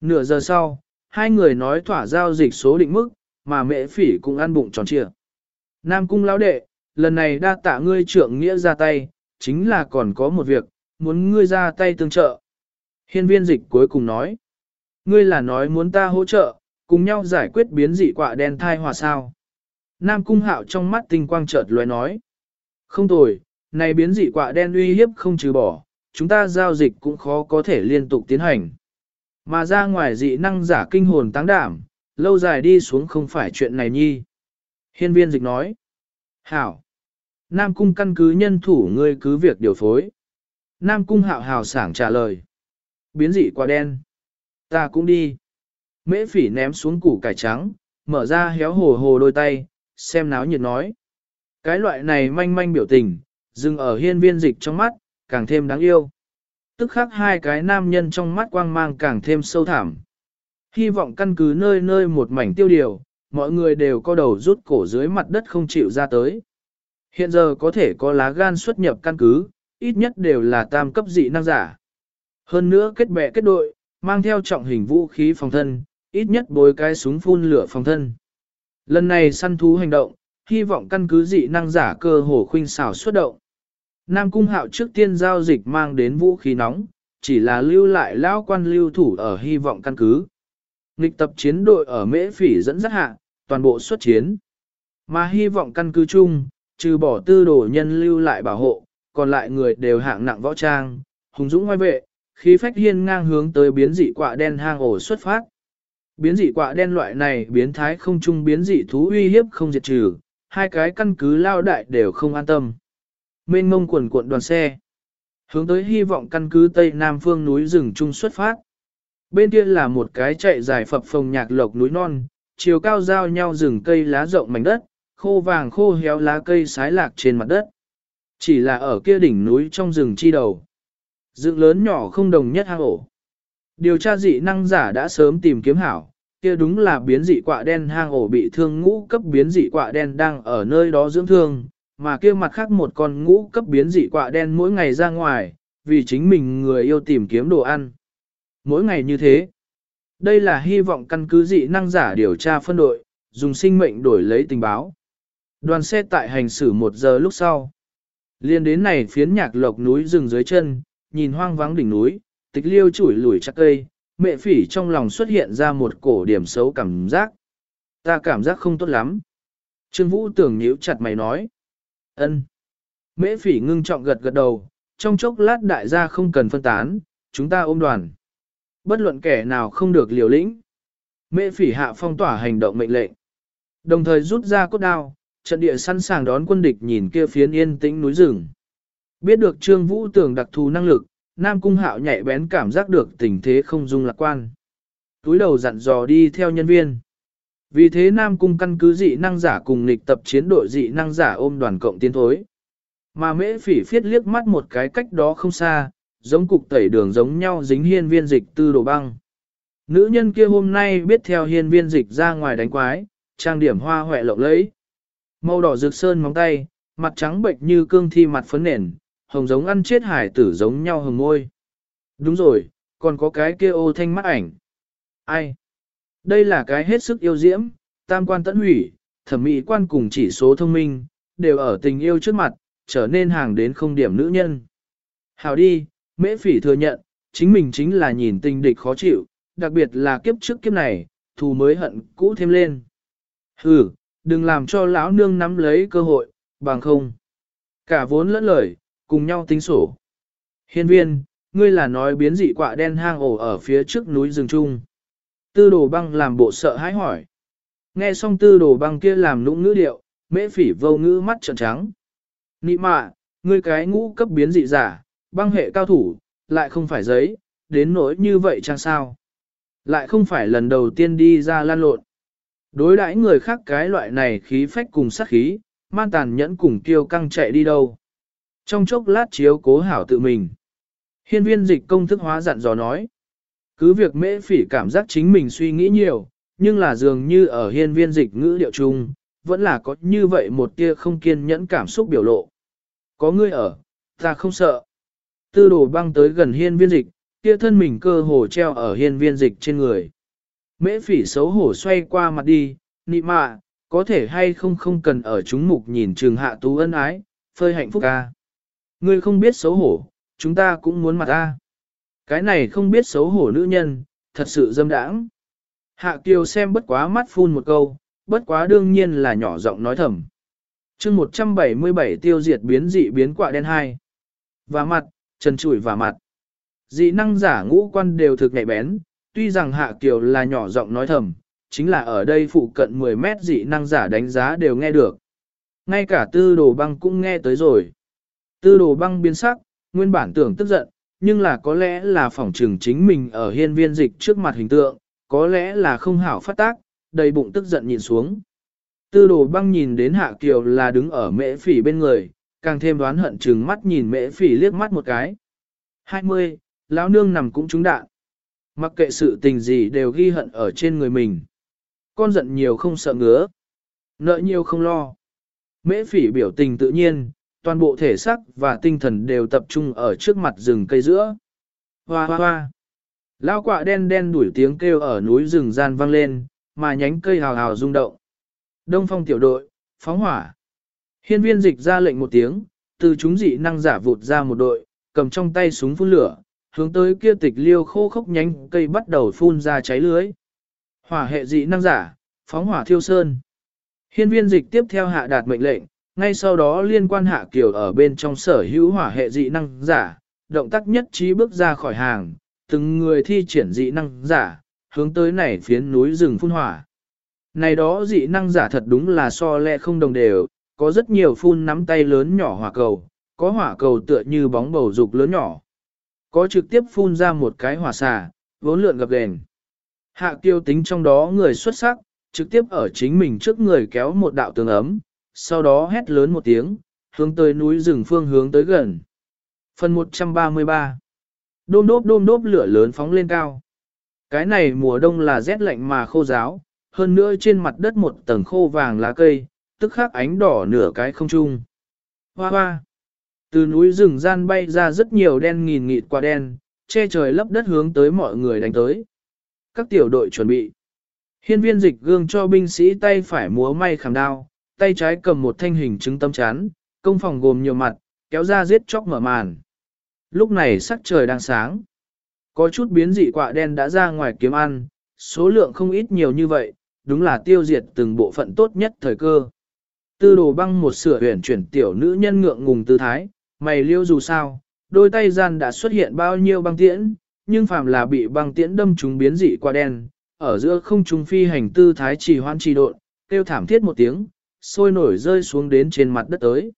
Nửa giờ sau, hai người nói thỏa giao dịch số định mức, mà mễ phỉ cũng ăn bụng tròn trịa. Nam cung lão đệ, lần này đa tạ ngươi trưởng nghĩa ra tay, chính là còn có một việc, muốn ngươi ra tay tương trợ. Hiên viên dịch cuối cùng nói, ngươi là nói muốn ta hỗ trợ, cùng nhau giải quyết biến dị quạ đen thai hòa sao. Nam cung hạo trong mắt tinh quang chợt lóe nói, không tồi, này biến dị quạ đen uy hiếp không trừ bỏ, chúng ta giao dịch cũng khó có thể liên tục tiến hành. Mà ra ngoài dị năng giả kinh hồn táng đảm, lâu dài đi xuống không phải chuyện này nhi. Hiên viên dịch nói, hảo, Nam cung căn cứ nhân thủ ngươi cứ việc điều phối. Nam cung hạo hào sảng trả lời. Biến dị quá đen. Ta cũng đi. Mễ phỉ ném xuống củ cải trắng, mở ra héo hồ hồ đôi tay, xem náo nhiệt nói. Cái loại này manh manh biểu tình, dừng ở hiên viên dịch trong mắt, càng thêm đáng yêu. Tức khắc hai cái nam nhân trong mắt quang mang càng thêm sâu thẳm. Hy vọng căn cứ nơi nơi một mảnh tiêu điều, mọi người đều có đầu rút cổ dưới mặt đất không chịu ra tới. Hiện giờ có thể có lá gan xuất nhập căn cứ, ít nhất đều là tam cấp dị năng giả. Hơn nữa kết bè kết đội, mang theo trọng hình vũ khí phòng thân, ít nhất bồi cái súng phun lửa phòng thân. Lần này săn thú hành động, hy vọng căn cứ dị năng giả cơ hồ khuynh xảo xuất động. Nam Cung Hạo trước tiên giao dịch mang đến vũ khí nóng, chỉ là lưu lại lão quan lưu thủ ở hy vọng căn cứ. Nghịch tập chiến đội ở Mễ Phỉ dẫn dắt hạ, toàn bộ xuất chiến. Mà hy vọng căn cứ chung, trừ bỏ tư đồ nhân lưu lại bảo hộ, còn lại người đều hạng nặng võ trang, hùng dũng ngoài vệ, khí phách hiên ngang hướng tới biến dị quạ đen hang ổ xuất phát. Biến dị quạ đen loại này biến thái không chung biến dị thú uy hiếp không diệt trừ, hai cái căn cứ lao đại đều không an tâm. Mênh mông quần cuộn đoàn xe, hướng tới hy vọng căn cứ Tây Nam phương núi rừng trung xuất phát. Bên kia là một cái chạy dài phập phồng nhạc lộc núi non, chiều cao giao nhau rừng cây lá rộng mảnh đất, khô vàng khô héo lá cây sái lạc trên mặt đất. Chỉ là ở kia đỉnh núi trong rừng chi đầu. Dựng lớn nhỏ không đồng nhất hang ổ. Điều tra dị năng giả đã sớm tìm kiếm hảo, kia đúng là biến dị quạ đen hang ổ bị thương ngũ cấp biến dị quạ đen đang ở nơi đó dưỡng thương, mà kia mặt khác một con ngũ cấp biến dị quạ đen mỗi ngày ra ngoài, vì chính mình người yêu tìm kiếm đồ ăn. Mỗi ngày như thế. Đây là hy vọng căn cứ dị năng giả điều tra phân đội, dùng sinh mệnh đổi lấy tình báo. Đoàn xe tại hành xử một giờ lúc sau. Liên đến này phiến nhạc lộc núi rừng dưới chân, nhìn hoang vắng đỉnh núi, tịch liêu chủi lủi chắc cây, mẹ phỉ trong lòng xuất hiện ra một cổ điểm xấu cảm giác. Ta cảm giác không tốt lắm. Trương Vũ tưởng nhíu chặt mày nói. ân. Mễ phỉ ngưng trọng gật gật đầu, trong chốc lát đại gia không cần phân tán, chúng ta ôm đoàn. Bất luận kẻ nào không được liều lĩnh. Mễ phỉ hạ phong tỏa hành động mệnh lệnh. Đồng thời rút ra cốt đao, trận địa sẵn sàng đón quân địch nhìn kia phiến yên tĩnh núi rừng. Biết được Trương Vũ tưởng đặc thù năng lực, Nam Cung Hạo nhạy bén cảm giác được tình thế không dung lạc quan. Túi đầu dặn dò đi theo nhân viên. Vì thế Nam Cung căn cứ dị năng giả cùng nghịch tập chiến đội dị năng giả ôm đoàn cộng tiến thối. Mà mễ phỉ phiết liếc mắt một cái cách đó không xa, giống cục tẩy đường giống nhau dính hiên viên dịch tư đồ băng. Nữ nhân kia hôm nay biết theo hiên viên dịch ra ngoài đánh quái, trang điểm hoa hoẹ lộng lẫy. Màu đỏ rực sơn móng tay, mặt trắng bệnh như cương thi mặt phấn nền, hồng giống ăn chết hải tử giống nhau hồng môi. Đúng rồi, còn có cái kia ô thanh mắt ảnh. Ai? Đây là cái hết sức yêu diễm, tam quan tận hủy, thẩm mỹ quan cùng chỉ số thông minh, đều ở tình yêu trước mặt, trở nên hàng đến không điểm nữ nhân. Hào đi, mễ phỉ thừa nhận, chính mình chính là nhìn tình địch khó chịu, đặc biệt là kiếp trước kiếp này, thù mới hận cũ thêm lên. Hừ, đừng làm cho lão nương nắm lấy cơ hội, bằng không. Cả vốn lẫn lời, cùng nhau tính sổ. Hiên viên, ngươi là nói biến dị quạ đen hang ổ ở phía trước núi rừng trung. Tư đồ băng làm bộ sợ hãi hỏi. Nghe xong tư đồ băng kia làm nũng ngữ điệu, mễ phỉ vô ngữ mắt trợn trắng. Nị mạ, ngươi cái ngũ cấp biến dị giả, băng hệ cao thủ, lại không phải giấy, đến nỗi như vậy chăng sao? Lại không phải lần đầu tiên đi ra lan lộn. Đối đãi người khác cái loại này khí phách cùng sát khí, man tàn nhẫn cùng tiêu căng chạy đi đâu. Trong chốc lát chiếu cố hảo tự mình. Hiên viên dịch công thức hóa dặn dò nói. Cứ việc mễ phỉ cảm giác chính mình suy nghĩ nhiều, nhưng là dường như ở hiên viên dịch ngữ điệu chung, vẫn là có như vậy một tia không kiên nhẫn cảm xúc biểu lộ. Có ngươi ở, ta không sợ. Tư đồ băng tới gần hiên viên dịch, kia thân mình cơ hồ treo ở hiên viên dịch trên người. Mễ phỉ xấu hổ xoay qua mặt đi, nị mạ, có thể hay không không cần ở chúng mục nhìn trường hạ tú ân ái, phơi hạnh phúc ca. Ngươi không biết xấu hổ, chúng ta cũng muốn mặt ta. Cái này không biết xấu hổ nữ nhân, thật sự dâm đãng. Hạ Kiều xem bất quá mắt phun một câu, bất quá đương nhiên là nhỏ giọng nói thầm. chương 177 tiêu diệt biến dị biến quạ đen hai. Và mặt, trần trụi và mặt. Dị năng giả ngũ quan đều thực nhạy bén, tuy rằng Hạ Kiều là nhỏ giọng nói thầm, chính là ở đây phụ cận 10 mét dị năng giả đánh giá đều nghe được. Ngay cả tư đồ băng cũng nghe tới rồi. Tư đồ băng biến sắc, nguyên bản tưởng tức giận, nhưng là có lẽ là phỏng trừng chính mình ở hiên viên dịch trước mặt hình tượng, có lẽ là không hảo phát tác, đầy bụng tức giận nhìn xuống. Tư đồ băng nhìn đến Hạ Kiều là đứng ở mễ phỉ bên người, càng thêm đoán hận chừng mắt nhìn mễ phỉ liếc mắt một cái. 20, lão nương nằm cũng trúng đạn. Mặc kệ sự tình gì đều ghi hận ở trên người mình. Con giận nhiều không sợ ngứa. Nợ nhiều không lo. Mễ phỉ biểu tình tự nhiên, toàn bộ thể xác và tinh thần đều tập trung ở trước mặt rừng cây giữa. Hoa hoa hoa. lão quạ đen đen đuổi tiếng kêu ở núi rừng gian vang lên, mà nhánh cây hào hào rung động. Đông phong tiểu đội, phóng hỏa. Hiên viên dịch ra lệnh một tiếng, từ chúng dị năng giả vụt ra một đội, cầm trong tay súng phun lửa, hướng tới kia tịch liêu khô khốc nhánh cây bắt đầu phun ra cháy lưới. Hỏa hệ dị năng giả, phóng hỏa thiêu sơn. Hiên viên dịch tiếp theo hạ đạt mệnh lệnh, ngay sau đó liên quan hạ kiều ở bên trong sở hữu hỏa hệ dị năng giả, động tác nhất trí bước ra khỏi hàng, từng người thi triển dị năng giả, hướng tới này phiến núi rừng phun hỏa. Này đó dị năng giả thật đúng là so lẹ không đồng đều, có rất nhiều phun nắm tay lớn nhỏ hỏa cầu, có hỏa cầu tựa như bóng bầu dục lớn nhỏ. Có trực tiếp phun ra một cái hỏa xà, vốn lượn gập đèn. Hạ Kiêu tính trong đó người xuất sắc, trực tiếp ở chính mình trước người kéo một đạo tường ấm, sau đó hét lớn một tiếng, hướng tới núi rừng phương hướng tới gần. Phần 133 Đôm đốp đôm đốp lửa lớn phóng lên cao. Cái này mùa đông là rét lạnh mà khô giáo, hơn nữa trên mặt đất một tầng khô vàng lá cây, tức khắc ánh đỏ nửa cái không trung. Hoa hoa! Từ núi rừng gian bay ra rất nhiều đen nghìn nghịt quả đen, che trời lấp đất hướng tới mọi người đánh tới. Các tiểu đội chuẩn bị. Hiên viên dịch gương cho binh sĩ tay phải múa may khảm đao, tay trái cầm một thanh hình chứng tâm chán, công phòng gồm nhiều mặt, kéo ra giết chóc mở màn. Lúc này sắc trời đang sáng. Có chút biến dị quạ đen đã ra ngoài kiếm ăn, số lượng không ít nhiều như vậy, đúng là tiêu diệt từng bộ phận tốt nhất thời cơ. Tư đồ băng một sửa huyển chuyển tiểu nữ nhân ngượng ngùng tư thái, mày liêu dù sao, đôi tay gian đã xuất hiện bao nhiêu băng tiễn, nhưng phàm là bị băng tiễn đâm chúng biến dị qua đen, ở giữa không trung phi hành tư thái trì hoan trì độn, kêu thảm thiết một tiếng, sôi nổi rơi xuống đến trên mặt đất tới.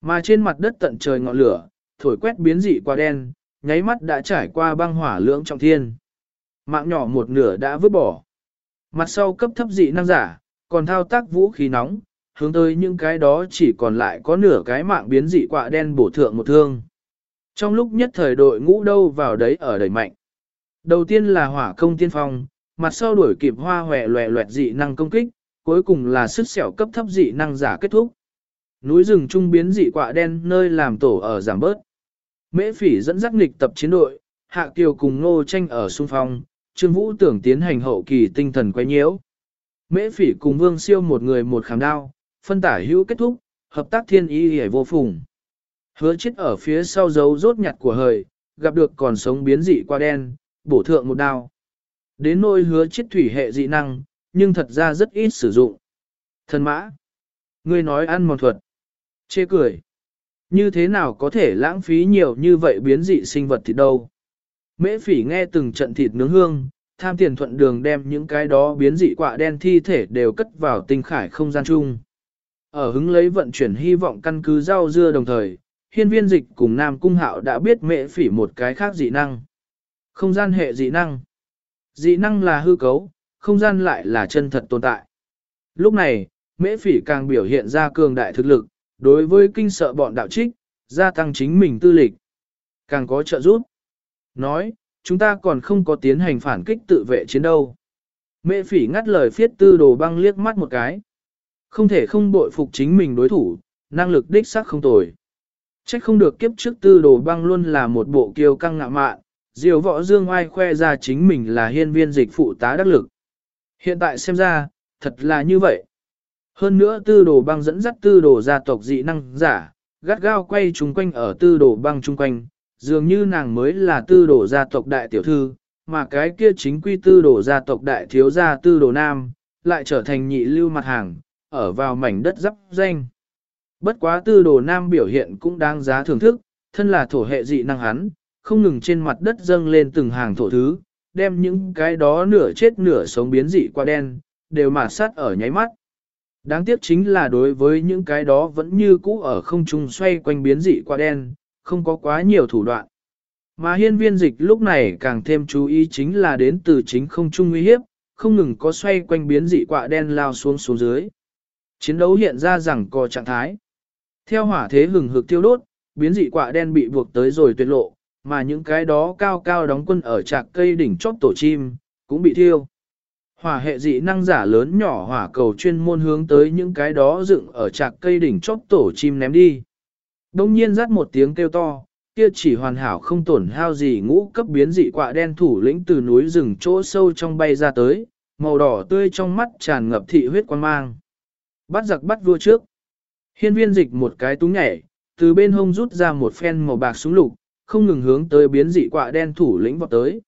Mà trên mặt đất tận trời ngọn lửa, thổi quét biến dị qua đen, nháy mắt đã trải qua băng hỏa lưỡng trọng thiên. Mạng nhỏ một nửa đã vứt bỏ. Mặt sau cấp thấp dị năng giả, còn thao tác vũ khí nóng, hướng tới những cái đó chỉ còn lại có nửa cái mạng biến dị quạ đen bổ thượng một thương. Trong lúc nhất thời đội ngũ đâu vào đấy ở đẩy mạnh. Đầu tiên là hỏa công tiên phong, mặt sau đuổi kịp hoa hòe loẹ loẹt dị năng công kích, cuối cùng là sức sẹo cấp thấp dị năng giả kết thúc. Núi rừng trung biến dị quạ đen nơi làm tổ ở giảm bớt. Mễ phỉ dẫn dắt nghịch tập chiến đội, Hạ Kiều cùng Ngô Tranh ở xung phong, Trương Vũ tưởng tiến hành hậu kỳ tinh thần quay nhiễu. Mễ phỉ cùng Vương Siêu một người một khảm đao, phân tả hữu kết thúc, hợp tác thiên ý hề vô phùng. Hứa chết ở phía sau dấu rốt nhặt của hời, gặp được còn sống biến dị qua đen, bổ thượng một đao. Đến nôi hứa chết thủy hệ dị năng, nhưng thật ra rất ít sử dụng. Thần mã, ngươi nói ăn mòn thuật. Chê cười. Như thế nào có thể lãng phí nhiều như vậy biến dị sinh vật thì đâu. Mễ phỉ nghe từng trận thịt nướng hương, tham tiền thuận đường đem những cái đó biến dị quạ đen thi thể đều cất vào tinh khải không gian chung. Ở hứng lấy vận chuyển hy vọng căn cứ rau dưa đồng thời, hiên viên dịch cùng Nam Cung Hạo đã biết mệ phỉ một cái khác dị năng. Không gian hệ dị năng. Dị năng là hư cấu, không gian lại là chân thật tồn tại. Lúc này, mễ phỉ càng biểu hiện ra cường đại thực lực, đối với kinh sợ bọn đạo trích, gia tăng chính mình tư lịch. Càng có trợ giúp. Nói, chúng ta còn không có tiến hành phản kích tự vệ chiến đâu. Mễ phỉ ngắt lời phiết tư đồ băng liếc mắt một cái. Không thể không bội phục chính mình đối thủ, năng lực đích xác không tồi. Trách không được kiếp trước tư đồ băng luôn là một bộ kiêu căng ngạ mạn, diều võ dương oai khoe ra chính mình là hiên viên dịch phụ tá đắc lực. Hiện tại xem ra, thật là như vậy. Hơn nữa tư đồ băng dẫn dắt tư đồ gia tộc dị năng giả, gắt gao quay chung quanh ở tư đồ băng chung quanh, dường như nàng mới là tư đồ gia tộc đại tiểu thư, mà cái kia chính quy tư đồ gia tộc đại thiếu gia tư đồ nam, lại trở thành nhị lưu mặt hàng, ở vào mảnh đất dắp danh. Bất quá tư đồ nam biểu hiện cũng đáng giá thưởng thức, thân là thổ hệ dị năng hắn, không ngừng trên mặt đất dâng lên từng hàng thổ thứ, đem những cái đó nửa chết nửa sống biến dị qua đen, đều mà sát ở nháy mắt. Đáng tiếc chính là đối với những cái đó vẫn như cũ ở không trung xoay quanh biến dị qua đen, không có quá nhiều thủ đoạn. Mà hiên viên dịch lúc này càng thêm chú ý chính là đến từ chính không trung nguy hiếp, không ngừng có xoay quanh biến dị quạ đen lao xuống xuống dưới. Chiến đấu hiện ra rằng có trạng thái. Theo hỏa thế hừng hực tiêu đốt, biến dị quả đen bị buộc tới rồi tuyệt lộ, mà những cái đó cao cao đóng quân ở trạc cây đỉnh chóp tổ chim, cũng bị thiêu. Hỏa hệ dị năng giả lớn nhỏ hỏa cầu chuyên môn hướng tới những cái đó dựng ở trạc cây đỉnh chóp tổ chim ném đi. Đông nhiên rát một tiếng kêu to, kia chỉ hoàn hảo không tổn hao gì ngũ cấp biến dị quạ đen thủ lĩnh từ núi rừng chỗ sâu trong bay ra tới, màu đỏ tươi trong mắt tràn ngập thị huyết quan mang. Bắt giặc bắt vua trước. Hiên viên dịch một cái túng nhảy, từ bên hông rút ra một phen màu bạc súng lục, không ngừng hướng tới biến dị quạ đen thủ lĩnh vọt tới.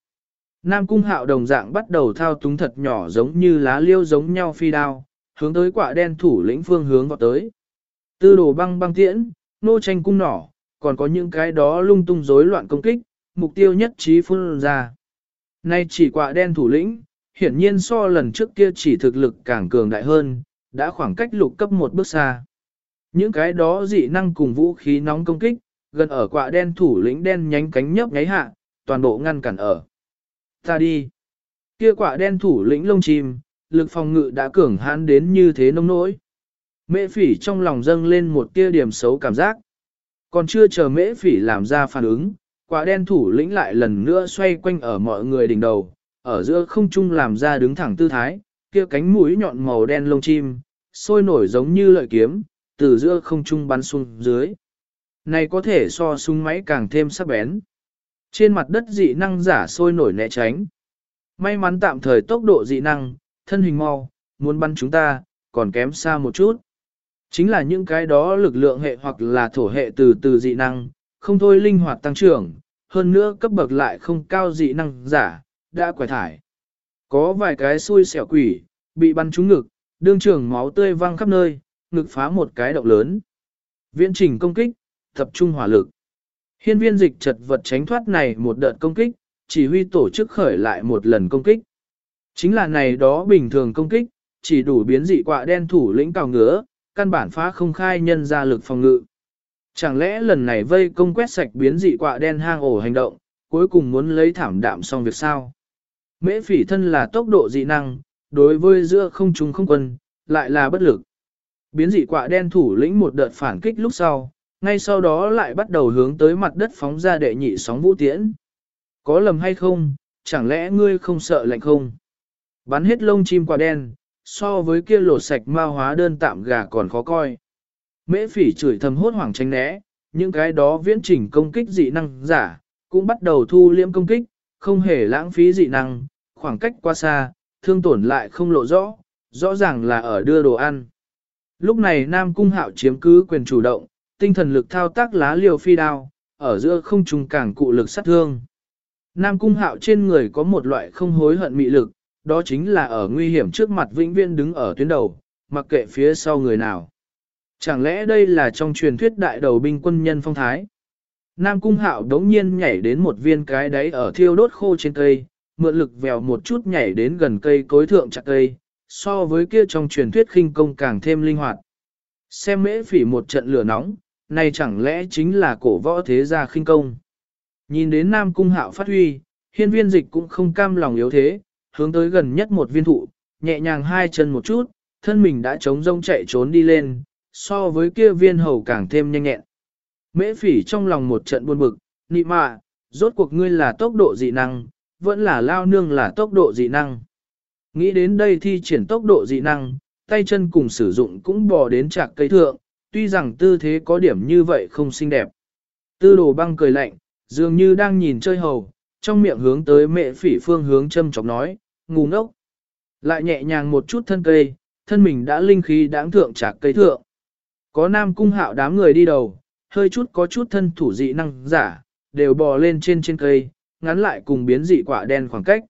Nam cung hạo đồng dạng bắt đầu thao túng thật nhỏ giống như lá liêu giống nhau phi đao, hướng tới quạ đen thủ lĩnh phương hướng vọt tới. Tư đồ băng băng tiễn, nô tranh cung nỏ, còn có những cái đó lung tung rối loạn công kích, mục tiêu nhất trí phun ra. Nay chỉ quạ đen thủ lĩnh, hiển nhiên so lần trước kia chỉ thực lực càng cường đại hơn, đã khoảng cách lục cấp một bước xa. Những cái đó dị năng cùng vũ khí nóng công kích, gần ở quạ đen thủ lĩnh đen nhánh cánh nhấp nháy hạ, toàn bộ ngăn cản ở. Ta đi. Kia quạ đen thủ lĩnh lông chim, lực phòng ngự đã cường hãn đến như thế nông nỗi. Mễ phỉ trong lòng dâng lên một tia điểm xấu cảm giác. Còn chưa chờ mễ phỉ làm ra phản ứng, quả đen thủ lĩnh lại lần nữa xoay quanh ở mọi người đỉnh đầu, ở giữa không trung làm ra đứng thẳng tư thái, kia cánh mũi nhọn màu đen lông chim, sôi nổi giống như lợi kiếm, từ giữa không trung bắn xuống dưới. Này có thể so súng máy càng thêm sắc bén. Trên mặt đất dị năng giả sôi nổi né tránh. May mắn tạm thời tốc độ dị năng, thân hình mau, muốn bắn chúng ta, còn kém xa một chút. Chính là những cái đó lực lượng hệ hoặc là thổ hệ từ từ dị năng, không thôi linh hoạt tăng trưởng, hơn nữa cấp bậc lại không cao dị năng giả, đã quải thải. Có vài cái xui xẻo quỷ, bị bắn trúng ngực, đương trường máu tươi văng khắp nơi, ngực phá một cái động lớn. Viễn trình công kích, tập trung hỏa lực. Hiên viên dịch chật vật tránh thoát này một đợt công kích, chỉ huy tổ chức khởi lại một lần công kích. Chính là này đó bình thường công kích, chỉ đủ biến dị quạ đen thủ lĩnh cào ngứa, căn bản phá không khai nhân ra lực phòng ngự. Chẳng lẽ lần này vây công quét sạch biến dị quạ đen hang ổ hành động, cuối cùng muốn lấy thảm đạm xong việc sao? Mễ phỉ thân là tốc độ dị năng, đối với giữa không trung không quân, lại là bất lực. Biến dị quạ đen thủ lĩnh một đợt phản kích lúc sau, ngay sau đó lại bắt đầu hướng tới mặt đất phóng ra đệ nhị sóng vũ tiễn. Có lầm hay không, chẳng lẽ ngươi không sợ lạnh không? Bắn hết lông chim quạ đen, so với kia lột sạch ma hóa đơn tạm gà còn khó coi. Mễ phỉ chửi thầm hốt hoảng tránh né, những cái đó viễn chỉnh công kích dị năng giả, cũng bắt đầu thu liễm công kích, không hề lãng phí dị năng, khoảng cách quá xa, thương tổn lại không lộ rõ, rõ ràng là ở đưa đồ ăn. Lúc này Nam Cung Hạo chiếm cứ quyền chủ động, tinh thần lực thao tác lá liều phi đao, ở giữa không trùng cảng cụ lực sát thương. Nam Cung Hạo trên người có một loại không hối hận mị lực, đó chính là ở nguy hiểm trước mặt vĩnh viên đứng ở tuyến đầu, mặc kệ phía sau người nào. Chẳng lẽ đây là trong truyền thuyết đại đầu binh quân nhân phong thái? Nam Cung Hạo đống nhiên nhảy đến một viên cái đáy ở thiêu đốt khô trên cây, mượn lực vèo một chút nhảy đến gần cây cối thượng chặt cây, so với kia trong truyền thuyết khinh công càng thêm linh hoạt. Xem mễ phỉ một trận lửa nóng, này chẳng lẽ chính là cổ võ thế gia khinh công. Nhìn đến Nam Cung Hạo phát huy, hiên viên dịch cũng không cam lòng yếu thế, hướng tới gần nhất một viên thụ, nhẹ nhàng hai chân một chút, thân mình đã chống rông chạy trốn đi lên, so với kia viên hầu càng thêm nhanh nhẹn. Mễ phỉ trong lòng một trận buồn bực, nị mạ, rốt cuộc ngươi là tốc độ dị năng, vẫn là lao nương là tốc độ dị năng. Nghĩ đến đây thi triển tốc độ dị năng, tay chân cùng sử dụng cũng bò đến chạc cây thượng, tuy rằng tư thế có điểm như vậy không xinh đẹp. Tư đồ băng cười lạnh, dường như đang nhìn chơi hầu, trong miệng hướng tới mẹ phỉ phương hướng châm chọc nói, ngu ngốc. Lại nhẹ nhàng một chút thân cây, thân mình đã linh khí đáng thượng chạc cây thượng. Có nam cung hạo đám người đi đầu, hơi chút có chút thân thủ dị năng giả, đều bò lên trên trên cây, ngắn lại cùng biến dị quả đen khoảng cách.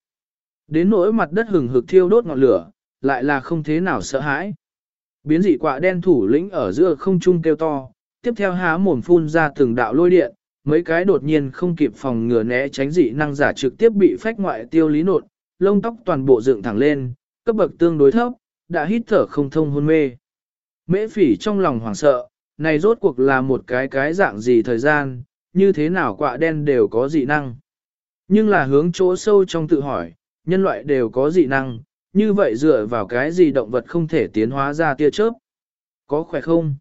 Đến nỗi mặt đất hừng hực thiêu đốt ngọn lửa, lại là không thế nào sợ hãi. Biến dị quả đen thủ lĩnh ở giữa không trung kêu to, tiếp theo há mồm phun ra từng đạo lôi điện, mấy cái đột nhiên không kịp phòng ngừa né tránh dị năng giả trực tiếp bị phách ngoại tiêu lý nột, lông tóc toàn bộ dựng thẳng lên, cấp bậc tương đối thấp, đã hít thở không thông hôn mê. Mễ phỉ trong lòng hoảng sợ, này rốt cuộc là một cái cái dạng gì thời gian, như thế nào quạ đen đều có dị năng. Nhưng là hướng chỗ sâu trong tự hỏi, nhân loại đều có dị năng, như vậy dựa vào cái gì động vật không thể tiến hóa ra tia chớp? Có khỏe không?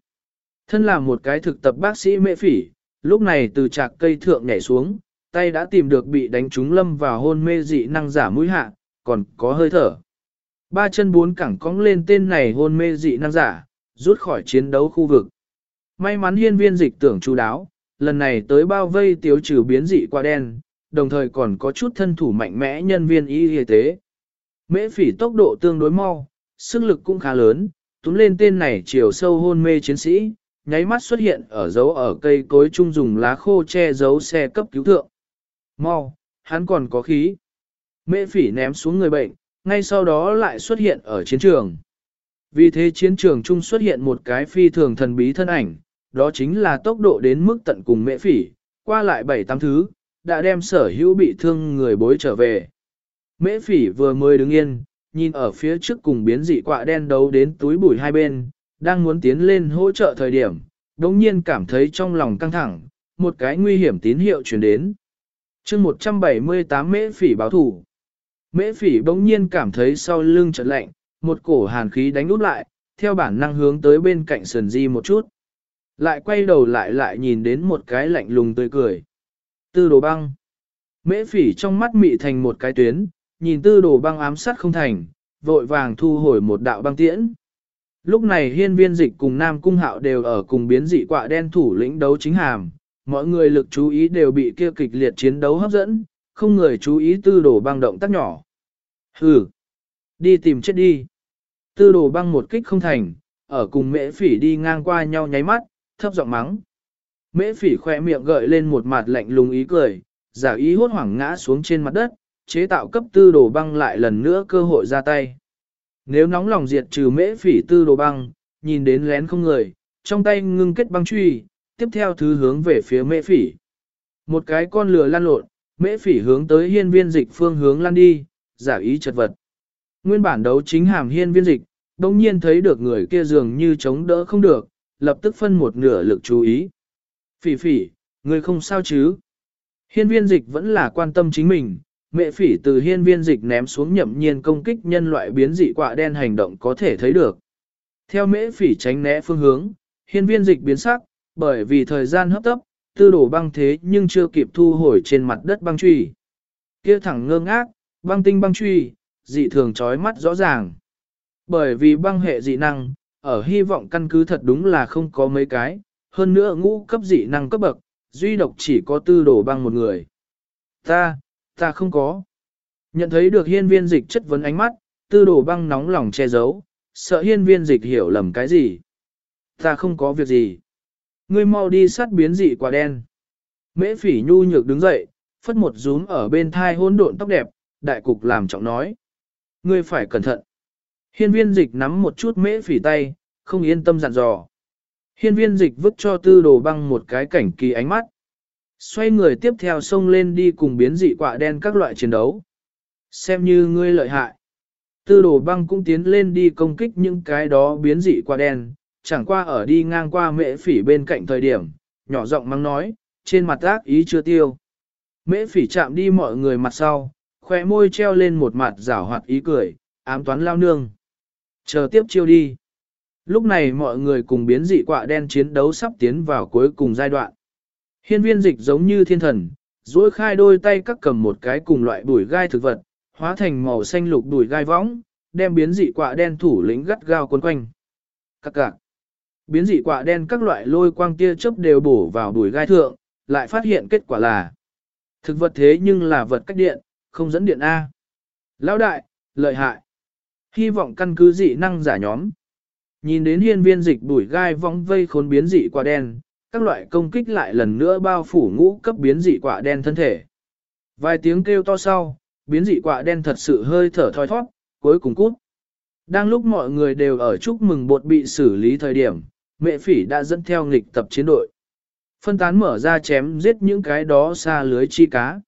Thân là một cái thực tập bác sĩ mệ phỉ, lúc này từ trạc cây thượng nhảy xuống, tay đã tìm được bị đánh trúng lâm vào hôn mê dị năng giả mũi hạ, còn có hơi thở. Ba chân bốn cẳng cong lên tên này hôn mê dị năng giả, rút khỏi chiến đấu khu vực. May mắn hiên viên dịch tưởng chú đáo, lần này tới bao vây tiêu trừ biến dị qua đen, đồng thời còn có chút thân thủ mạnh mẽ nhân viên y y tế. Mễ phỉ tốc độ tương đối mau, sức lực cũng khá lớn, túm lên tên này chiều sâu hôn mê chiến sĩ, nháy mắt xuất hiện ở dấu ở cây cối trung dùng lá khô che giấu xe cấp cứu thượng. Mau, hắn còn có khí. Mễ phỉ ném xuống người bệnh, ngay sau đó lại xuất hiện ở chiến trường. Vì thế chiến trường trung xuất hiện một cái phi thường thần bí thân ảnh, đó chính là tốc độ đến mức tận cùng mễ phỉ, qua lại bảy tám thứ, đã đem sở hữu bị thương người bối trở về. Mễ phỉ vừa mới đứng yên, nhìn ở phía trước cùng biến dị quạ đen đấu đến túi bụi hai bên, đang muốn tiến lên hỗ trợ thời điểm, đống nhiên cảm thấy trong lòng căng thẳng, một cái nguy hiểm tín hiệu truyền đến. chương 178 mễ phỉ báo thủ. Mễ phỉ bỗng nhiên cảm thấy sau lưng chợt lạnh, một cổ hàn khí đánh út lại, theo bản năng hướng tới bên cạnh sườn di một chút. Lại quay đầu lại lại nhìn đến một cái lạnh lùng tươi cười. Tư đồ băng. Mễ phỉ trong mắt mị thành một cái tuyến, nhìn tư đồ băng ám sát không thành, vội vàng thu hồi một đạo băng tiễn. Lúc này hiên viên dịch cùng Nam Cung Hạo đều ở cùng biến dị quạ đen thủ lĩnh đấu chính hàm, mọi người lực chú ý đều bị kia kịch liệt chiến đấu hấp dẫn, không người chú ý tư đồ băng động tác nhỏ. Hừ, đi tìm chết đi. Tư đồ băng một kích không thành, ở cùng mễ phỉ đi ngang qua nhau nháy mắt, thấp giọng mắng. Mễ phỉ khoe miệng gợi lên một mặt lạnh lùng ý cười, giả ý hốt hoảng ngã xuống trên mặt đất, chế tạo cấp tư đồ băng lại lần nữa cơ hội ra tay. Nếu nóng lòng diệt trừ mễ phỉ tư đồ băng, nhìn đến lén không người, trong tay ngưng kết băng truy, tiếp theo thứ hướng về phía mễ phỉ. Một cái con lừa lan lộn, mễ phỉ hướng tới hiên viên dịch phương hướng lan đi, giả ý chật vật. Nguyên bản đấu chính hàm hiên viên dịch, đồng nhiên thấy được người kia dường như chống đỡ không được, lập tức phân một nửa lực chú ý. Phỉ phỉ, người không sao chứ? Hiên viên dịch vẫn là quan tâm chính mình, mẹ phỉ từ hiên viên dịch ném xuống nhậm nhiên công kích nhân loại biến dị quạ đen hành động có thể thấy được. Theo mễ phỉ tránh né phương hướng, hiên viên dịch biến sắc, bởi vì thời gian hấp tấp, tư đổ băng thế nhưng chưa kịp thu hồi trên mặt đất băng truy. Kia thẳng ngơ ngác, băng tinh băng truy, dị thường chói mắt rõ ràng. Bởi vì băng hệ dị năng, ở hy vọng căn cứ thật đúng là không có mấy cái, hơn nữa ngũ cấp dị năng cấp bậc, duy độc chỉ có tư đổ băng một người. Ta, ta không có. Nhận thấy được hiên viên dịch chất vấn ánh mắt, tư đổ băng nóng lòng che giấu, sợ hiên viên dịch hiểu lầm cái gì. Ta không có việc gì. Ngươi mau đi sát biến dị quả đen. Mễ phỉ nhu nhược đứng dậy, phất một rúm ở bên thai hôn độn tóc đẹp, đại cục làm trọng nói. Ngươi phải cẩn thận. Hiên viên dịch nắm một chút mễ phỉ tay, không yên tâm dặn dò. Hiên viên dịch vứt cho tư đồ băng một cái cảnh kỳ ánh mắt. Xoay người tiếp theo xông lên đi cùng biến dị quạ đen các loại chiến đấu. Xem như ngươi lợi hại. Tư đồ băng cũng tiến lên đi công kích những cái đó biến dị quạ đen, chẳng qua ở đi ngang qua mễ phỉ bên cạnh thời điểm, nhỏ giọng mắng nói, trên mặt ác ý chưa tiêu. Mễ phỉ chạm đi mọi người mặt sau, khóe môi treo lên một mặt rảo hoạt ý cười, ám toán lao nương. Chờ tiếp chiêu đi. Lúc này mọi người cùng biến dị quạ đen chiến đấu sắp tiến vào cuối cùng giai đoạn. Hiên viên dịch giống như thiên thần, duỗi khai đôi tay các cầm một cái cùng loại bùi gai thực vật, hóa thành màu xanh lục bùi gai võng, đem biến dị quạ đen thủ lĩnh gắt gao quấn quanh. Các cạc. Biến dị quạ đen các loại lôi quang tia chớp đều bổ vào bùi gai thượng, lại phát hiện kết quả là thực vật thế nhưng là vật cách điện, không dẫn điện A. Lão đại, lợi hại. Hy vọng căn cứ dị năng giả nhóm. Nhìn đến hiên viên dịch bùi gai vong vây khốn biến dị quả đen, các loại công kích lại lần nữa bao phủ ngũ cấp biến dị quả đen thân thể. Vài tiếng kêu to sau, biến dị quả đen thật sự hơi thở thoi thoát, cuối cùng cút. Đang lúc mọi người đều ở chúc mừng bột bị xử lý thời điểm, mẹ phỉ đã dẫn theo nghịch tập chiến đội. Phân tán mở ra chém giết những cái đó xa lưới chi cá.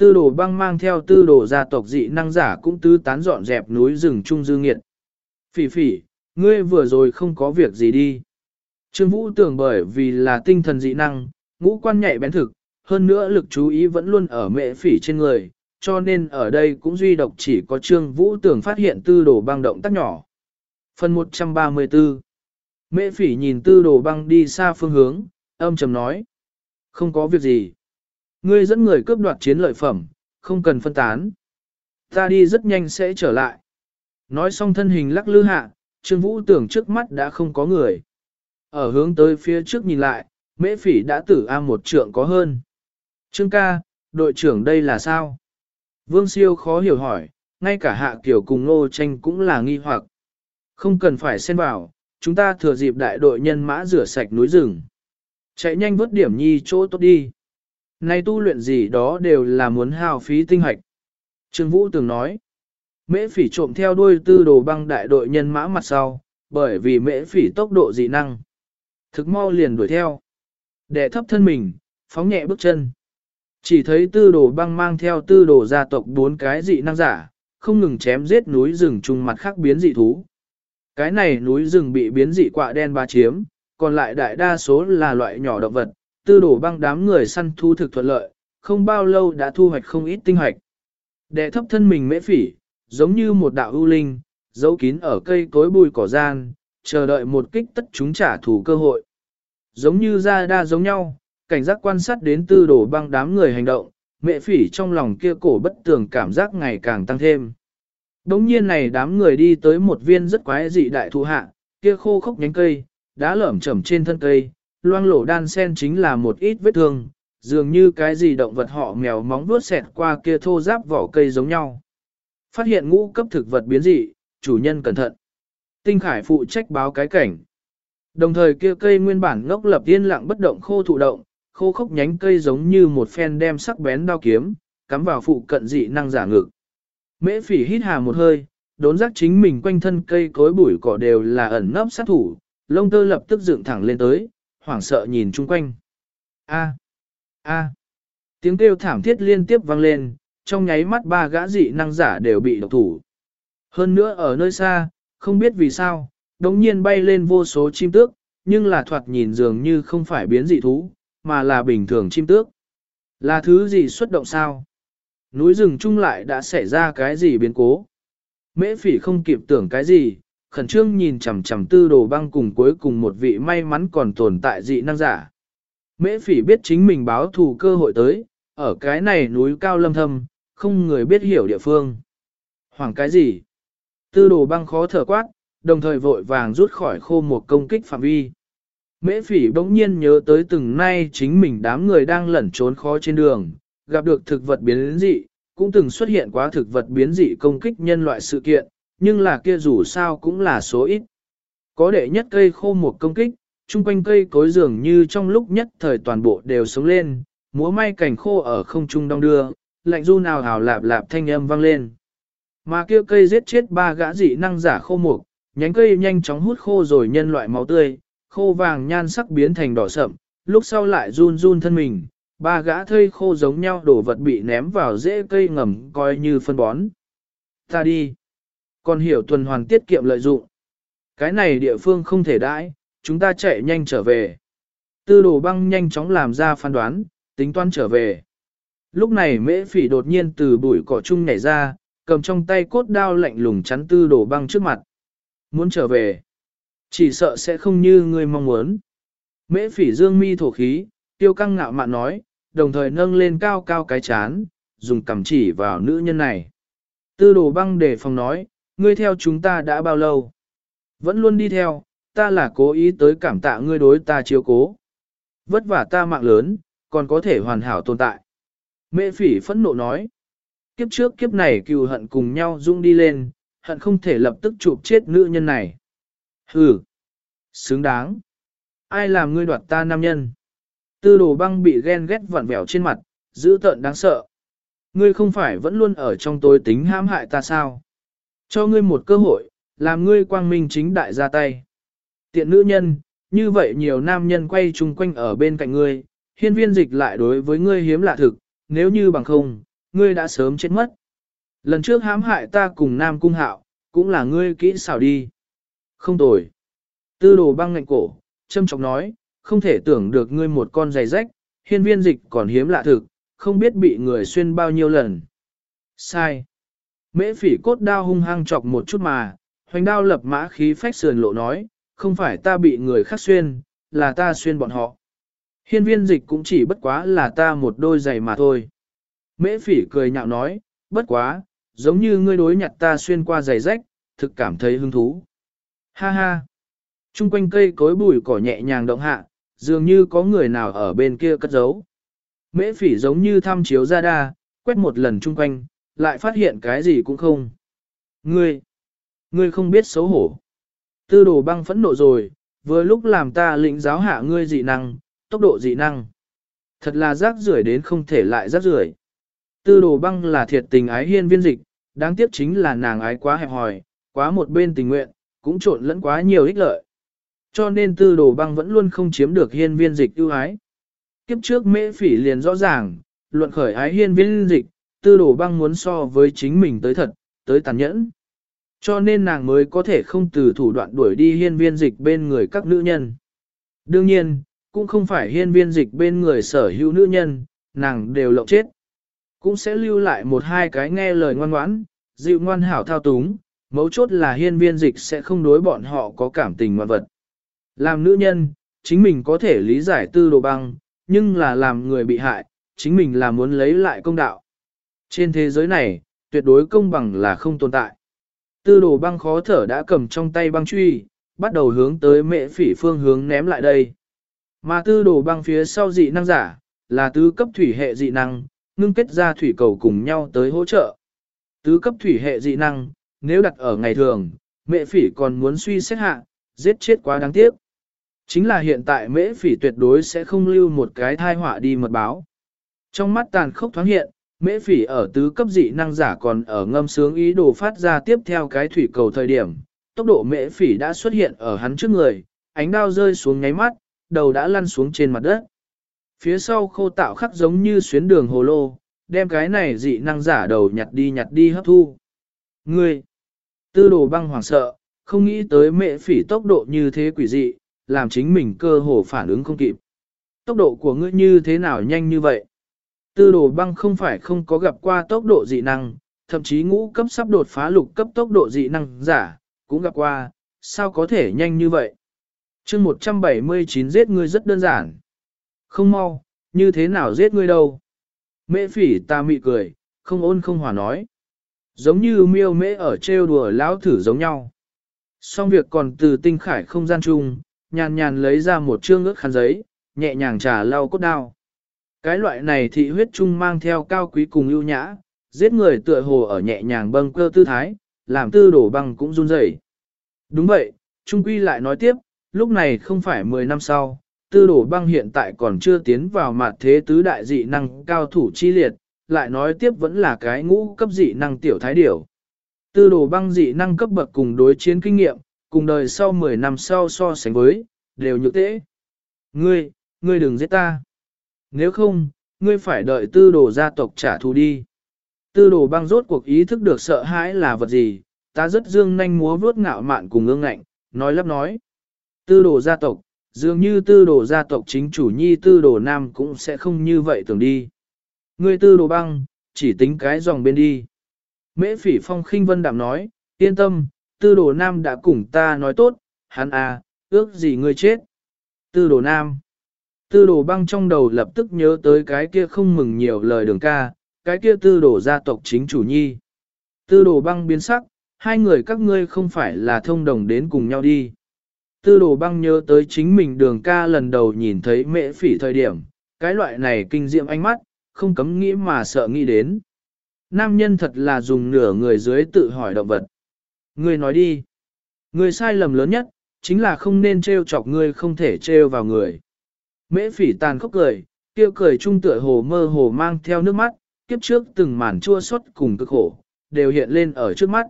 Tư đồ băng mang theo tư đồ gia tộc dị năng giả cũng tứ tán dọn dẹp núi rừng trung dư nghiệt. Phỉ phỉ, ngươi vừa rồi không có việc gì đi. Trương Vũ tưởng bởi vì là tinh thần dị năng, ngũ quan nhạy bén thực, hơn nữa lực chú ý vẫn luôn ở mẹ phỉ trên người, cho nên ở đây cũng duy độc chỉ có Trương Vũ tưởng phát hiện tư đồ băng động tác nhỏ. Phần 134 Mẹ phỉ nhìn tư đồ băng đi xa phương hướng, âm trầm nói. Không có việc gì. Ngươi dẫn người cướp đoạt chiến lợi phẩm, không cần phân tán. Ta đi rất nhanh sẽ trở lại. Nói xong thân hình lắc lư hạ, Trương Vũ tưởng trước mắt đã không có người. Ở hướng tới phía trước nhìn lại, mễ phỉ đã tử A một trượng có hơn. Trương ca, đội trưởng đây là sao? Vương siêu khó hiểu hỏi, ngay cả hạ kiểu cùng ngô tranh cũng là nghi hoặc. Không cần phải xen vào, chúng ta thừa dịp đại đội nhân mã rửa sạch núi rừng. Chạy nhanh vớt điểm nhi chỗ tốt đi. Nay tu luyện gì đó đều là muốn hao phí tinh hoạch. Trương Vũ từng nói, mễ phỉ trộm theo đuôi tư đồ băng đại đội nhân mã mặt sau, bởi vì mễ phỉ tốc độ dị năng. Thực mau liền đuổi theo. đệ thấp thân mình, phóng nhẹ bước chân. Chỉ thấy tư đồ băng mang theo tư đồ gia tộc bốn cái dị năng giả, không ngừng chém giết núi rừng chung mặt khác biến dị thú. Cái này núi rừng bị biến dị quạ đen ba chiếm, còn lại đại đa số là loại nhỏ động vật, tư đổ băng đám người săn thu thực thuận lợi, không bao lâu đã thu hoạch không ít tinh hoạch. Đệ thấp thân mình mễ phỉ, giống như một đạo ưu linh, giấu kín ở cây cối bùi cỏ gian, chờ đợi một kích tất chúng trả thù cơ hội. Giống như ra đa giống nhau, cảnh giác quan sát đến tư đổ băng đám người hành động, mẹ phỉ trong lòng kia cổ bất tường cảm giác ngày càng tăng thêm. Đống nhiên này đám người đi tới một viên rất quái dị đại thụ hạ, kia khô khốc nhánh cây, đá lởm chởm trên thân cây, loang lổ đan sen chính là một ít vết thương, dường như cái gì động vật họ mèo móng vuốt xẹt qua kia thô giáp vỏ cây giống nhau. Phát hiện ngũ cấp thực vật biến dị, chủ nhân cẩn thận. Tinh Khải phụ trách báo cái cảnh. Đồng thời kia cây nguyên bản ngốc lập yên lặng bất động khô thụ động, khô khốc nhánh cây giống như một phen đem sắc bén đao kiếm, cắm vào phụ cận dị năng giả ngực. Mễ phỉ hít hà một hơi, đốn giác chính mình quanh thân cây cối bụi cỏ đều là ẩn nấp sát thủ, lông tơ lập tức dựng thẳng lên tới, hoảng sợ nhìn chung quanh. A. A. Tiếng kêu thảm thiết liên tiếp vang lên, trong nháy mắt ba gã dị năng giả đều bị độc thủ. Hơn nữa ở nơi xa, không biết vì sao, đống nhiên bay lên vô số chim tước, nhưng là thoạt nhìn dường như không phải biến dị thú, mà là bình thường chim tước. Là thứ gì xuất động sao? núi rừng chung lại đã xảy ra cái gì biến cố. Mễ phỉ không kịp tưởng cái gì, khẩn trương nhìn chằm chằm tư đồ băng cùng cuối cùng một vị may mắn còn tồn tại dị năng giả. Mễ phỉ biết chính mình báo thù cơ hội tới, ở cái này núi cao lâm thâm, không người biết hiểu địa phương. Hoảng cái gì? Tư đồ băng khó thở quát, đồng thời vội vàng rút khỏi khô một công kích phạm vi. Mễ phỉ bỗng nhiên nhớ tới từng nay chính mình đám người đang lẩn trốn khó trên đường, gặp được thực vật biến dị, cũng từng xuất hiện quá thực vật biến dị công kích nhân loại sự kiện, nhưng là kia dù sao cũng là số ít. Có đệ nhất cây khô một công kích, chung quanh cây cối dường như trong lúc nhất thời toàn bộ đều sống lên, múa may cảnh khô ở không trung đong đưa, lạnh du nào hào lạp lạp thanh âm vang lên. Mà kia cây giết chết ba gã dị năng giả khô mục, nhánh cây nhanh chóng hút khô rồi nhân loại máu tươi, khô vàng nhan sắc biến thành đỏ sậm, lúc sau lại run run thân mình, ba gã thây khô giống nhau đổ vật bị ném vào rễ cây ngầm coi như phân bón. Ta đi. Còn hiểu tuần hoàn tiết kiệm lợi dụng. Cái này địa phương không thể đãi, chúng ta chạy nhanh trở về. Tư đồ băng nhanh chóng làm ra phán đoán, tính toán trở về. Lúc này mễ phỉ đột nhiên từ bụi cỏ chung nhảy ra, cầm trong tay cốt đao lạnh lùng chắn tư đồ băng trước mặt. Muốn trở về. Chỉ sợ sẽ không như ngươi mong muốn. Mễ phỉ dương mi thổ khí, tiêu căng ngạo mạn nói, đồng thời nâng lên cao cao cái chán, dùng cầm chỉ vào nữ nhân này. Tư đồ băng để phòng nói, ngươi theo chúng ta đã bao lâu? Vẫn luôn đi theo, ta là cố ý tới cảm tạ ngươi đối ta chiếu cố. Vất vả ta mạng lớn, còn có thể hoàn hảo tồn tại. Mẹ phỉ phẫn nộ nói. Kiếp trước kiếp này cừu hận cùng nhau dung đi lên, hận không thể lập tức chụp chết nữ nhân này. Hừ, xứng đáng. Ai làm ngươi đoạt ta nam nhân? Tư đồ băng bị ghen ghét vặn vẹo trên mặt, dữ tợn đáng sợ. Ngươi không phải vẫn luôn ở trong tối tính hãm hại ta sao? Cho ngươi một cơ hội, làm ngươi quang minh chính đại ra tay. Tiện nữ nhân, như vậy nhiều nam nhân quay chung quanh ở bên cạnh ngươi, hiên viên dịch lại đối với ngươi hiếm lạ thực, nếu như bằng không, ngươi đã sớm chết mất. Lần trước hãm hại ta cùng nam cung hạo, cũng là ngươi kỹ xảo đi. Không tồi. Tư đồ băng ngạnh cổ, châm trọng nói, không thể tưởng được ngươi một con giày rách, hiên viên dịch còn hiếm lạ thực, không biết bị người xuyên bao nhiêu lần. Sai. Mễ phỉ cốt đao hung hăng chọc một chút mà, hoành đao lập mã khí phách sườn lộ nói, không phải ta bị người khác xuyên, là ta xuyên bọn họ. Hiên viên dịch cũng chỉ bất quá là ta một đôi giày mà thôi. Mễ phỉ cười nhạo nói, bất quá, giống như ngươi đối nhặt ta xuyên qua giày rách, thực cảm thấy hứng thú. Ha ha! Trung quanh cây cối bụi cỏ nhẹ nhàng động hạ, dường như có người nào ở bên kia cất giấu. Mễ phỉ giống như thăm chiếu ra đa, quét một lần chung quanh, lại phát hiện cái gì cũng không. Ngươi! Ngươi không biết xấu hổ. Tư đồ băng phẫn nộ rồi, vừa lúc làm ta lĩnh giáo hạ ngươi dị năng, tốc độ dị năng. Thật là rác rưởi đến không thể lại rác rưởi. Tư đồ băng là thiệt tình ái hiên viên dịch, đáng tiếc chính là nàng ái quá hẹp hòi, quá một bên tình nguyện, cũng trộn lẫn quá nhiều ích lợi. Cho nên tư đồ băng vẫn luôn không chiếm được hiên viên dịch ưu ái. Kiếp trước mễ phỉ liền rõ ràng, luận khởi ái hiên viên dịch, tư đồ băng muốn so với chính mình tới thật, tới tàn nhẫn. Cho nên nàng mới có thể không từ thủ đoạn đuổi đi hiên viên dịch bên người các nữ nhân. Đương nhiên, cũng không phải hiên viên dịch bên người sở hữu nữ nhân, nàng đều lộng chết. Cũng sẽ lưu lại một hai cái nghe lời ngoan ngoãn, dịu ngoan hảo thao túng, mấu chốt là hiên viên dịch sẽ không đối bọn họ có cảm tình ngoan vật. Làm nữ nhân, chính mình có thể lý giải tư đồ băng, nhưng là làm người bị hại, chính mình là muốn lấy lại công đạo. Trên thế giới này, tuyệt đối công bằng là không tồn tại. Tư đồ băng khó thở đã cầm trong tay băng truy, bắt đầu hướng tới mệ phỉ phương hướng ném lại đây. Mà tư đồ băng phía sau dị năng giả, là tứ cấp thủy hệ dị năng, ngưng kết ra thủy cầu cùng nhau tới hỗ trợ. Tứ cấp thủy hệ dị năng, nếu đặt ở ngày thường, mệ phỉ còn muốn suy xét hạ, giết chết quá đáng tiếc. Chính là hiện tại mễ phỉ tuyệt đối sẽ không lưu một cái thai họa đi mật báo. Trong mắt tàn khốc thoáng hiện, mễ phỉ ở tứ cấp dị năng giả còn ở ngâm sướng ý đồ phát ra tiếp theo cái thủy cầu thời điểm. Tốc độ mễ phỉ đã xuất hiện ở hắn trước người, ánh đao rơi xuống nháy mắt, đầu đã lăn xuống trên mặt đất. Phía sau khô tạo khắc giống như xuyến đường hồ lô, đem cái này dị năng giả đầu nhặt đi nhặt đi hấp thu. Ngươi! Tư đồ băng hoảng sợ, không nghĩ tới Mễ phỉ tốc độ như thế quỷ dị, làm chính mình cơ hồ phản ứng không kịp. Tốc độ của ngươi như thế nào nhanh như vậy? Tư đồ băng không phải không có gặp qua tốc độ dị năng, thậm chí ngũ cấp sắp đột phá lục cấp tốc độ dị năng giả, cũng gặp qua, sao có thể nhanh như vậy? chương 179 giết ngươi rất đơn giản. Không mau, như thế nào giết ngươi đâu? Mễ phỉ ta mị cười, không ôn không hòa nói. Giống như miêu mễ ở trêu đùa lão thử giống nhau. Xong việc còn từ tinh khải không gian chung, nhàn nhàn lấy ra một chương ước khăn giấy, nhẹ nhàng trà lau cốt đao. Cái loại này thị huyết trung mang theo cao quý cùng ưu nhã, giết người tựa hồ ở nhẹ nhàng bâng cơ tư thái, làm tư đổ băng cũng run rẩy. Đúng vậy, Trung Quy lại nói tiếp, lúc này không phải 10 năm sau, tư đổ băng hiện tại còn chưa tiến vào mặt thế tứ đại dị năng cao thủ chi liệt, lại nói tiếp vẫn là cái ngũ cấp dị năng tiểu thái điểu. Tư đồ băng dị năng cấp bậc cùng đối chiến kinh nghiệm, cùng đời sau 10 năm sau so sánh với, đều nhược tễ. Ngươi, ngươi đừng giết ta. Nếu không, ngươi phải đợi tư đồ gia tộc trả thù đi. Tư đồ băng rốt cuộc ý thức được sợ hãi là vật gì, ta rất dương nhanh múa vuốt ngạo mạn cùng ương ngạnh, nói lắp nói. Tư đồ gia tộc, dường như tư đồ gia tộc chính chủ nhi tư đồ nam cũng sẽ không như vậy tưởng đi. Ngươi tư đồ băng, chỉ tính cái dòng bên đi. Mễ phỉ phong khinh vân đạm nói, yên tâm, tư đồ nam đã cùng ta nói tốt, hắn à, ước gì ngươi chết. Tư đồ nam. Tư đồ băng trong đầu lập tức nhớ tới cái kia không mừng nhiều lời đường ca, cái kia tư đồ gia tộc chính chủ nhi. Tư đồ băng biến sắc, hai người các ngươi không phải là thông đồng đến cùng nhau đi. Tư đồ băng nhớ tới chính mình đường ca lần đầu nhìn thấy mễ phỉ thời điểm, cái loại này kinh diệm ánh mắt, không cấm nghĩ mà sợ nghĩ đến. Nam nhân thật là dùng nửa người dưới tự hỏi động vật. Ngươi nói đi. Ngươi sai lầm lớn nhất, chính là không nên trêu chọc ngươi không thể trêu vào người. Mễ phỉ tàn khóc cười, kia cười trung tựa hồ mơ hồ mang theo nước mắt, kiếp trước từng màn chua xót cùng cực khổ, đều hiện lên ở trước mắt.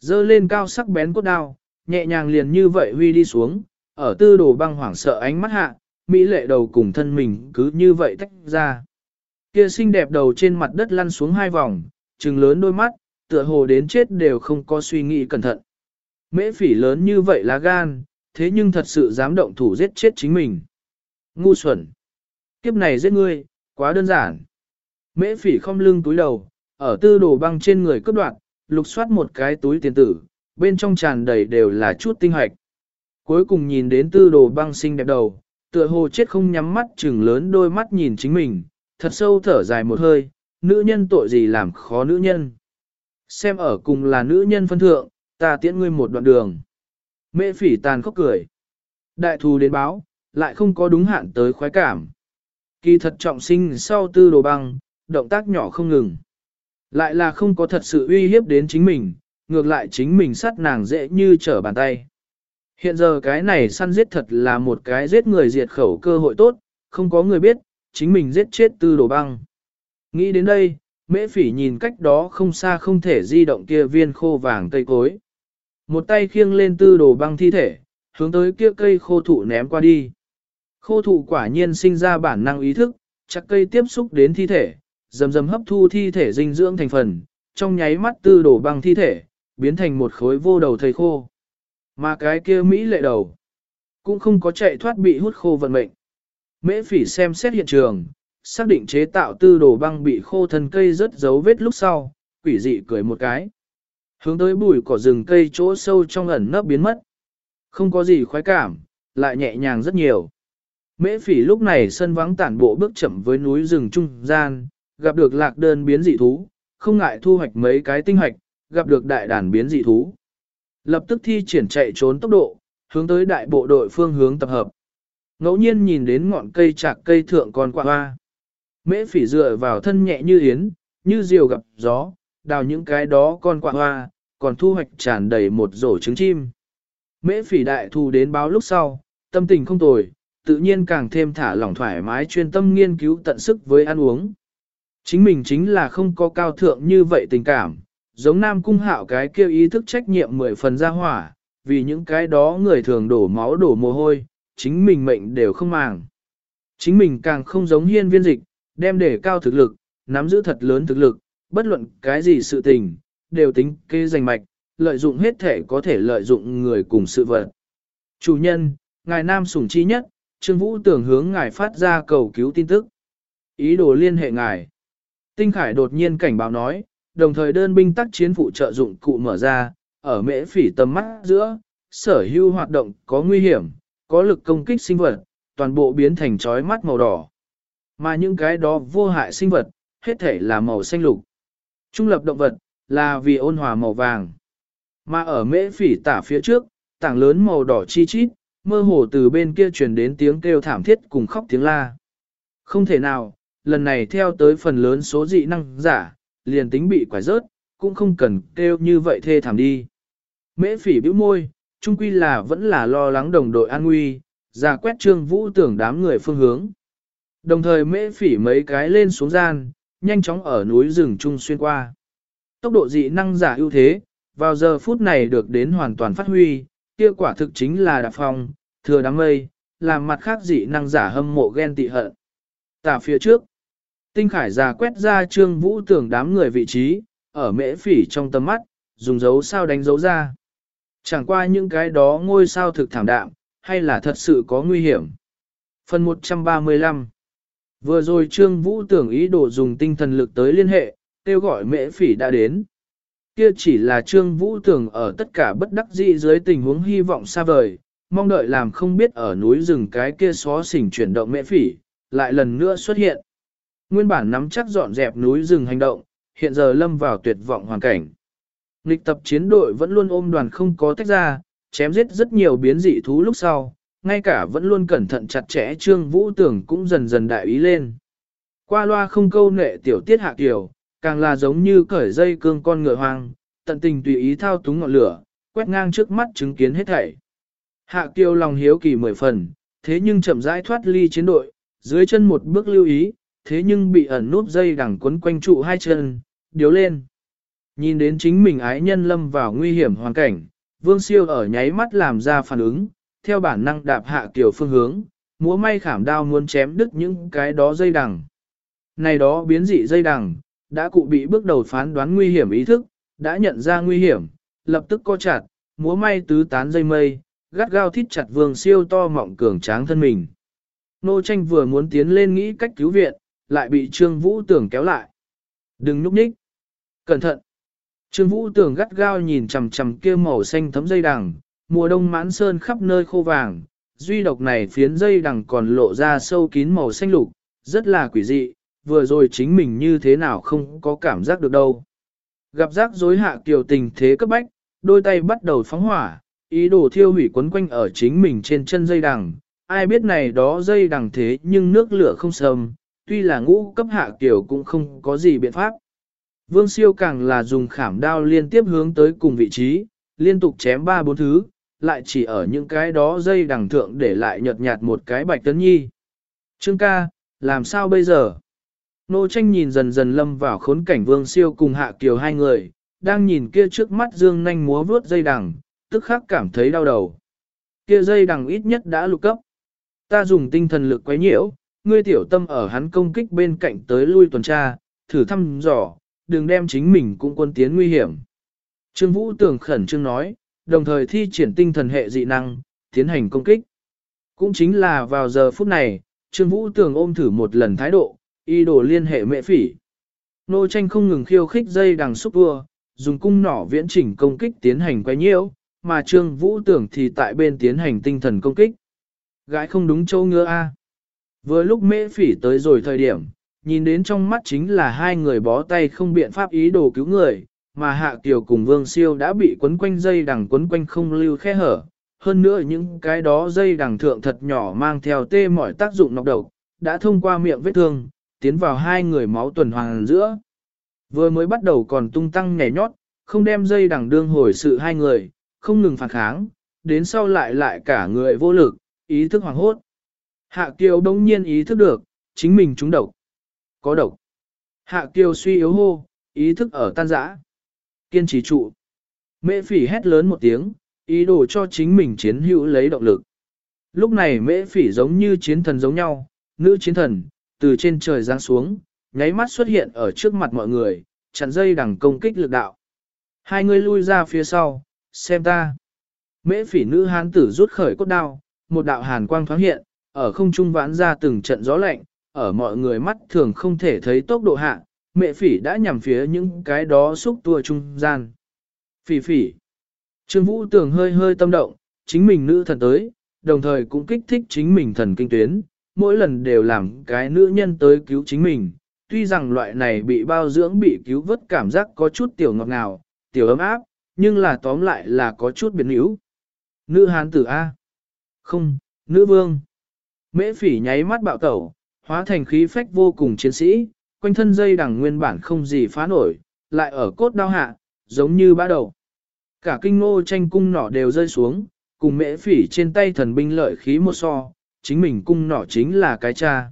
Dơ lên cao sắc bén cốt đao, nhẹ nhàng liền như vậy huy đi xuống, ở tư đồ băng hoảng sợ ánh mắt hạ, mỹ lệ đầu cùng thân mình cứ như vậy tách ra. Kia xinh đẹp đầu trên mặt đất lăn xuống hai vòng, trừng lớn đôi mắt, tựa hồ đến chết đều không có suy nghĩ cẩn thận. Mễ phỉ lớn như vậy là gan, thế nhưng thật sự dám động thủ giết chết chính mình. Ngu xuẩn. Kiếp này giết ngươi, quá đơn giản. Mễ phỉ không lưng túi đầu, ở tư đồ băng trên người cướp đoạt, lục soát một cái túi tiền tử, bên trong tràn đầy đều là chút tinh hoạch. Cuối cùng nhìn đến tư đồ băng xinh đẹp đầu, tựa hồ chết không nhắm mắt chừng lớn đôi mắt nhìn chính mình, thật sâu thở dài một hơi, nữ nhân tội gì làm khó nữ nhân. Xem ở cùng là nữ nhân phân thượng, ta tiễn ngươi một đoạn đường. Mễ phỉ tàn khóc cười. Đại thù đến báo, lại không có đúng hạn tới khoái cảm. Kỳ thật trọng sinh sau tư đồ băng, động tác nhỏ không ngừng. Lại là không có thật sự uy hiếp đến chính mình, ngược lại chính mình sát nàng dễ như trở bàn tay. Hiện giờ cái này săn giết thật là một cái giết người diệt khẩu cơ hội tốt, không có người biết, chính mình giết chết tư đồ băng. Nghĩ đến đây, mễ phỉ nhìn cách đó không xa không thể di động kia viên khô vàng cây cối. Một tay khiêng lên tư đồ băng thi thể, hướng tới kia cây khô thụ ném qua đi. Khô thụ quả nhiên sinh ra bản năng ý thức, chắc cây tiếp xúc đến thi thể, dầm dầm hấp thu thi thể dinh dưỡng thành phần, trong nháy mắt tư đổ băng thi thể, biến thành một khối vô đầu thầy khô. Mà cái kia Mỹ lệ đầu, cũng không có chạy thoát bị hút khô vận mệnh. Mễ phỉ xem xét hiện trường, xác định chế tạo tư đồ băng bị khô thân cây rớt dấu vết lúc sau, quỷ dị cười một cái. Hướng tới bụi cỏ rừng cây chỗ sâu trong ẩn nấp biến mất. Không có gì khoái cảm, lại nhẹ nhàng rất nhiều. Mễ phỉ lúc này sân vắng tản bộ bước chậm với núi rừng trung gian, gặp được lạc đơn biến dị thú, không ngại thu hoạch mấy cái tinh hoạch, gặp được đại đàn biến dị thú. Lập tức thi triển chạy trốn tốc độ, hướng tới đại bộ đội phương hướng tập hợp. Ngẫu nhiên nhìn đến ngọn cây chạc cây thượng còn quạ hoa. Mễ phỉ dựa vào thân nhẹ như yến, như diều gặp gió, đào những cái đó con quạ hoa, còn thu hoạch tràn đầy một rổ trứng chim. Mễ phỉ đại thu đến báo lúc sau, tâm tình không tồi, tự nhiên càng thêm thả lỏng thoải mái chuyên tâm nghiên cứu tận sức với ăn uống. Chính mình chính là không có cao thượng như vậy tình cảm, giống nam cung hạo cái kêu ý thức trách nhiệm mười phần ra hỏa, vì những cái đó người thường đổ máu đổ mồ hôi, chính mình mệnh đều không màng. Chính mình càng không giống hiên viên dịch, đem để cao thực lực, nắm giữ thật lớn thực lực, bất luận cái gì sự tình, đều tính kê giành mạch, lợi dụng hết thể có thể lợi dụng người cùng sự vật. Chủ nhân, ngài nam sủng chi nhất, Trương Vũ tưởng hướng ngài phát ra cầu cứu tin tức. Ý đồ liên hệ ngài. Tinh Khải đột nhiên cảnh báo nói, đồng thời đơn binh tác chiến phụ trợ dụng cụ mở ra, ở mễ phỉ tầm mắt giữa, sở hữu hoạt động có nguy hiểm, có lực công kích sinh vật, toàn bộ biến thành chói mắt màu đỏ. Mà những cái đó vô hại sinh vật, hết thể là màu xanh lục. Trung lập động vật, là vì ôn hòa màu vàng. Mà ở mễ phỉ tả phía trước, tảng lớn màu đỏ chi chít, mơ hồ từ bên kia truyền đến tiếng kêu thảm thiết cùng khóc tiếng la. Không thể nào, lần này theo tới phần lớn số dị năng giả, liền tính bị quải rớt, cũng không cần kêu như vậy thê thảm đi. Mễ phỉ bĩu môi, trung quy là vẫn là lo lắng đồng đội an nguy, ra quét trương vũ tưởng đám người phương hướng. Đồng thời mễ phỉ mấy cái lên xuống gian, nhanh chóng ở núi rừng trung xuyên qua. Tốc độ dị năng giả ưu thế, vào giờ phút này được đến hoàn toàn phát huy, kia quả thực chính là đạp phong, thừa đám mây, làm mặt khác dị năng giả hâm mộ ghen tị hận. Tả phía trước, tinh khải già quét ra trương vũ tưởng đám người vị trí, ở mễ phỉ trong tầm mắt, dùng dấu sao đánh dấu ra. Chẳng qua những cái đó ngôi sao thực thảm đạm, hay là thật sự có nguy hiểm. Phần 135 Vừa rồi Trương Vũ tưởng ý đồ dùng tinh thần lực tới liên hệ, kêu gọi mễ phỉ đã đến. Kia chỉ là Trương Vũ tưởng ở tất cả bất đắc dĩ dưới tình huống hy vọng xa vời, mong đợi làm không biết ở núi rừng cái kia xó xỉnh chuyển động mẹ phỉ, lại lần nữa xuất hiện. Nguyên bản nắm chắc dọn dẹp núi rừng hành động, hiện giờ lâm vào tuyệt vọng hoàn cảnh. Nghịch tập chiến đội vẫn luôn ôm đoàn không có tách ra, chém giết rất nhiều biến dị thú lúc sau, ngay cả vẫn luôn cẩn thận chặt chẽ Trương Vũ Tưởng cũng dần dần đại ý lên. Qua loa không câu nệ tiểu tiết hạ kiểu, càng là giống như cởi dây cương con ngựa hoang, tận tình tùy ý thao túng ngọn lửa, quét ngang trước mắt chứng kiến hết thảy. Hạ kiều lòng hiếu kỳ mười phần, thế nhưng chậm rãi thoát ly chiến đội, dưới chân một bước lưu ý, thế nhưng bị ẩn núp dây đằng quấn quanh trụ hai chân, điếu lên. Nhìn đến chính mình ái nhân lâm vào nguy hiểm hoàn cảnh, vương siêu ở nháy mắt làm ra phản ứng, theo bản năng đạp hạ Kiều phương hướng, múa may khảm đao muốn chém đứt những cái đó dây đằng. Này đó biến dị dây đằng, đã cụ bị bước đầu phán đoán nguy hiểm ý thức, đã nhận ra nguy hiểm, lập tức co chặt, múa may tứ tán dây mây, gắt gao thít chặt vương siêu to mọng cường tráng thân mình. Nô tranh vừa muốn tiến lên nghĩ cách cứu viện, lại bị Trương Vũ tưởng kéo lại. Đừng núp nhích. Cẩn thận. Trương Vũ tưởng gắt gao nhìn chằm chằm kia màu xanh thấm dây đằng, mùa đông mãn sơn khắp nơi khô vàng, duy độc này phiến dây đằng còn lộ ra sâu kín màu xanh lục, rất là quỷ dị, vừa rồi chính mình như thế nào không có cảm giác được đâu. Gặp rắc rối hạ kiều tình thế cấp bách, đôi tay bắt đầu phóng hỏa, ý đồ thiêu hủy quấn quanh ở chính mình trên chân dây đằng. Ai biết này đó dây đằng thế nhưng nước lửa không sầm, tuy là ngũ cấp hạ kiều cũng không có gì biện pháp. Vương siêu càng là dùng khảm đao liên tiếp hướng tới cùng vị trí, liên tục chém ba bốn thứ, lại chỉ ở những cái đó dây đằng thượng để lại nhợt nhạt một cái bạch tấn nhi. Trương ca, làm sao bây giờ? Nô tranh nhìn dần dần lâm vào khốn cảnh vương siêu cùng hạ kiều hai người, đang nhìn kia trước mắt dương nanh múa vướt dây đằng, tức khắc cảm thấy đau đầu. Kia dây đằng ít nhất đã lục cấp. Ta dùng tinh thần lực quấy nhiễu, ngươi tiểu tâm ở hắn công kích bên cạnh tới lui tuần tra, thử thăm dò, đừng đem chính mình cũng quân tiến nguy hiểm. Trương Vũ tưởng khẩn trương nói, đồng thời thi triển tinh thần hệ dị năng, tiến hành công kích. Cũng chính là vào giờ phút này, Trương Vũ tưởng ôm thử một lần thái độ, y đồ liên hệ mẹ phỉ. Nô tranh không ngừng khiêu khích dây đằng xúc vua, dùng cung nỏ viễn chỉnh công kích tiến hành quay nhiễu, mà Trương Vũ tưởng thì tại bên tiến hành tinh thần công kích. Gái không đúng châu ngứa A. Vừa lúc mễ phỉ tới rồi thời điểm, nhìn đến trong mắt chính là hai người bó tay không biện pháp ý đồ cứu người, mà Hạ Kiều cùng Vương Siêu đã bị quấn quanh dây đằng quấn quanh không lưu khe hở. Hơn nữa những cái đó dây đằng thượng thật nhỏ mang theo tê mọi tác dụng nọc độc, đã thông qua miệng vết thương, tiến vào hai người máu tuần hoàn giữa. Vừa mới bắt đầu còn tung tăng nhảy nhót, không đem dây đằng đương hồi sự hai người, không ngừng phản kháng, đến sau lại lại cả người vô lực, ý thức hoàng hốt. Hạ Kiều đống nhiên ý thức được, chính mình trúng độc. Có độc. Hạ Kiều suy yếu hô, ý thức ở tan rã. Kiên trì trụ. Mễ phỉ hét lớn một tiếng, ý đồ cho chính mình chiến hữu lấy động lực. Lúc này mễ phỉ giống như chiến thần giống nhau, nữ chiến thần, từ trên trời giáng xuống, nháy mắt xuất hiện ở trước mặt mọi người, chặn dây đằng công kích lực đạo. Hai người lui ra phía sau, xem ta. Mễ phỉ nữ hán tử rút khởi cốt đao, một đạo hàn quang thoáng hiện, ở không trung vãn ra từng trận gió lạnh, ở mọi người mắt thường không thể thấy tốc độ hạ, mẹ phỉ đã nhằm phía những cái đó xúc tua trung gian. Phỉ phỉ. Trương Vũ Tường hơi hơi tâm động, chính mình nữ thần tới, đồng thời cũng kích thích chính mình thần kinh tuyến, mỗi lần đều làm cái nữ nhân tới cứu chính mình. Tuy rằng loại này bị bao dưỡng bị cứu vớt cảm giác có chút tiểu ngọt ngào, tiểu ấm áp, nhưng là tóm lại là có chút biến yếu. Nữ hán tử A. Không, nữ vương. Mễ phỉ nháy mắt bạo tẩu, hóa thành khí phách vô cùng chiến sĩ, quanh thân dây đằng nguyên bản không gì phá nổi, lại ở cốt đau hạ, giống như ba đầu. Cả kinh ngô tranh cung nỏ đều rơi xuống, cùng mễ phỉ trên tay thần binh lợi khí một so, chính mình cung nỏ chính là cái cha.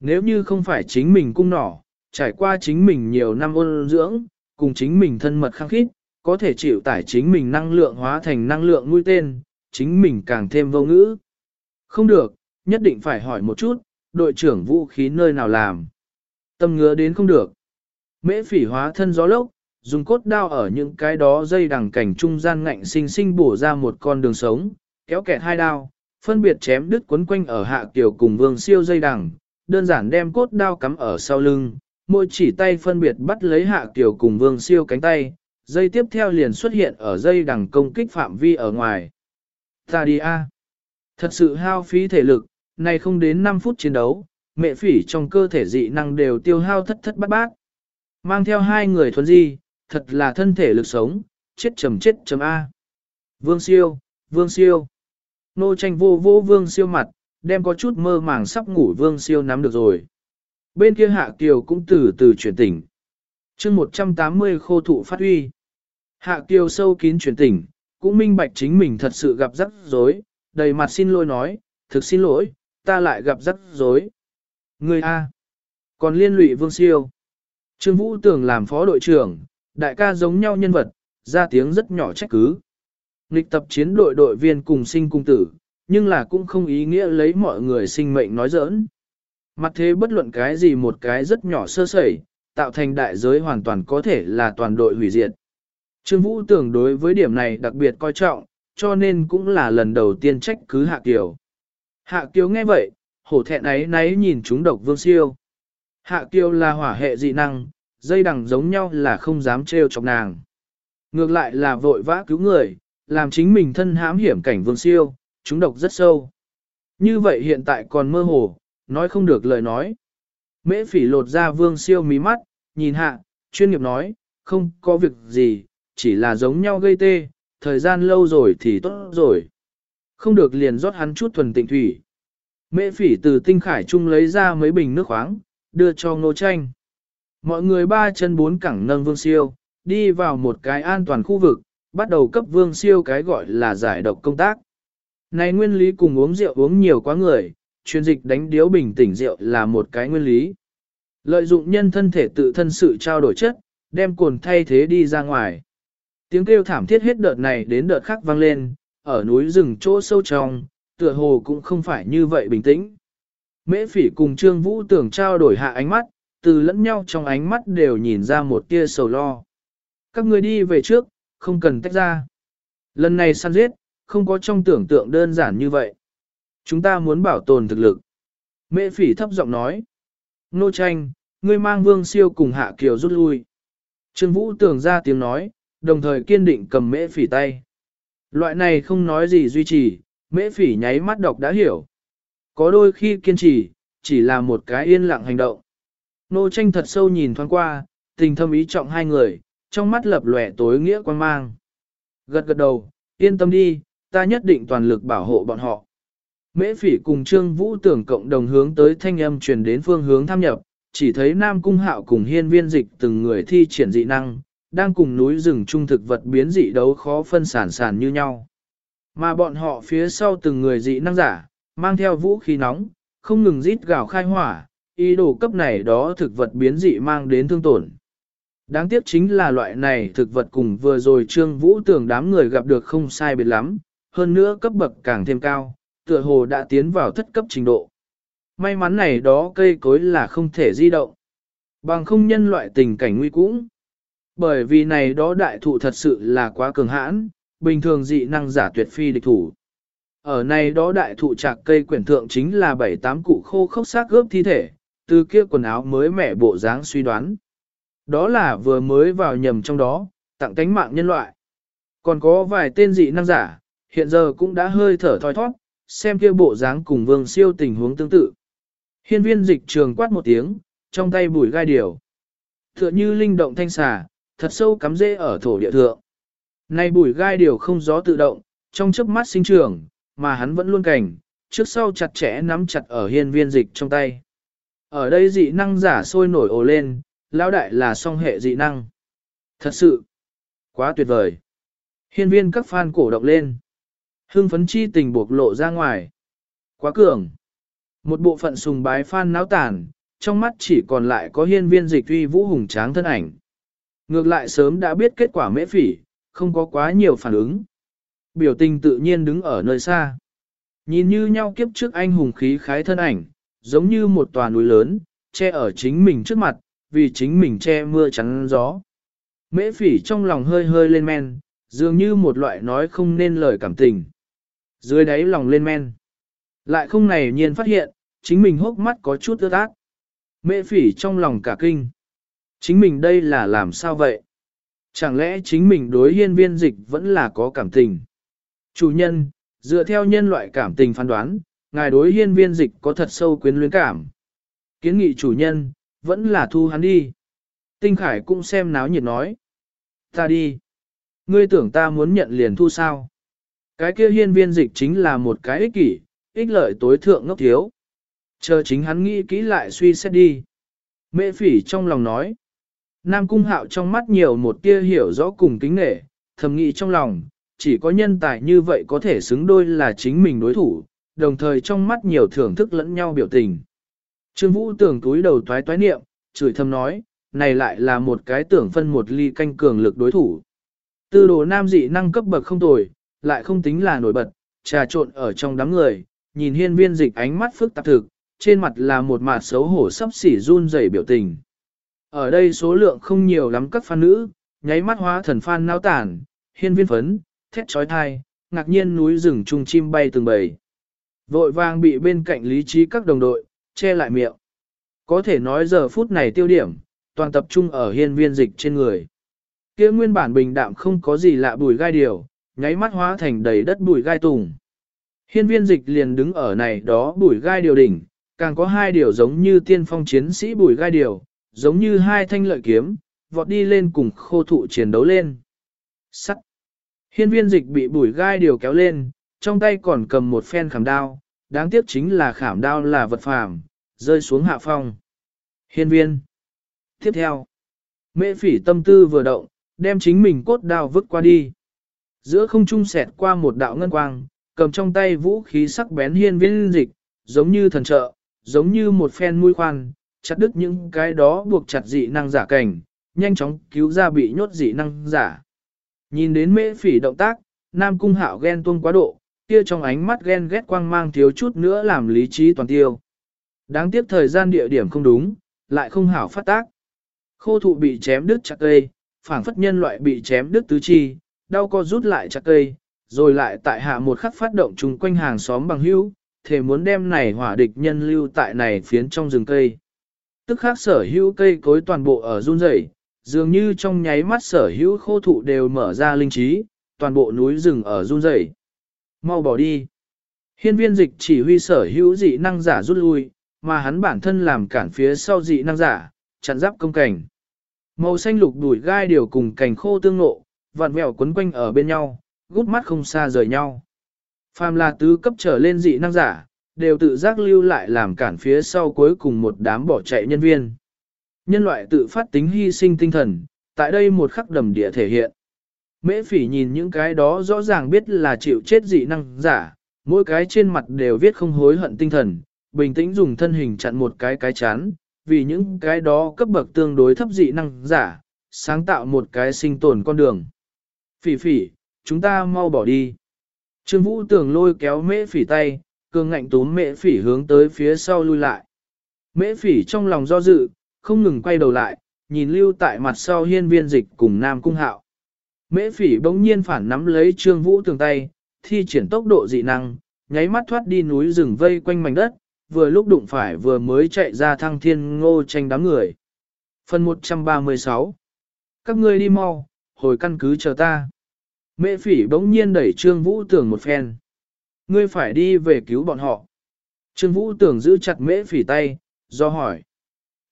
Nếu như không phải chính mình cung nỏ, trải qua chính mình nhiều năm ôn dưỡng, cùng chính mình thân mật khăng khít, có thể chịu tải chính mình năng lượng hóa thành năng lượng nuôi tên, chính mình càng thêm vô ngữ. Không được, nhất định phải hỏi một chút, đội trưởng vũ khí nơi nào làm. Tâm ngứa đến không được. Mễ phỉ hóa thân gió lốc, dùng cốt đao ở những cái đó dây đằng cảnh trung gian ngạnh sinh sinh bổ ra một con đường sống, kéo kẹt hai đao, phân biệt chém đứt quấn quanh ở hạ tiểu cùng vương siêu dây đằng, đơn giản đem cốt đao cắm ở sau lưng, mỗi chỉ tay phân biệt bắt lấy hạ tiểu cùng vương siêu cánh tay, dây tiếp theo liền xuất hiện ở dây đằng công kích phạm vi ở ngoài. Ta đi a, Thật sự hao phí thể lực, này không đến 5 phút chiến đấu, mẹ phỉ trong cơ thể dị năng đều tiêu hao thất thất bát bát. Mang theo hai người thuần di, thật là thân thể lực sống, chết chầm chết chầm A. Vương siêu, vương siêu. Nô tranh vô vô vương siêu mặt, đem có chút mơ màng sắp ngủ vương siêu nắm được rồi. Bên kia hạ kiều cũng từ từ chuyển tỉnh. chương 180 khô thụ phát huy. Hạ kiều sâu kín chuyển tỉnh, cũng minh bạch chính mình thật sự gặp rắc rối, đầy mặt xin lỗi nói, thực xin lỗi, ta lại gặp rắc rối. Người A. Còn liên lụy vương siêu. Trương Vũ Tường làm phó đội trưởng, đại ca giống nhau nhân vật, ra tiếng rất nhỏ trách cứ. Nghịch tập chiến đội đội viên cùng sinh cung tử, nhưng là cũng không ý nghĩa lấy mọi người sinh mệnh nói giỡn. Mặt thế bất luận cái gì một cái rất nhỏ sơ sẩy, tạo thành đại giới hoàn toàn có thể là toàn đội hủy diệt. Trương Vũ tưởng đối với điểm này đặc biệt coi trọng, cho nên cũng là lần đầu tiên trách cứ Hạ Kiều. Hạ Kiều nghe vậy, hổ thẹn ấy náy nhìn chúng độc vương siêu. Hạ Kiều là hỏa hệ dị năng, dây đằng giống nhau là không dám trêu chọc nàng. Ngược lại là vội vã cứu người, làm chính mình thân hãm hiểm cảnh vương siêu, chúng độc rất sâu. Như vậy hiện tại còn mơ hồ, nói không được lời nói. Mễ phỉ lột ra vương siêu mí mắt, nhìn hạ, chuyên nghiệp nói, không có việc gì, chỉ là giống nhau gây tê, thời gian lâu rồi thì tốt rồi. Không được liền rót hắn chút thuần tịnh thủy. Mễ phỉ từ tinh khải trung lấy ra mấy bình nước khoáng, đưa cho ngô tranh. Mọi người ba chân bốn cẳng nâng vương siêu, đi vào một cái an toàn khu vực, bắt đầu cấp vương siêu cái gọi là giải độc công tác. Này nguyên lý cùng uống rượu uống nhiều quá người, chuyên dịch đánh điếu bình tỉnh rượu là một cái nguyên lý. Lợi dụng nhân thân thể tự thân sự trao đổi chất, đem cồn thay thế đi ra ngoài. Tiếng kêu thảm thiết hết đợt này đến đợt khác vang lên, ở núi rừng chỗ sâu trong, tựa hồ cũng không phải như vậy bình tĩnh. Mễ phỉ cùng Trương Vũ tưởng trao đổi hạ ánh mắt, từ lẫn nhau trong ánh mắt đều nhìn ra một tia sầu lo. Các người đi về trước, không cần tách ra. Lần này săn giết, không có trong tưởng tượng đơn giản như vậy. Chúng ta muốn bảo tồn thực lực. Mễ phỉ thấp giọng nói. Nô tranh, ngươi mang vương siêu cùng hạ kiều rút lui. Trương Vũ tưởng ra tiếng nói, đồng thời kiên định cầm mễ phỉ tay. Loại này không nói gì duy trì, mễ phỉ nháy mắt đọc đã hiểu. Có đôi khi kiên trì, chỉ là một cái yên lặng hành động. Nô tranh thật sâu nhìn thoáng qua, tình thâm ý trọng hai người, trong mắt lập lòe tối nghĩa quan mang. Gật gật đầu, yên tâm đi, ta nhất định toàn lực bảo hộ bọn họ. Mễ phỉ cùng Trương Vũ tưởng cộng đồng hướng tới thanh âm truyền đến phương hướng tham nhập, chỉ thấy Nam Cung Hạo cùng hiên viên dịch từng người thi triển dị năng, đang cùng núi rừng trung thực vật biến dị đấu khó phân sản sản như nhau. Mà bọn họ phía sau từng người dị năng giả, mang theo vũ khí nóng, không ngừng rít gào khai hỏa, ý đồ cấp này đó thực vật biến dị mang đến thương tổn. Đáng tiếc chính là loại này thực vật cùng vừa rồi Trương Vũ tưởng đám người gặp được không sai biệt lắm, hơn nữa cấp bậc càng thêm cao, tựa hồ đã tiến vào thất cấp trình độ. May mắn này đó cây cối là không thể di động. Bằng không nhân loại tình cảnh nguy cũng. Bởi vì này đó đại thụ thật sự là quá cường hãn, bình thường dị năng giả tuyệt phi địch thủ. Ở này đó đại thụ trạc cây quyển thượng chính là bảy tám cụ khô khốc xác gớp thi thể, từ kia quần áo mới mẻ bộ dáng suy đoán. Đó là vừa mới vào nhầm trong đó, tặng cánh mạng nhân loại. Còn có vài tên dị năng giả, hiện giờ cũng đã hơi thở thoi thoát, xem kia bộ dáng cùng vương siêu tình huống tương tự. Hiên viên dịch trường quát một tiếng, trong tay bùi gai điều. Tựa như linh động thanh xà, thật sâu cắm rễ ở thổ địa thượng. nay bùi gai điều không gió tự động, trong chớp mắt sinh trưởng, mà hắn vẫn luôn cảnh, trước sau chặt chẽ nắm chặt ở hiên viên dịch trong tay. Ở đây dị năng giả sôi nổi ồ lên, lão đại là song hệ dị năng. Thật sự, quá tuyệt vời. Hiên viên các fan cổ động lên. Hưng phấn chi tình buộc lộ ra ngoài. Quá cường. Một bộ phận sùng bái fan náo tàn, trong mắt chỉ còn lại có hiên viên dịch uy vũ hùng tráng thân ảnh. Ngược lại sớm đã biết kết quả mễ phỉ, không có quá nhiều phản ứng. Biểu tình tự nhiên đứng ở nơi xa. Nhìn như nhau kiếp trước anh hùng khí khái thân ảnh, giống như một tòa núi lớn, che ở chính mình trước mặt, vì chính mình che mưa chắn gió. Mễ phỉ trong lòng hơi hơi lên men, dường như một loại nói không nên lời cảm tình. Dưới đáy lòng lên men. Lại không này nhiên phát hiện, chính mình hốc mắt có chút ướt át. Mễ phỉ trong lòng cả kinh. Chính mình đây là làm sao vậy? Chẳng lẽ chính mình đối hiên viên dịch vẫn là có cảm tình? Chủ nhân, dựa theo nhân loại cảm tình phán đoán, ngài đối hiên viên dịch có thật sâu quyến luyến cảm. Kiến nghị chủ nhân, vẫn là thu hắn đi. Tinh Khải cũng xem náo nhiệt nói. Ta đi. Ngươi tưởng ta muốn nhận liền thu sao? Cái kia hiên viên dịch chính là một cái ích kỷ, ích lợi tối thượng ngốc thiếu. Chờ chính hắn nghĩ kỹ lại suy xét đi. Mệ phỉ trong lòng nói. Nam cung hạo trong mắt nhiều một tia hiểu rõ cùng kính nghệ, thầm nghĩ trong lòng, chỉ có nhân tài như vậy có thể xứng đôi là chính mình đối thủ, đồng thời trong mắt nhiều thưởng thức lẫn nhau biểu tình. Trương Vũ tưởng túi đầu toái toái niệm, chửi thầm nói, này lại là một cái tưởng phân một ly canh cường lực đối thủ. Tư đồ nam dị năng cấp bậc không tồi, lại không tính là nổi bật, trà trộn ở trong đám người, nhìn hiên viên dịch ánh mắt phức tạp thực, trên mặt là một mặt xấu hổ sắp xỉ run rẩy biểu tình. Ở đây số lượng không nhiều lắm các fan nữ, nháy mắt hóa thần fan náo tản, hiên viên phấn, thét trói thai, ngạc nhiên núi rừng trung chim bay từng bầy. Vội vàng bị bên cạnh lý trí các đồng đội, che lại miệng. Có thể nói giờ phút này tiêu điểm, toàn tập trung ở hiên viên dịch trên người. kia nguyên bản bình đạm không có gì lạ bùi gai điều, nháy mắt hóa thành đầy đất bùi gai tùng. Hiên viên dịch liền đứng ở này đó bùi gai điều đỉnh, càng có hai điều giống như tiên phong chiến sĩ bùi gai điều, giống như hai thanh lợi kiếm, vọt đi lên cùng khô thụ chiến đấu lên. Sắt. Hiên viên dịch bị bùi gai điều kéo lên, trong tay còn cầm một phen khảm đao, đáng tiếc chính là khảm đao là vật phàm, rơi xuống hạ phong. Hiên viên. Tiếp theo. Mễ phỉ tâm tư vừa động, đem chính mình cốt đao vứt qua đi. Giữa không trung xẹt qua một đạo ngân quang, cầm trong tay vũ khí sắc bén hiên viên dịch, giống như thần trợ, giống như một phen mũi khoan, chặt đứt những cái đó buộc chặt dị năng giả cảnh, nhanh chóng cứu ra bị nhốt dị năng giả. Nhìn đến mễ phỉ động tác, Nam Cung Hạo ghen tuông quá độ, kia trong ánh mắt ghen ghét quang mang thiếu chút nữa làm lý trí toàn tiêu. Đáng tiếc thời gian địa điểm không đúng, lại không hảo phát tác. Khô thụ bị chém đứt chặt cây, phảng phất nhân loại bị chém đứt tứ chi, đau co rút lại chặt cây, rồi lại tại hạ một khắc phát động chung quanh hàng xóm bằng hữu, thể muốn đem này hỏa địch nhân lưu tại này phiến trong rừng cây. Tức khác sở hữu cây cối toàn bộ ở run rẩy, dường như trong nháy mắt sở hữu khô thụ đều mở ra linh trí, toàn bộ núi rừng ở run rẩy. Mau bỏ đi. Hiên viên dịch chỉ huy sở hữu dị năng giả rút lui, mà hắn bản thân làm cản phía sau dị năng giả, chặn giáp công cảnh. Màu xanh lục đuổi gai điều cùng cảnh khô tương nộ, vạn vẹo quấn quanh ở bên nhau, gút mắt không xa rời nhau. Phàm là tứ cấp trở lên dị năng giả, đều tự giác lưu lại làm cản phía sau cuối cùng một đám bỏ chạy nhân viên. Nhân loại tự phát tính hy sinh tinh thần, tại đây một khắc đầm địa thể hiện. Mễ phỉ nhìn những cái đó rõ ràng biết là chịu chết dị năng giả, mỗi cái trên mặt đều viết không hối hận tinh thần, bình tĩnh dùng thân hình chặn một cái cái chán, vì những cái đó cấp bậc tương đối thấp dị năng giả, sáng tạo một cái sinh tồn con đường. Phỉ phỉ, chúng ta mau bỏ đi. Trương Vũ tưởng lôi kéo mễ phỉ tay, cường ngạnh túm mễ phỉ hướng tới phía sau lui lại. Mễ phỉ trong lòng do dự, không ngừng quay đầu lại, nhìn lưu tại mặt sau hiên viên dịch cùng Nam Cung Hạo. Mễ phỉ bỗng nhiên phản nắm lấy Trương Vũ tường tay, thi triển tốc độ dị năng, nháy mắt thoát đi núi rừng vây quanh mảnh đất, vừa lúc đụng phải vừa mới chạy ra thăng thiên ngô tranh đám người. Phần 136 Các ngươi đi mau, hồi căn cứ chờ ta. Mễ phỉ bỗng nhiên đẩy Trương Vũ tường một phen. Ngươi phải đi về cứu bọn họ. Trương Vũ tường giữ chặt mễ phỉ tay, do hỏi.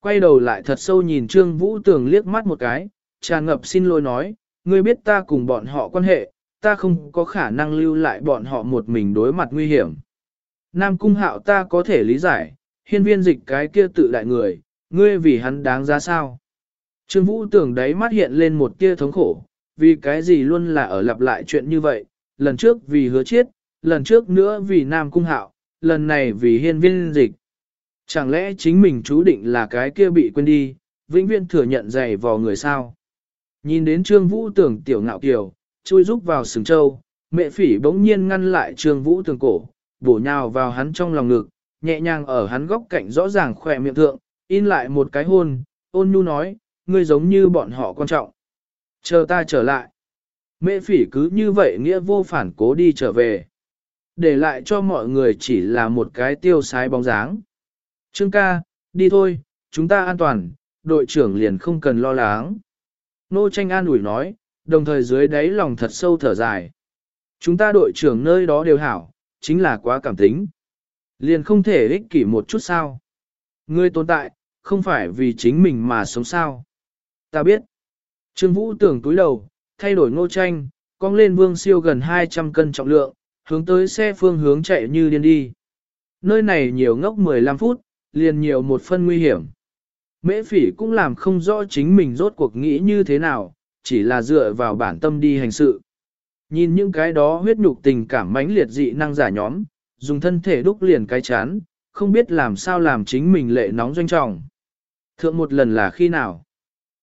Quay đầu lại thật sâu nhìn Trương Vũ tường liếc mắt một cái, tràn ngập xin lỗi nói, ngươi biết ta cùng bọn họ quan hệ, ta không có khả năng lưu lại bọn họ một mình đối mặt nguy hiểm. Nam Cung Hạo ta có thể lý giải, hiên viên dịch cái kia tự đại người, ngươi vì hắn đáng giá sao? Trương Vũ tưởng đấy mắt hiện lên một tia thống khổ, vì cái gì luôn là ở lặp lại chuyện như vậy, lần trước vì hứa chiết, lần trước nữa vì Nam Cung Hạo, lần này vì hiên viên dịch. Chẳng lẽ chính mình chú định là cái kia bị quên đi, vĩnh viễn thừa nhận dày vò người sao? Nhìn đến Trương Vũ tưởng tiểu ngạo kiều, chui rúc vào sừng châu, mẹ phỉ bỗng nhiên ngăn lại Trương Vũ tưởng cổ, bổ nhào vào hắn trong lòng ngực, nhẹ nhàng ở hắn góc cạnh rõ ràng khỏe miệng thượng, in lại một cái hôn, ôn nhu nói, ngươi giống như bọn họ quan trọng. Chờ ta trở lại. Mẹ phỉ cứ như vậy nghĩa vô phản cố đi trở về. Để lại cho mọi người chỉ là một cái tiêu sái bóng dáng. Trương ca, đi thôi, chúng ta an toàn, đội trưởng liền không cần lo lắng. Nô tranh an ủi nói, đồng thời dưới đáy lòng thật sâu thở dài. Chúng ta đội trưởng nơi đó đều hảo, chính là quá cảm tính. Liền không thể ích kỷ một chút sao. Ngươi tồn tại, không phải vì chính mình mà sống sao. Ta biết. Trương Vũ tưởng túi đầu, thay đổi ngô tranh, cong lên vương siêu gần 200 cân trọng lượng, hướng tới xe phương hướng chạy như điên đi. Nơi này nhiều ngốc 15 phút, liền nhiều một phân nguy hiểm. Mễ phỉ cũng làm không rõ chính mình rốt cuộc nghĩ như thế nào, chỉ là dựa vào bản tâm đi hành sự. Nhìn những cái đó huyết nhục tình cảm mãnh liệt dị năng giả nhóm, dùng thân thể đúc liền cái chán, không biết làm sao làm chính mình lệ nóng doanh trọng. Thượng một lần là khi nào?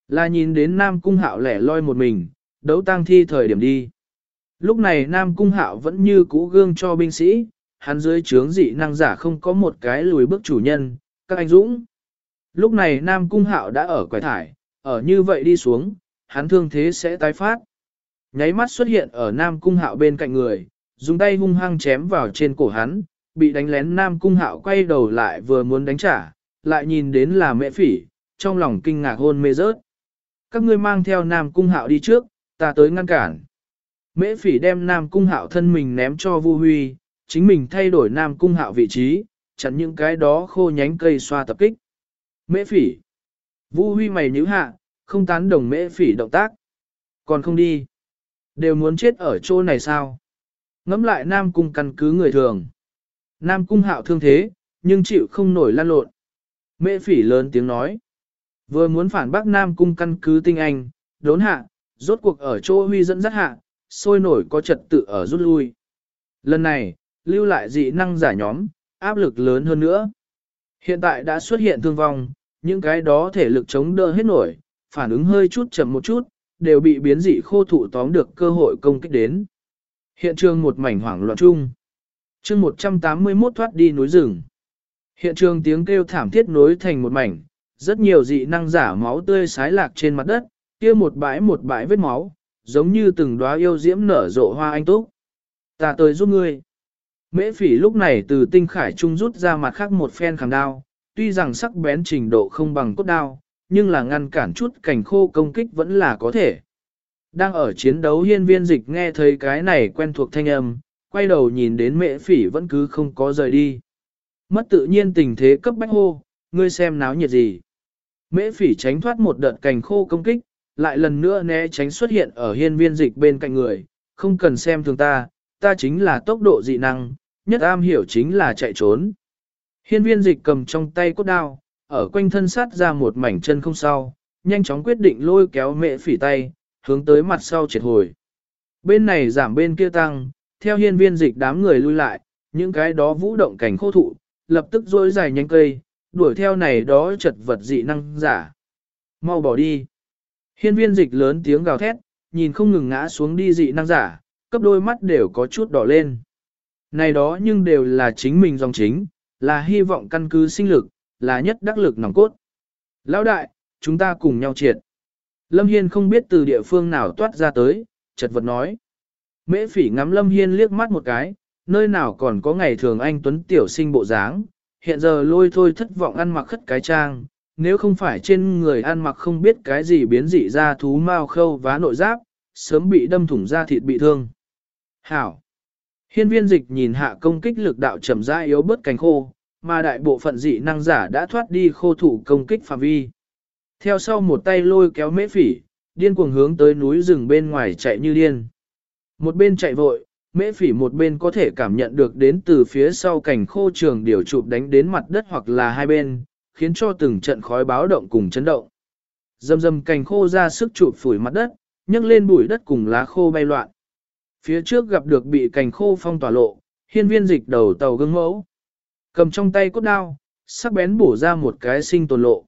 Là nhìn đến Nam Cung Hạo lẻ loi một mình, đấu tang thi thời điểm đi. Lúc này Nam Cung Hạo vẫn như cũ gương cho binh sĩ, hắn dưới trướng dị năng giả không có một cái lùi bước chủ nhân, các anh dũng. Lúc này Nam Cung Hạo đã ở quải thải, ở như vậy đi xuống, hắn thương thế sẽ tái phát. Nháy mắt xuất hiện ở Nam Cung Hạo bên cạnh người, dùng tay hung hăng chém vào trên cổ hắn, bị đánh lén Nam Cung Hạo quay đầu lại vừa muốn đánh trả, lại nhìn đến là mẹ phỉ, trong lòng kinh ngạc hôn mê rớt. Các ngươi mang theo Nam Cung Hạo đi trước, ta tới ngăn cản. Mễ phỉ đem Nam Cung Hạo thân mình ném cho Vu Huy, chính mình thay đổi Nam Cung Hạo vị trí, chặn những cái đó khô nhánh cây xoa tập kích. Mễ phỉ. Vu Huy mày nhíu hạ, không tán đồng mễ phỉ động tác. Còn không đi. Đều muốn chết ở chỗ này sao? Ngắm lại Nam Cung căn cứ người thường. Nam Cung hạo thương thế, nhưng chịu không nổi lan lộn. Mễ phỉ lớn tiếng nói. Vừa muốn phản bác Nam Cung căn cứ tinh anh, đốn hạ, rốt cuộc ở chỗ huy dẫn dắt hạ, sôi nổi có trật tự ở rút lui. Lần này, lưu lại dị năng giả nhóm, áp lực lớn hơn nữa. Hiện tại đã xuất hiện thương vong, những cái đó thể lực chống đỡ hết nổi, phản ứng hơi chút chậm một chút, đều bị biến dị khô thụ tóm được cơ hội công kích đến. Hiện trường một mảnh hoảng loạn chung. chương 181 thoát đi núi rừng. Hiện trường tiếng kêu thảm thiết nối thành một mảnh, rất nhiều dị năng giả máu tươi sái lạc trên mặt đất, kia một bãi một bãi vết máu, giống như từng đóa yêu diễm nở rộ hoa anh túc. Ta tới giúp ngươi. Mễ phỉ lúc này từ tinh khải trung rút ra mặt khác một phen khảm đao, tuy rằng sắc bén trình độ không bằng cốt đao, nhưng là ngăn cản chút cảnh khô công kích vẫn là có thể. Đang ở chiến đấu hiên viên dịch nghe thấy cái này quen thuộc thanh âm, quay đầu nhìn đến mẹ phỉ vẫn cứ không có rời đi. Mất tự nhiên tình thế cấp bách hô, ngươi xem náo nhiệt gì. Mễ phỉ tránh thoát một đợt cành khô công kích, lại lần nữa né tránh xuất hiện ở hiên viên dịch bên cạnh người, không cần xem thường ta, ta chính là tốc độ dị năng, nhất am hiểu chính là chạy trốn. Hiên viên dịch cầm trong tay cốt đao, ở quanh thân sát ra một mảnh chân không sau, nhanh chóng quyết định lôi kéo mẹ phỉ tay, hướng tới mặt sau triệt hồi. Bên này giảm bên kia tăng, theo hiên viên dịch đám người lui lại, những cái đó vũ động cảnh khô thụ, lập tức rối dài nhanh cây, đuổi theo này đó chật vật dị năng giả. Mau bỏ đi. Hiên viên dịch lớn tiếng gào thét, nhìn không ngừng ngã xuống đi dị năng giả, cấp đôi mắt đều có chút đỏ lên. Này đó nhưng đều là chính mình dòng chính, là hy vọng căn cứ sinh lực, là nhất đắc lực nòng cốt. Lão đại, chúng ta cùng nhau triệt. Lâm Hiên không biết từ địa phương nào toát ra tới, chật vật nói. Mễ phỉ ngắm Lâm Hiên liếc mắt một cái, nơi nào còn có ngày thường anh Tuấn Tiểu sinh bộ dáng, hiện giờ lôi thôi thất vọng ăn mặc khất cái trang, nếu không phải trên người ăn mặc không biết cái gì biến dị ra thú mao khâu vá nội giáp, sớm bị đâm thủng da thịt bị thương. Hảo! Hiên viên dịch nhìn hạ công kích lực đạo chậm rãi yếu bớt cánh khô, mà đại bộ phận dị năng giả đã thoát đi khô thủ công kích phạm vi. Theo sau một tay lôi kéo mễ phỉ, điên cuồng hướng tới núi rừng bên ngoài chạy như điên. Một bên chạy vội, mễ phỉ một bên có thể cảm nhận được đến từ phía sau cảnh khô trường điều chụp đánh đến mặt đất hoặc là hai bên, khiến cho từng trận khói báo động cùng chấn động. Dầm dầm cành khô ra sức chụp phủi mặt đất, nhấc lên bụi đất cùng lá khô bay loạn. Phía trước gặp được bị cành khô phong tỏa lộ, hiên viên dịch đầu tàu gương mẫu. Cầm trong tay cốt đao, sắc bén bổ ra một cái sinh tồn lộ,